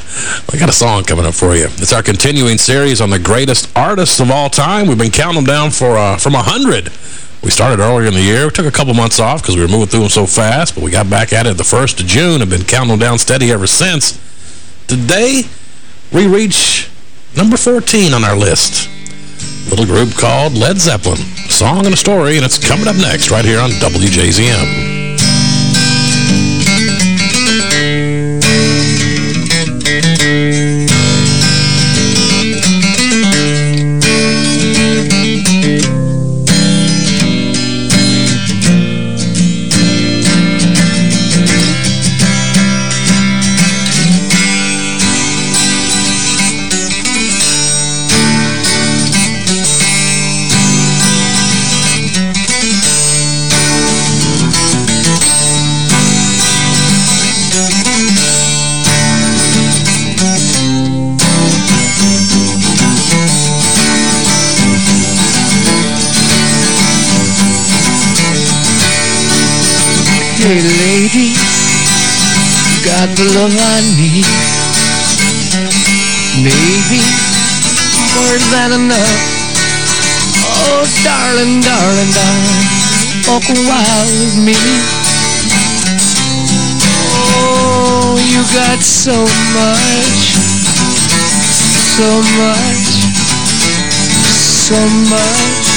We got a song coming up for you. It's our continuing series on the greatest artists of all time. We've been counting them down for uh, from 100. We started earlier in the year. We took a couple months off because we were moving through them so fast, but we got back at it the 1st of June and been counting them down steady ever since. Today, we reach number 14 on our list. Little group called Led Zeppelin. A song and a story, and it's coming up next right here on WJZM. Lady, you got the love I need. Maybe more than enough. Oh, darling, darling, darling, walk a while with me. Oh, you got so much, so much, so much.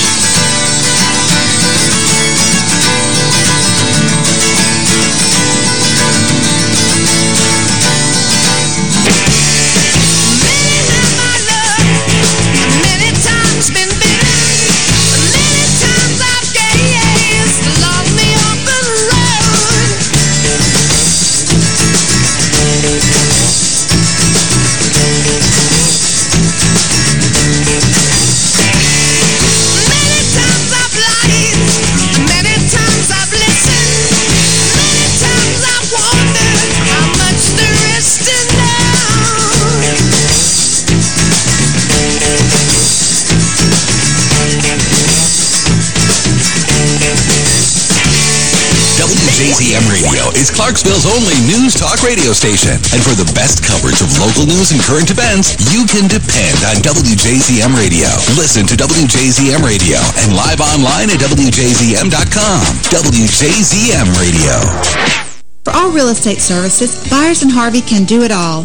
Clarksville's only news talk radio station. And for the best coverage of local news and current events, you can depend on WJZM Radio. Listen to WJZM Radio and live online at WJZM.com. WJZM Radio. For all real estate services, Byers and Harvey can do it all.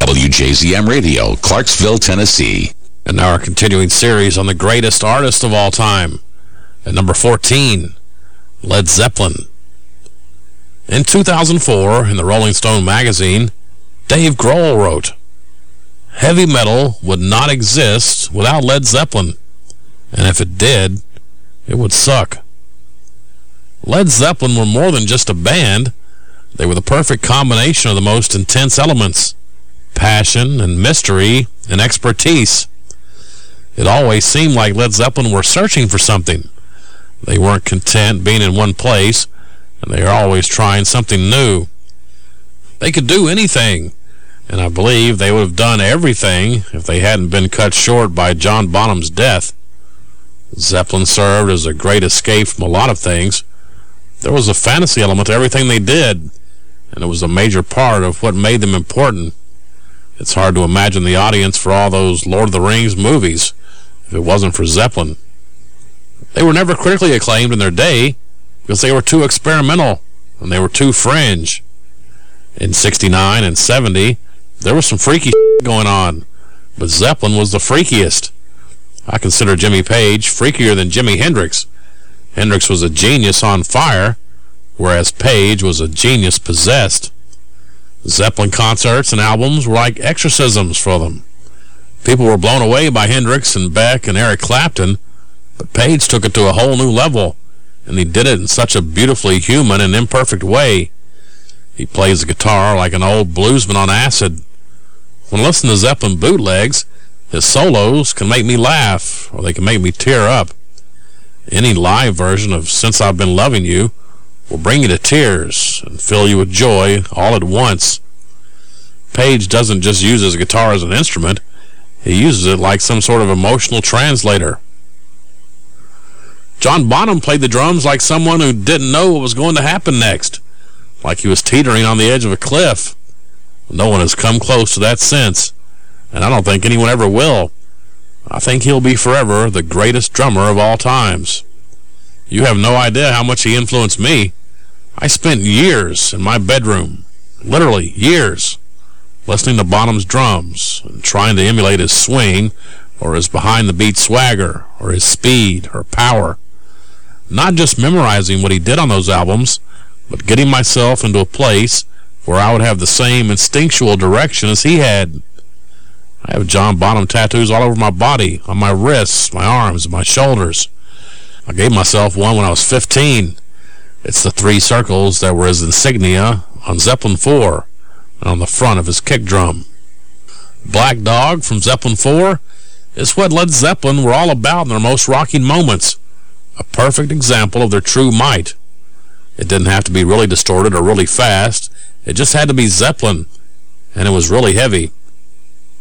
WJZM Radio, Clarksville, Tennessee. And now our continuing series on the greatest artist of all time. At number 14, Led Zeppelin. In 2004, in the Rolling Stone magazine, Dave Grohl wrote, Heavy metal would not exist without Led Zeppelin, and if it did, it would suck. Led Zeppelin were more than just a band. They were the perfect combination of the most intense elements passion and mystery and expertise. It always seemed like Led Zeppelin were searching for something. They weren't content being in one place, and they were always trying something new. They could do anything, and I believe they would have done everything if they hadn't been cut short by John Bonham's death. Zeppelin served as a great escape from a lot of things. There was a fantasy element to everything they did, and it was a major part of what made them important. It's hard to imagine the audience for all those Lord of the Rings movies if it wasn't for Zeppelin. They were never critically acclaimed in their day because they were too experimental and they were too fringe. In 69 and 70, there was some freaky going on, but Zeppelin was the freakiest. I consider Jimmy Page freakier than Jimi Hendrix. Hendrix was a genius on fire, whereas Page was a genius possessed. Zeppelin concerts and albums were like exorcisms for them. People were blown away by Hendrix and Beck and Eric Clapton, but Page took it to a whole new level, and he did it in such a beautifully human and imperfect way. He plays the guitar like an old bluesman on acid. When I listen to Zeppelin bootlegs, his solos can make me laugh, or they can make me tear up. Any live version of Since I've Been Loving You will bring you to tears and fill you with joy all at once. Page doesn't just use his guitar as an instrument, he uses it like some sort of emotional translator. John Bonham played the drums like someone who didn't know what was going to happen next, like he was teetering on the edge of a cliff. No one has come close to that since, and I don't think anyone ever will. I think he'll be forever the greatest drummer of all times. You have no idea how much he influenced me. I spent years in my bedroom literally years, listening to Bonham's drums and trying to emulate his swing or his behind-the-beat swagger or his speed or power. Not just memorizing what he did on those albums, but getting myself into a place where I would have the same instinctual direction as he had. I have John Bonham tattoos all over my body, on my wrists, my arms, my shoulders. I gave myself one when I was 15. It's the three circles that were his insignia on Zeppelin IV and on the front of his kick drum. Black Dog from Zeppelin IV is what Led Zeppelin were all about in their most rocking moments. A perfect example of their true might. It didn't have to be really distorted or really fast. It just had to be Zeppelin, and it was really heavy.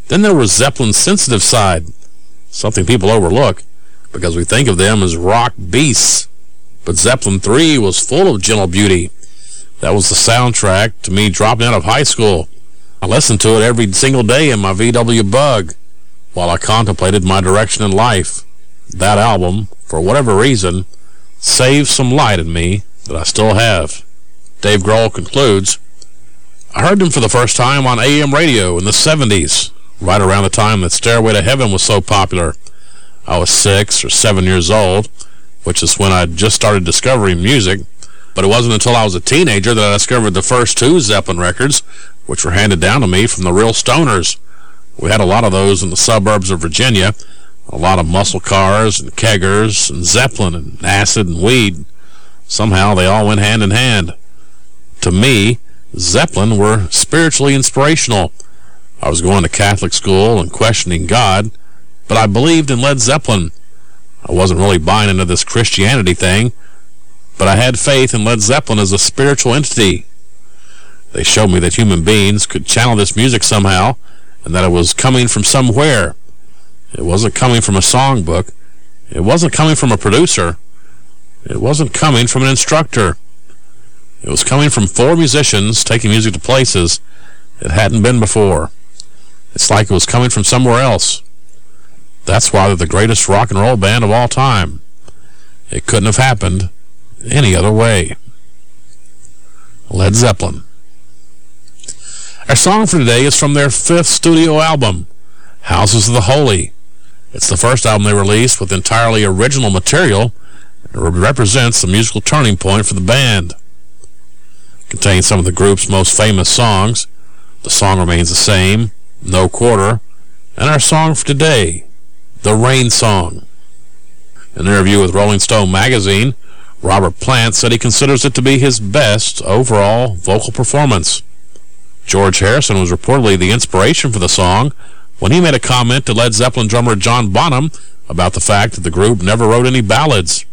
Then there was Zeppelin's sensitive side, something people overlook because we think of them as rock beasts. But Zeppelin 3 was full of gentle beauty. That was the soundtrack to me dropping out of high school. I listened to it every single day in my VW Bug while I contemplated my direction in life. That album, for whatever reason, saved some light in me that I still have. Dave Grohl concludes, I heard them for the first time on AM radio in the 70s, right around the time that Stairway to Heaven was so popular. I was six or seven years old, which is when I just started discovering music, but it wasn't until I was a teenager that I discovered the first two Zeppelin records, which were handed down to me from the real stoners. We had a lot of those in the suburbs of Virginia, a lot of muscle cars and keggers and Zeppelin and acid and weed. Somehow they all went hand in hand. To me, Zeppelin were spiritually inspirational. I was going to Catholic school and questioning God, but I believed in Led Zeppelin. I wasn't really buying into this Christianity thing, but I had faith in Led Zeppelin as a spiritual entity. They showed me that human beings could channel this music somehow, and that it was coming from somewhere. It wasn't coming from a songbook. It wasn't coming from a producer. It wasn't coming from an instructor. It was coming from four musicians taking music to places it hadn't been before. It's like it was coming from somewhere else. That's why they're the greatest rock and roll band of all time. It couldn't have happened any other way. Led Zeppelin. Our song for today is from their fifth studio album, Houses of the Holy. It's the first album they released with entirely original material and represents the musical turning point for the band. It contains some of the group's most famous songs. The song remains the same, No Quarter, and our song for today, The Rain Song. In an interview with Rolling Stone magazine, Robert Plant said he considers it to be his best overall vocal performance. George Harrison was reportedly the inspiration for the song when he made a comment to Led Zeppelin drummer John Bonham about the fact that the group never wrote any ballads.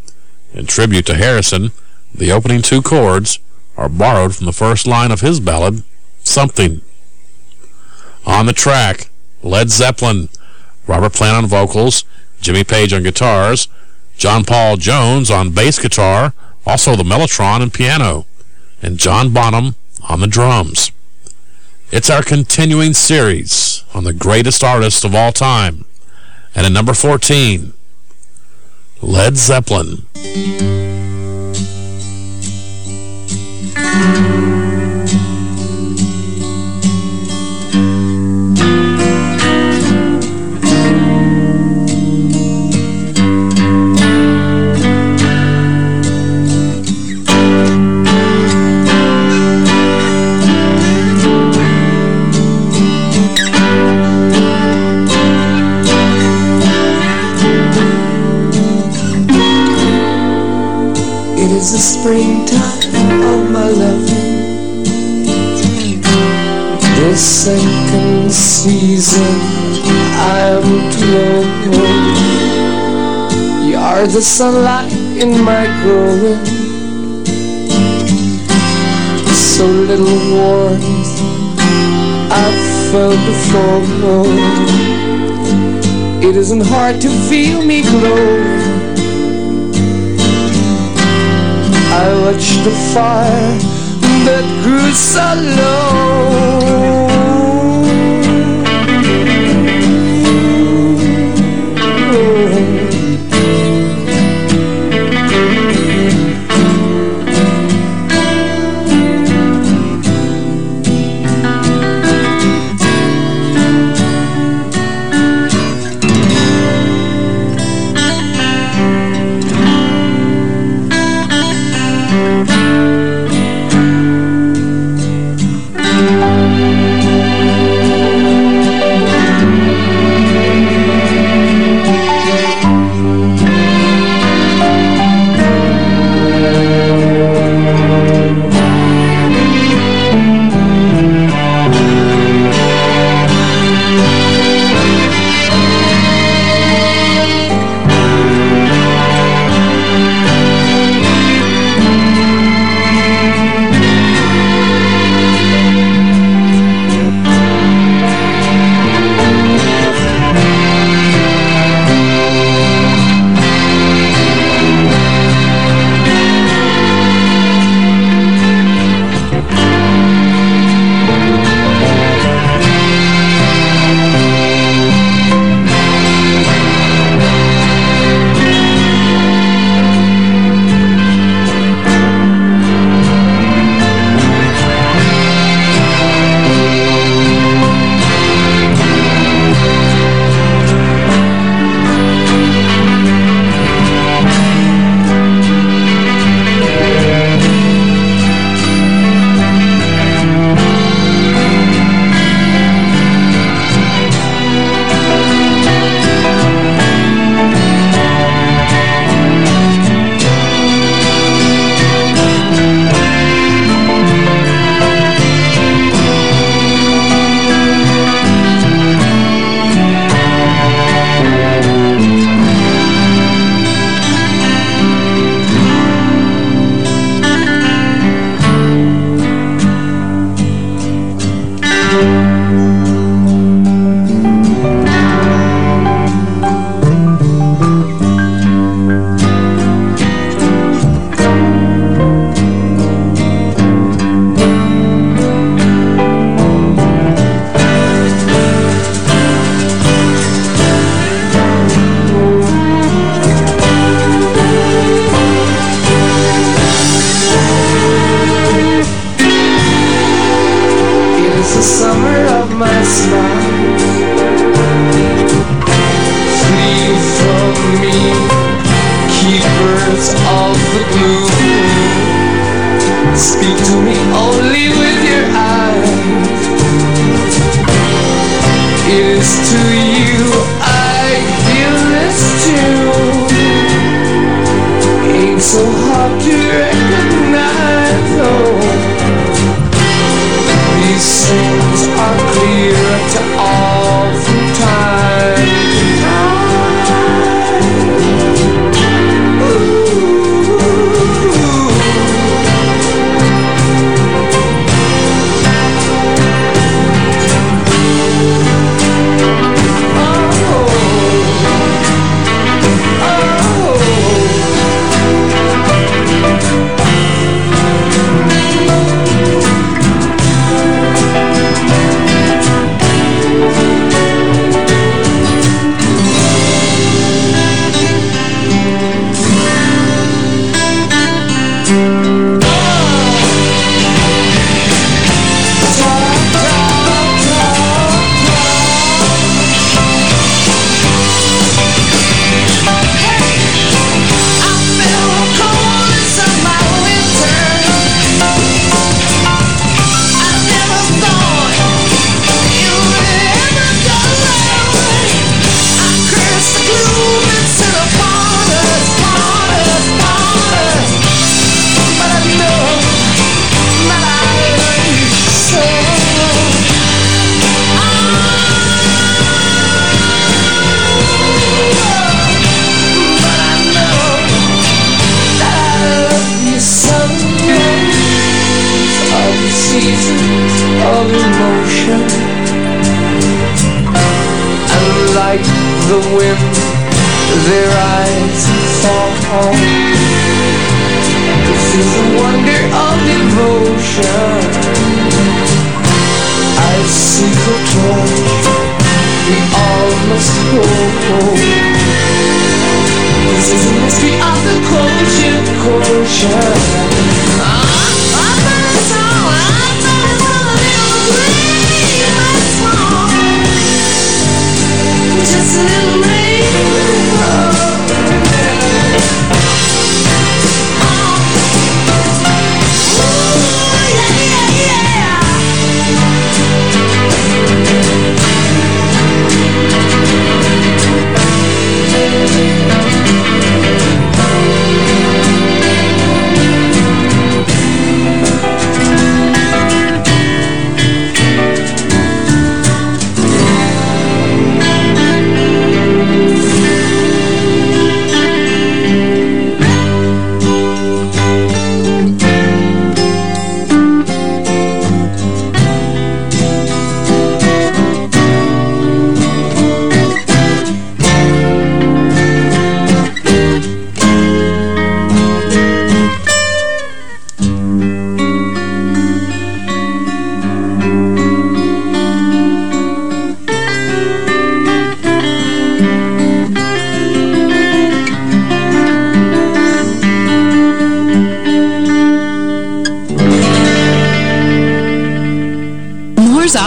In tribute to Harrison, the opening two chords are borrowed from the first line of his ballad, Something. On the track, Led Zeppelin, Robert Plant on vocals, Jimmy Page on guitars, John Paul Jones on bass guitar, also the Mellotron and piano, and John Bonham on the drums. It's our continuing series on the greatest artists of all time. And at number 14, Led Zeppelin. Springtime of my love The second season I am know. You are the sunlight in my growing. So little warmth I felt before. It isn't hard to feel me glow. I watched the fire that grew so low.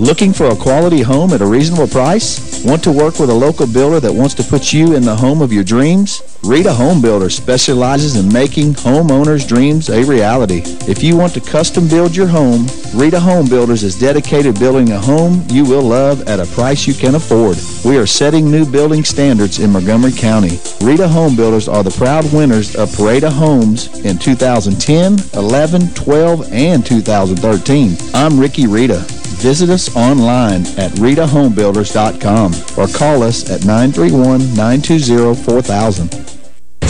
Looking for a quality home at a reasonable price? Want to work with a local builder that wants to put you in the home of your dreams? Reda Home Builder specializes in making homeowners' dreams a reality. If you want to custom build your home, Reda Home Builders is dedicated to building a home you will love at a price you can afford. We are setting new building standards in Montgomery County. Reda Home Builders are the proud winners of Parada Homes in 2010, 11, 12, and 2013. I'm Ricky Reda. Visit us online at redahomebuilders.com or call us at 931-920-4000.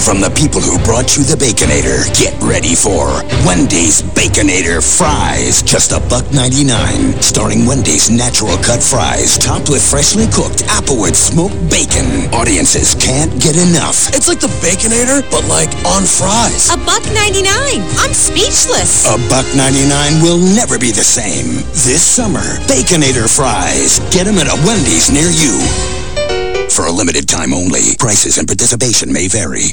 From the people who brought you the Baconator, get ready for Wendy's Baconator Fries. Just a buck 99. Starring Wendy's natural cut fries, topped with freshly cooked Applewood smoked bacon. Audiences can't get enough. It's like the Baconator, but like on fries. A buck 99. I'm speechless. A buck 99 will never be the same. This summer, Baconator Fries. Get them at a Wendy's near you. For a limited time only. Prices and participation may vary.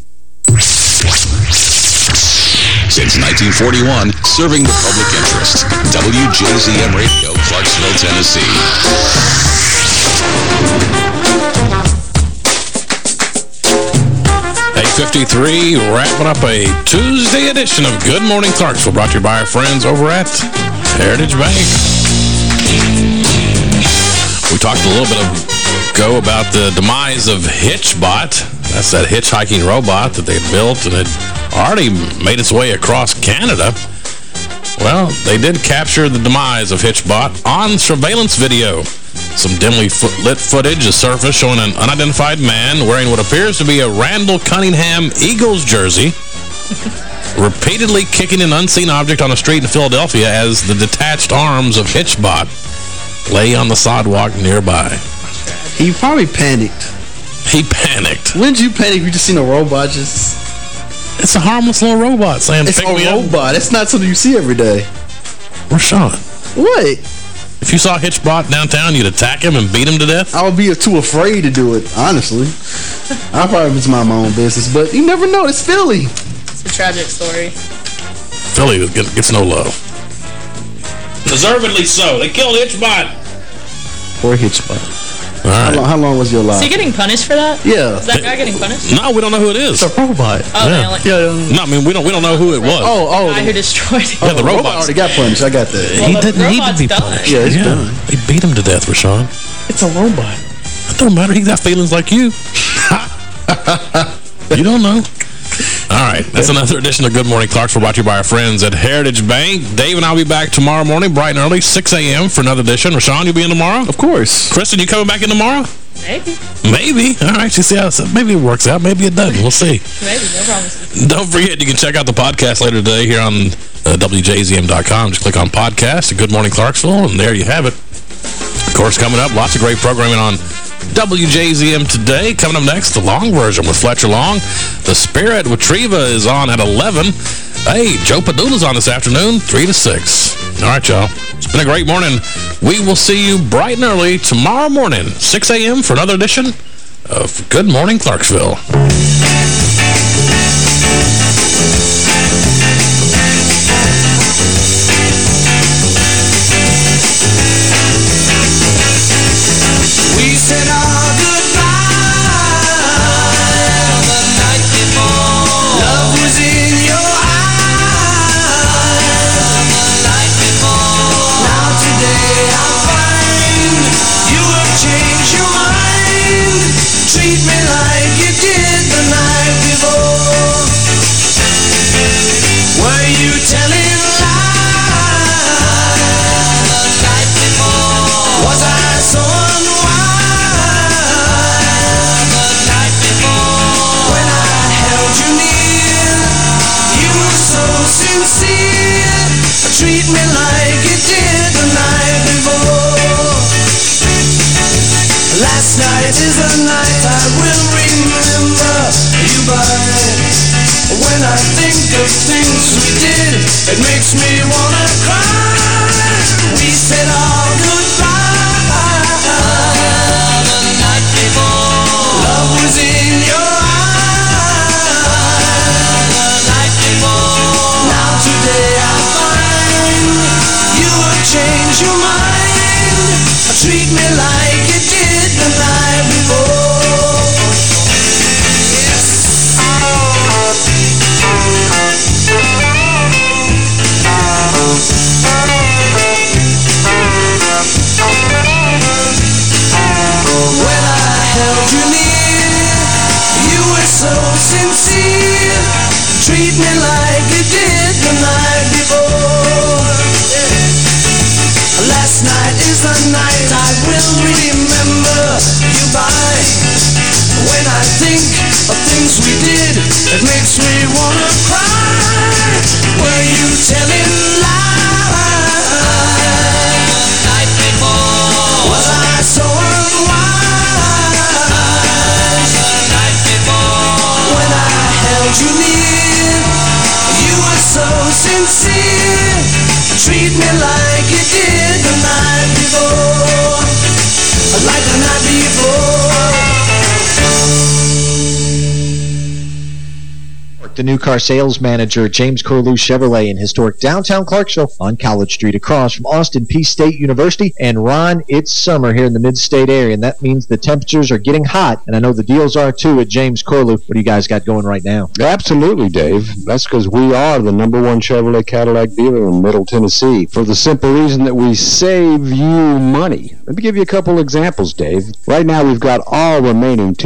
Since 1941, serving the public interest. WJZM Radio, Clarksville, Tennessee. 853, wrapping up a Tuesday edition of Good Morning Clarksville, brought to you by our friends over at Heritage Bank. We talked a little bit ago about the demise of Hitchbot. That's that hitchhiking robot that they built and had already made its way across Canada. Well, they did capture the demise of Hitchbot on surveillance video. Some dimly foot lit footage is surfaced showing an unidentified man wearing what appears to be a Randall Cunningham Eagles jersey, repeatedly kicking an unseen object on a street in Philadelphia as the detached arms of Hitchbot lay on the sidewalk nearby. He probably panicked. He panicked. When did you panic if you just seen a robot just... It's a harmless little robot saying, It's pick a me up. robot. It's not something you see every day. Rashawn. What? If you saw Hitchbot downtown, you'd attack him and beat him to death? I would be too afraid to do it, honestly. I probably just mind my own business, but you never know. It's Philly. It's a tragic story. Philly gets gets no love. Deservedly so. They killed Hitchbot. Poor Hitchbot. All How long, how long was your Is life? he getting punished for that? Yeah. Is that guy getting punished? No, we don't know who it is. It's a robot. Oh, they only- Yeah. No, I mean, we don't we don't know who it was. Oh, oh. The guy who destroyed it. Yeah, the robot robots. already got punished. I got that. Well, he the didn't need to be done. punished. Yeah, it's yeah. done. They beat him to death, Rashawn. It's a robot. It don't matter. He got feelings like you. you don't know. All right. That's another edition of Good Morning Clarksville brought to you by our friends at Heritage Bank. Dave and I'll be back tomorrow morning, bright and early, 6 a.m. for another edition. Rashawn, you'll be in tomorrow? Of course. Kristen, you coming back in tomorrow? Maybe. Maybe. All right. You see how it's, maybe it works out. Maybe it doesn't. We'll see. Maybe. No promises. Don't forget, you can check out the podcast later today here on uh, WJZM.com. Just click on podcast, Good Morning Clarksville, and there you have it. Of course, coming up, lots of great programming on WJZM today. Coming up next, the long version with Fletcher Long. The Spirit with Treva is on at 11. Hey, Joe Padula's on this afternoon, 3 to 6. All right, y'all. It's been a great morning. We will see you bright and early tomorrow morning, 6 a.m. for another edition of Good Morning Clarksville. Things we did, it makes me wanna cry. Car sales manager, James Corlew Chevrolet in historic downtown Clarksville on College Street across from Austin Peay State University. And Ron, it's summer here in the mid-state area, and that means the temperatures are getting hot. And I know the deals are too at James Corlew. What do you guys got going right now? Absolutely, Dave. That's because we are the number one Chevrolet Cadillac dealer in Middle Tennessee for the simple reason that we save you money. Let me give you a couple examples, Dave. Right now, we've got all remaining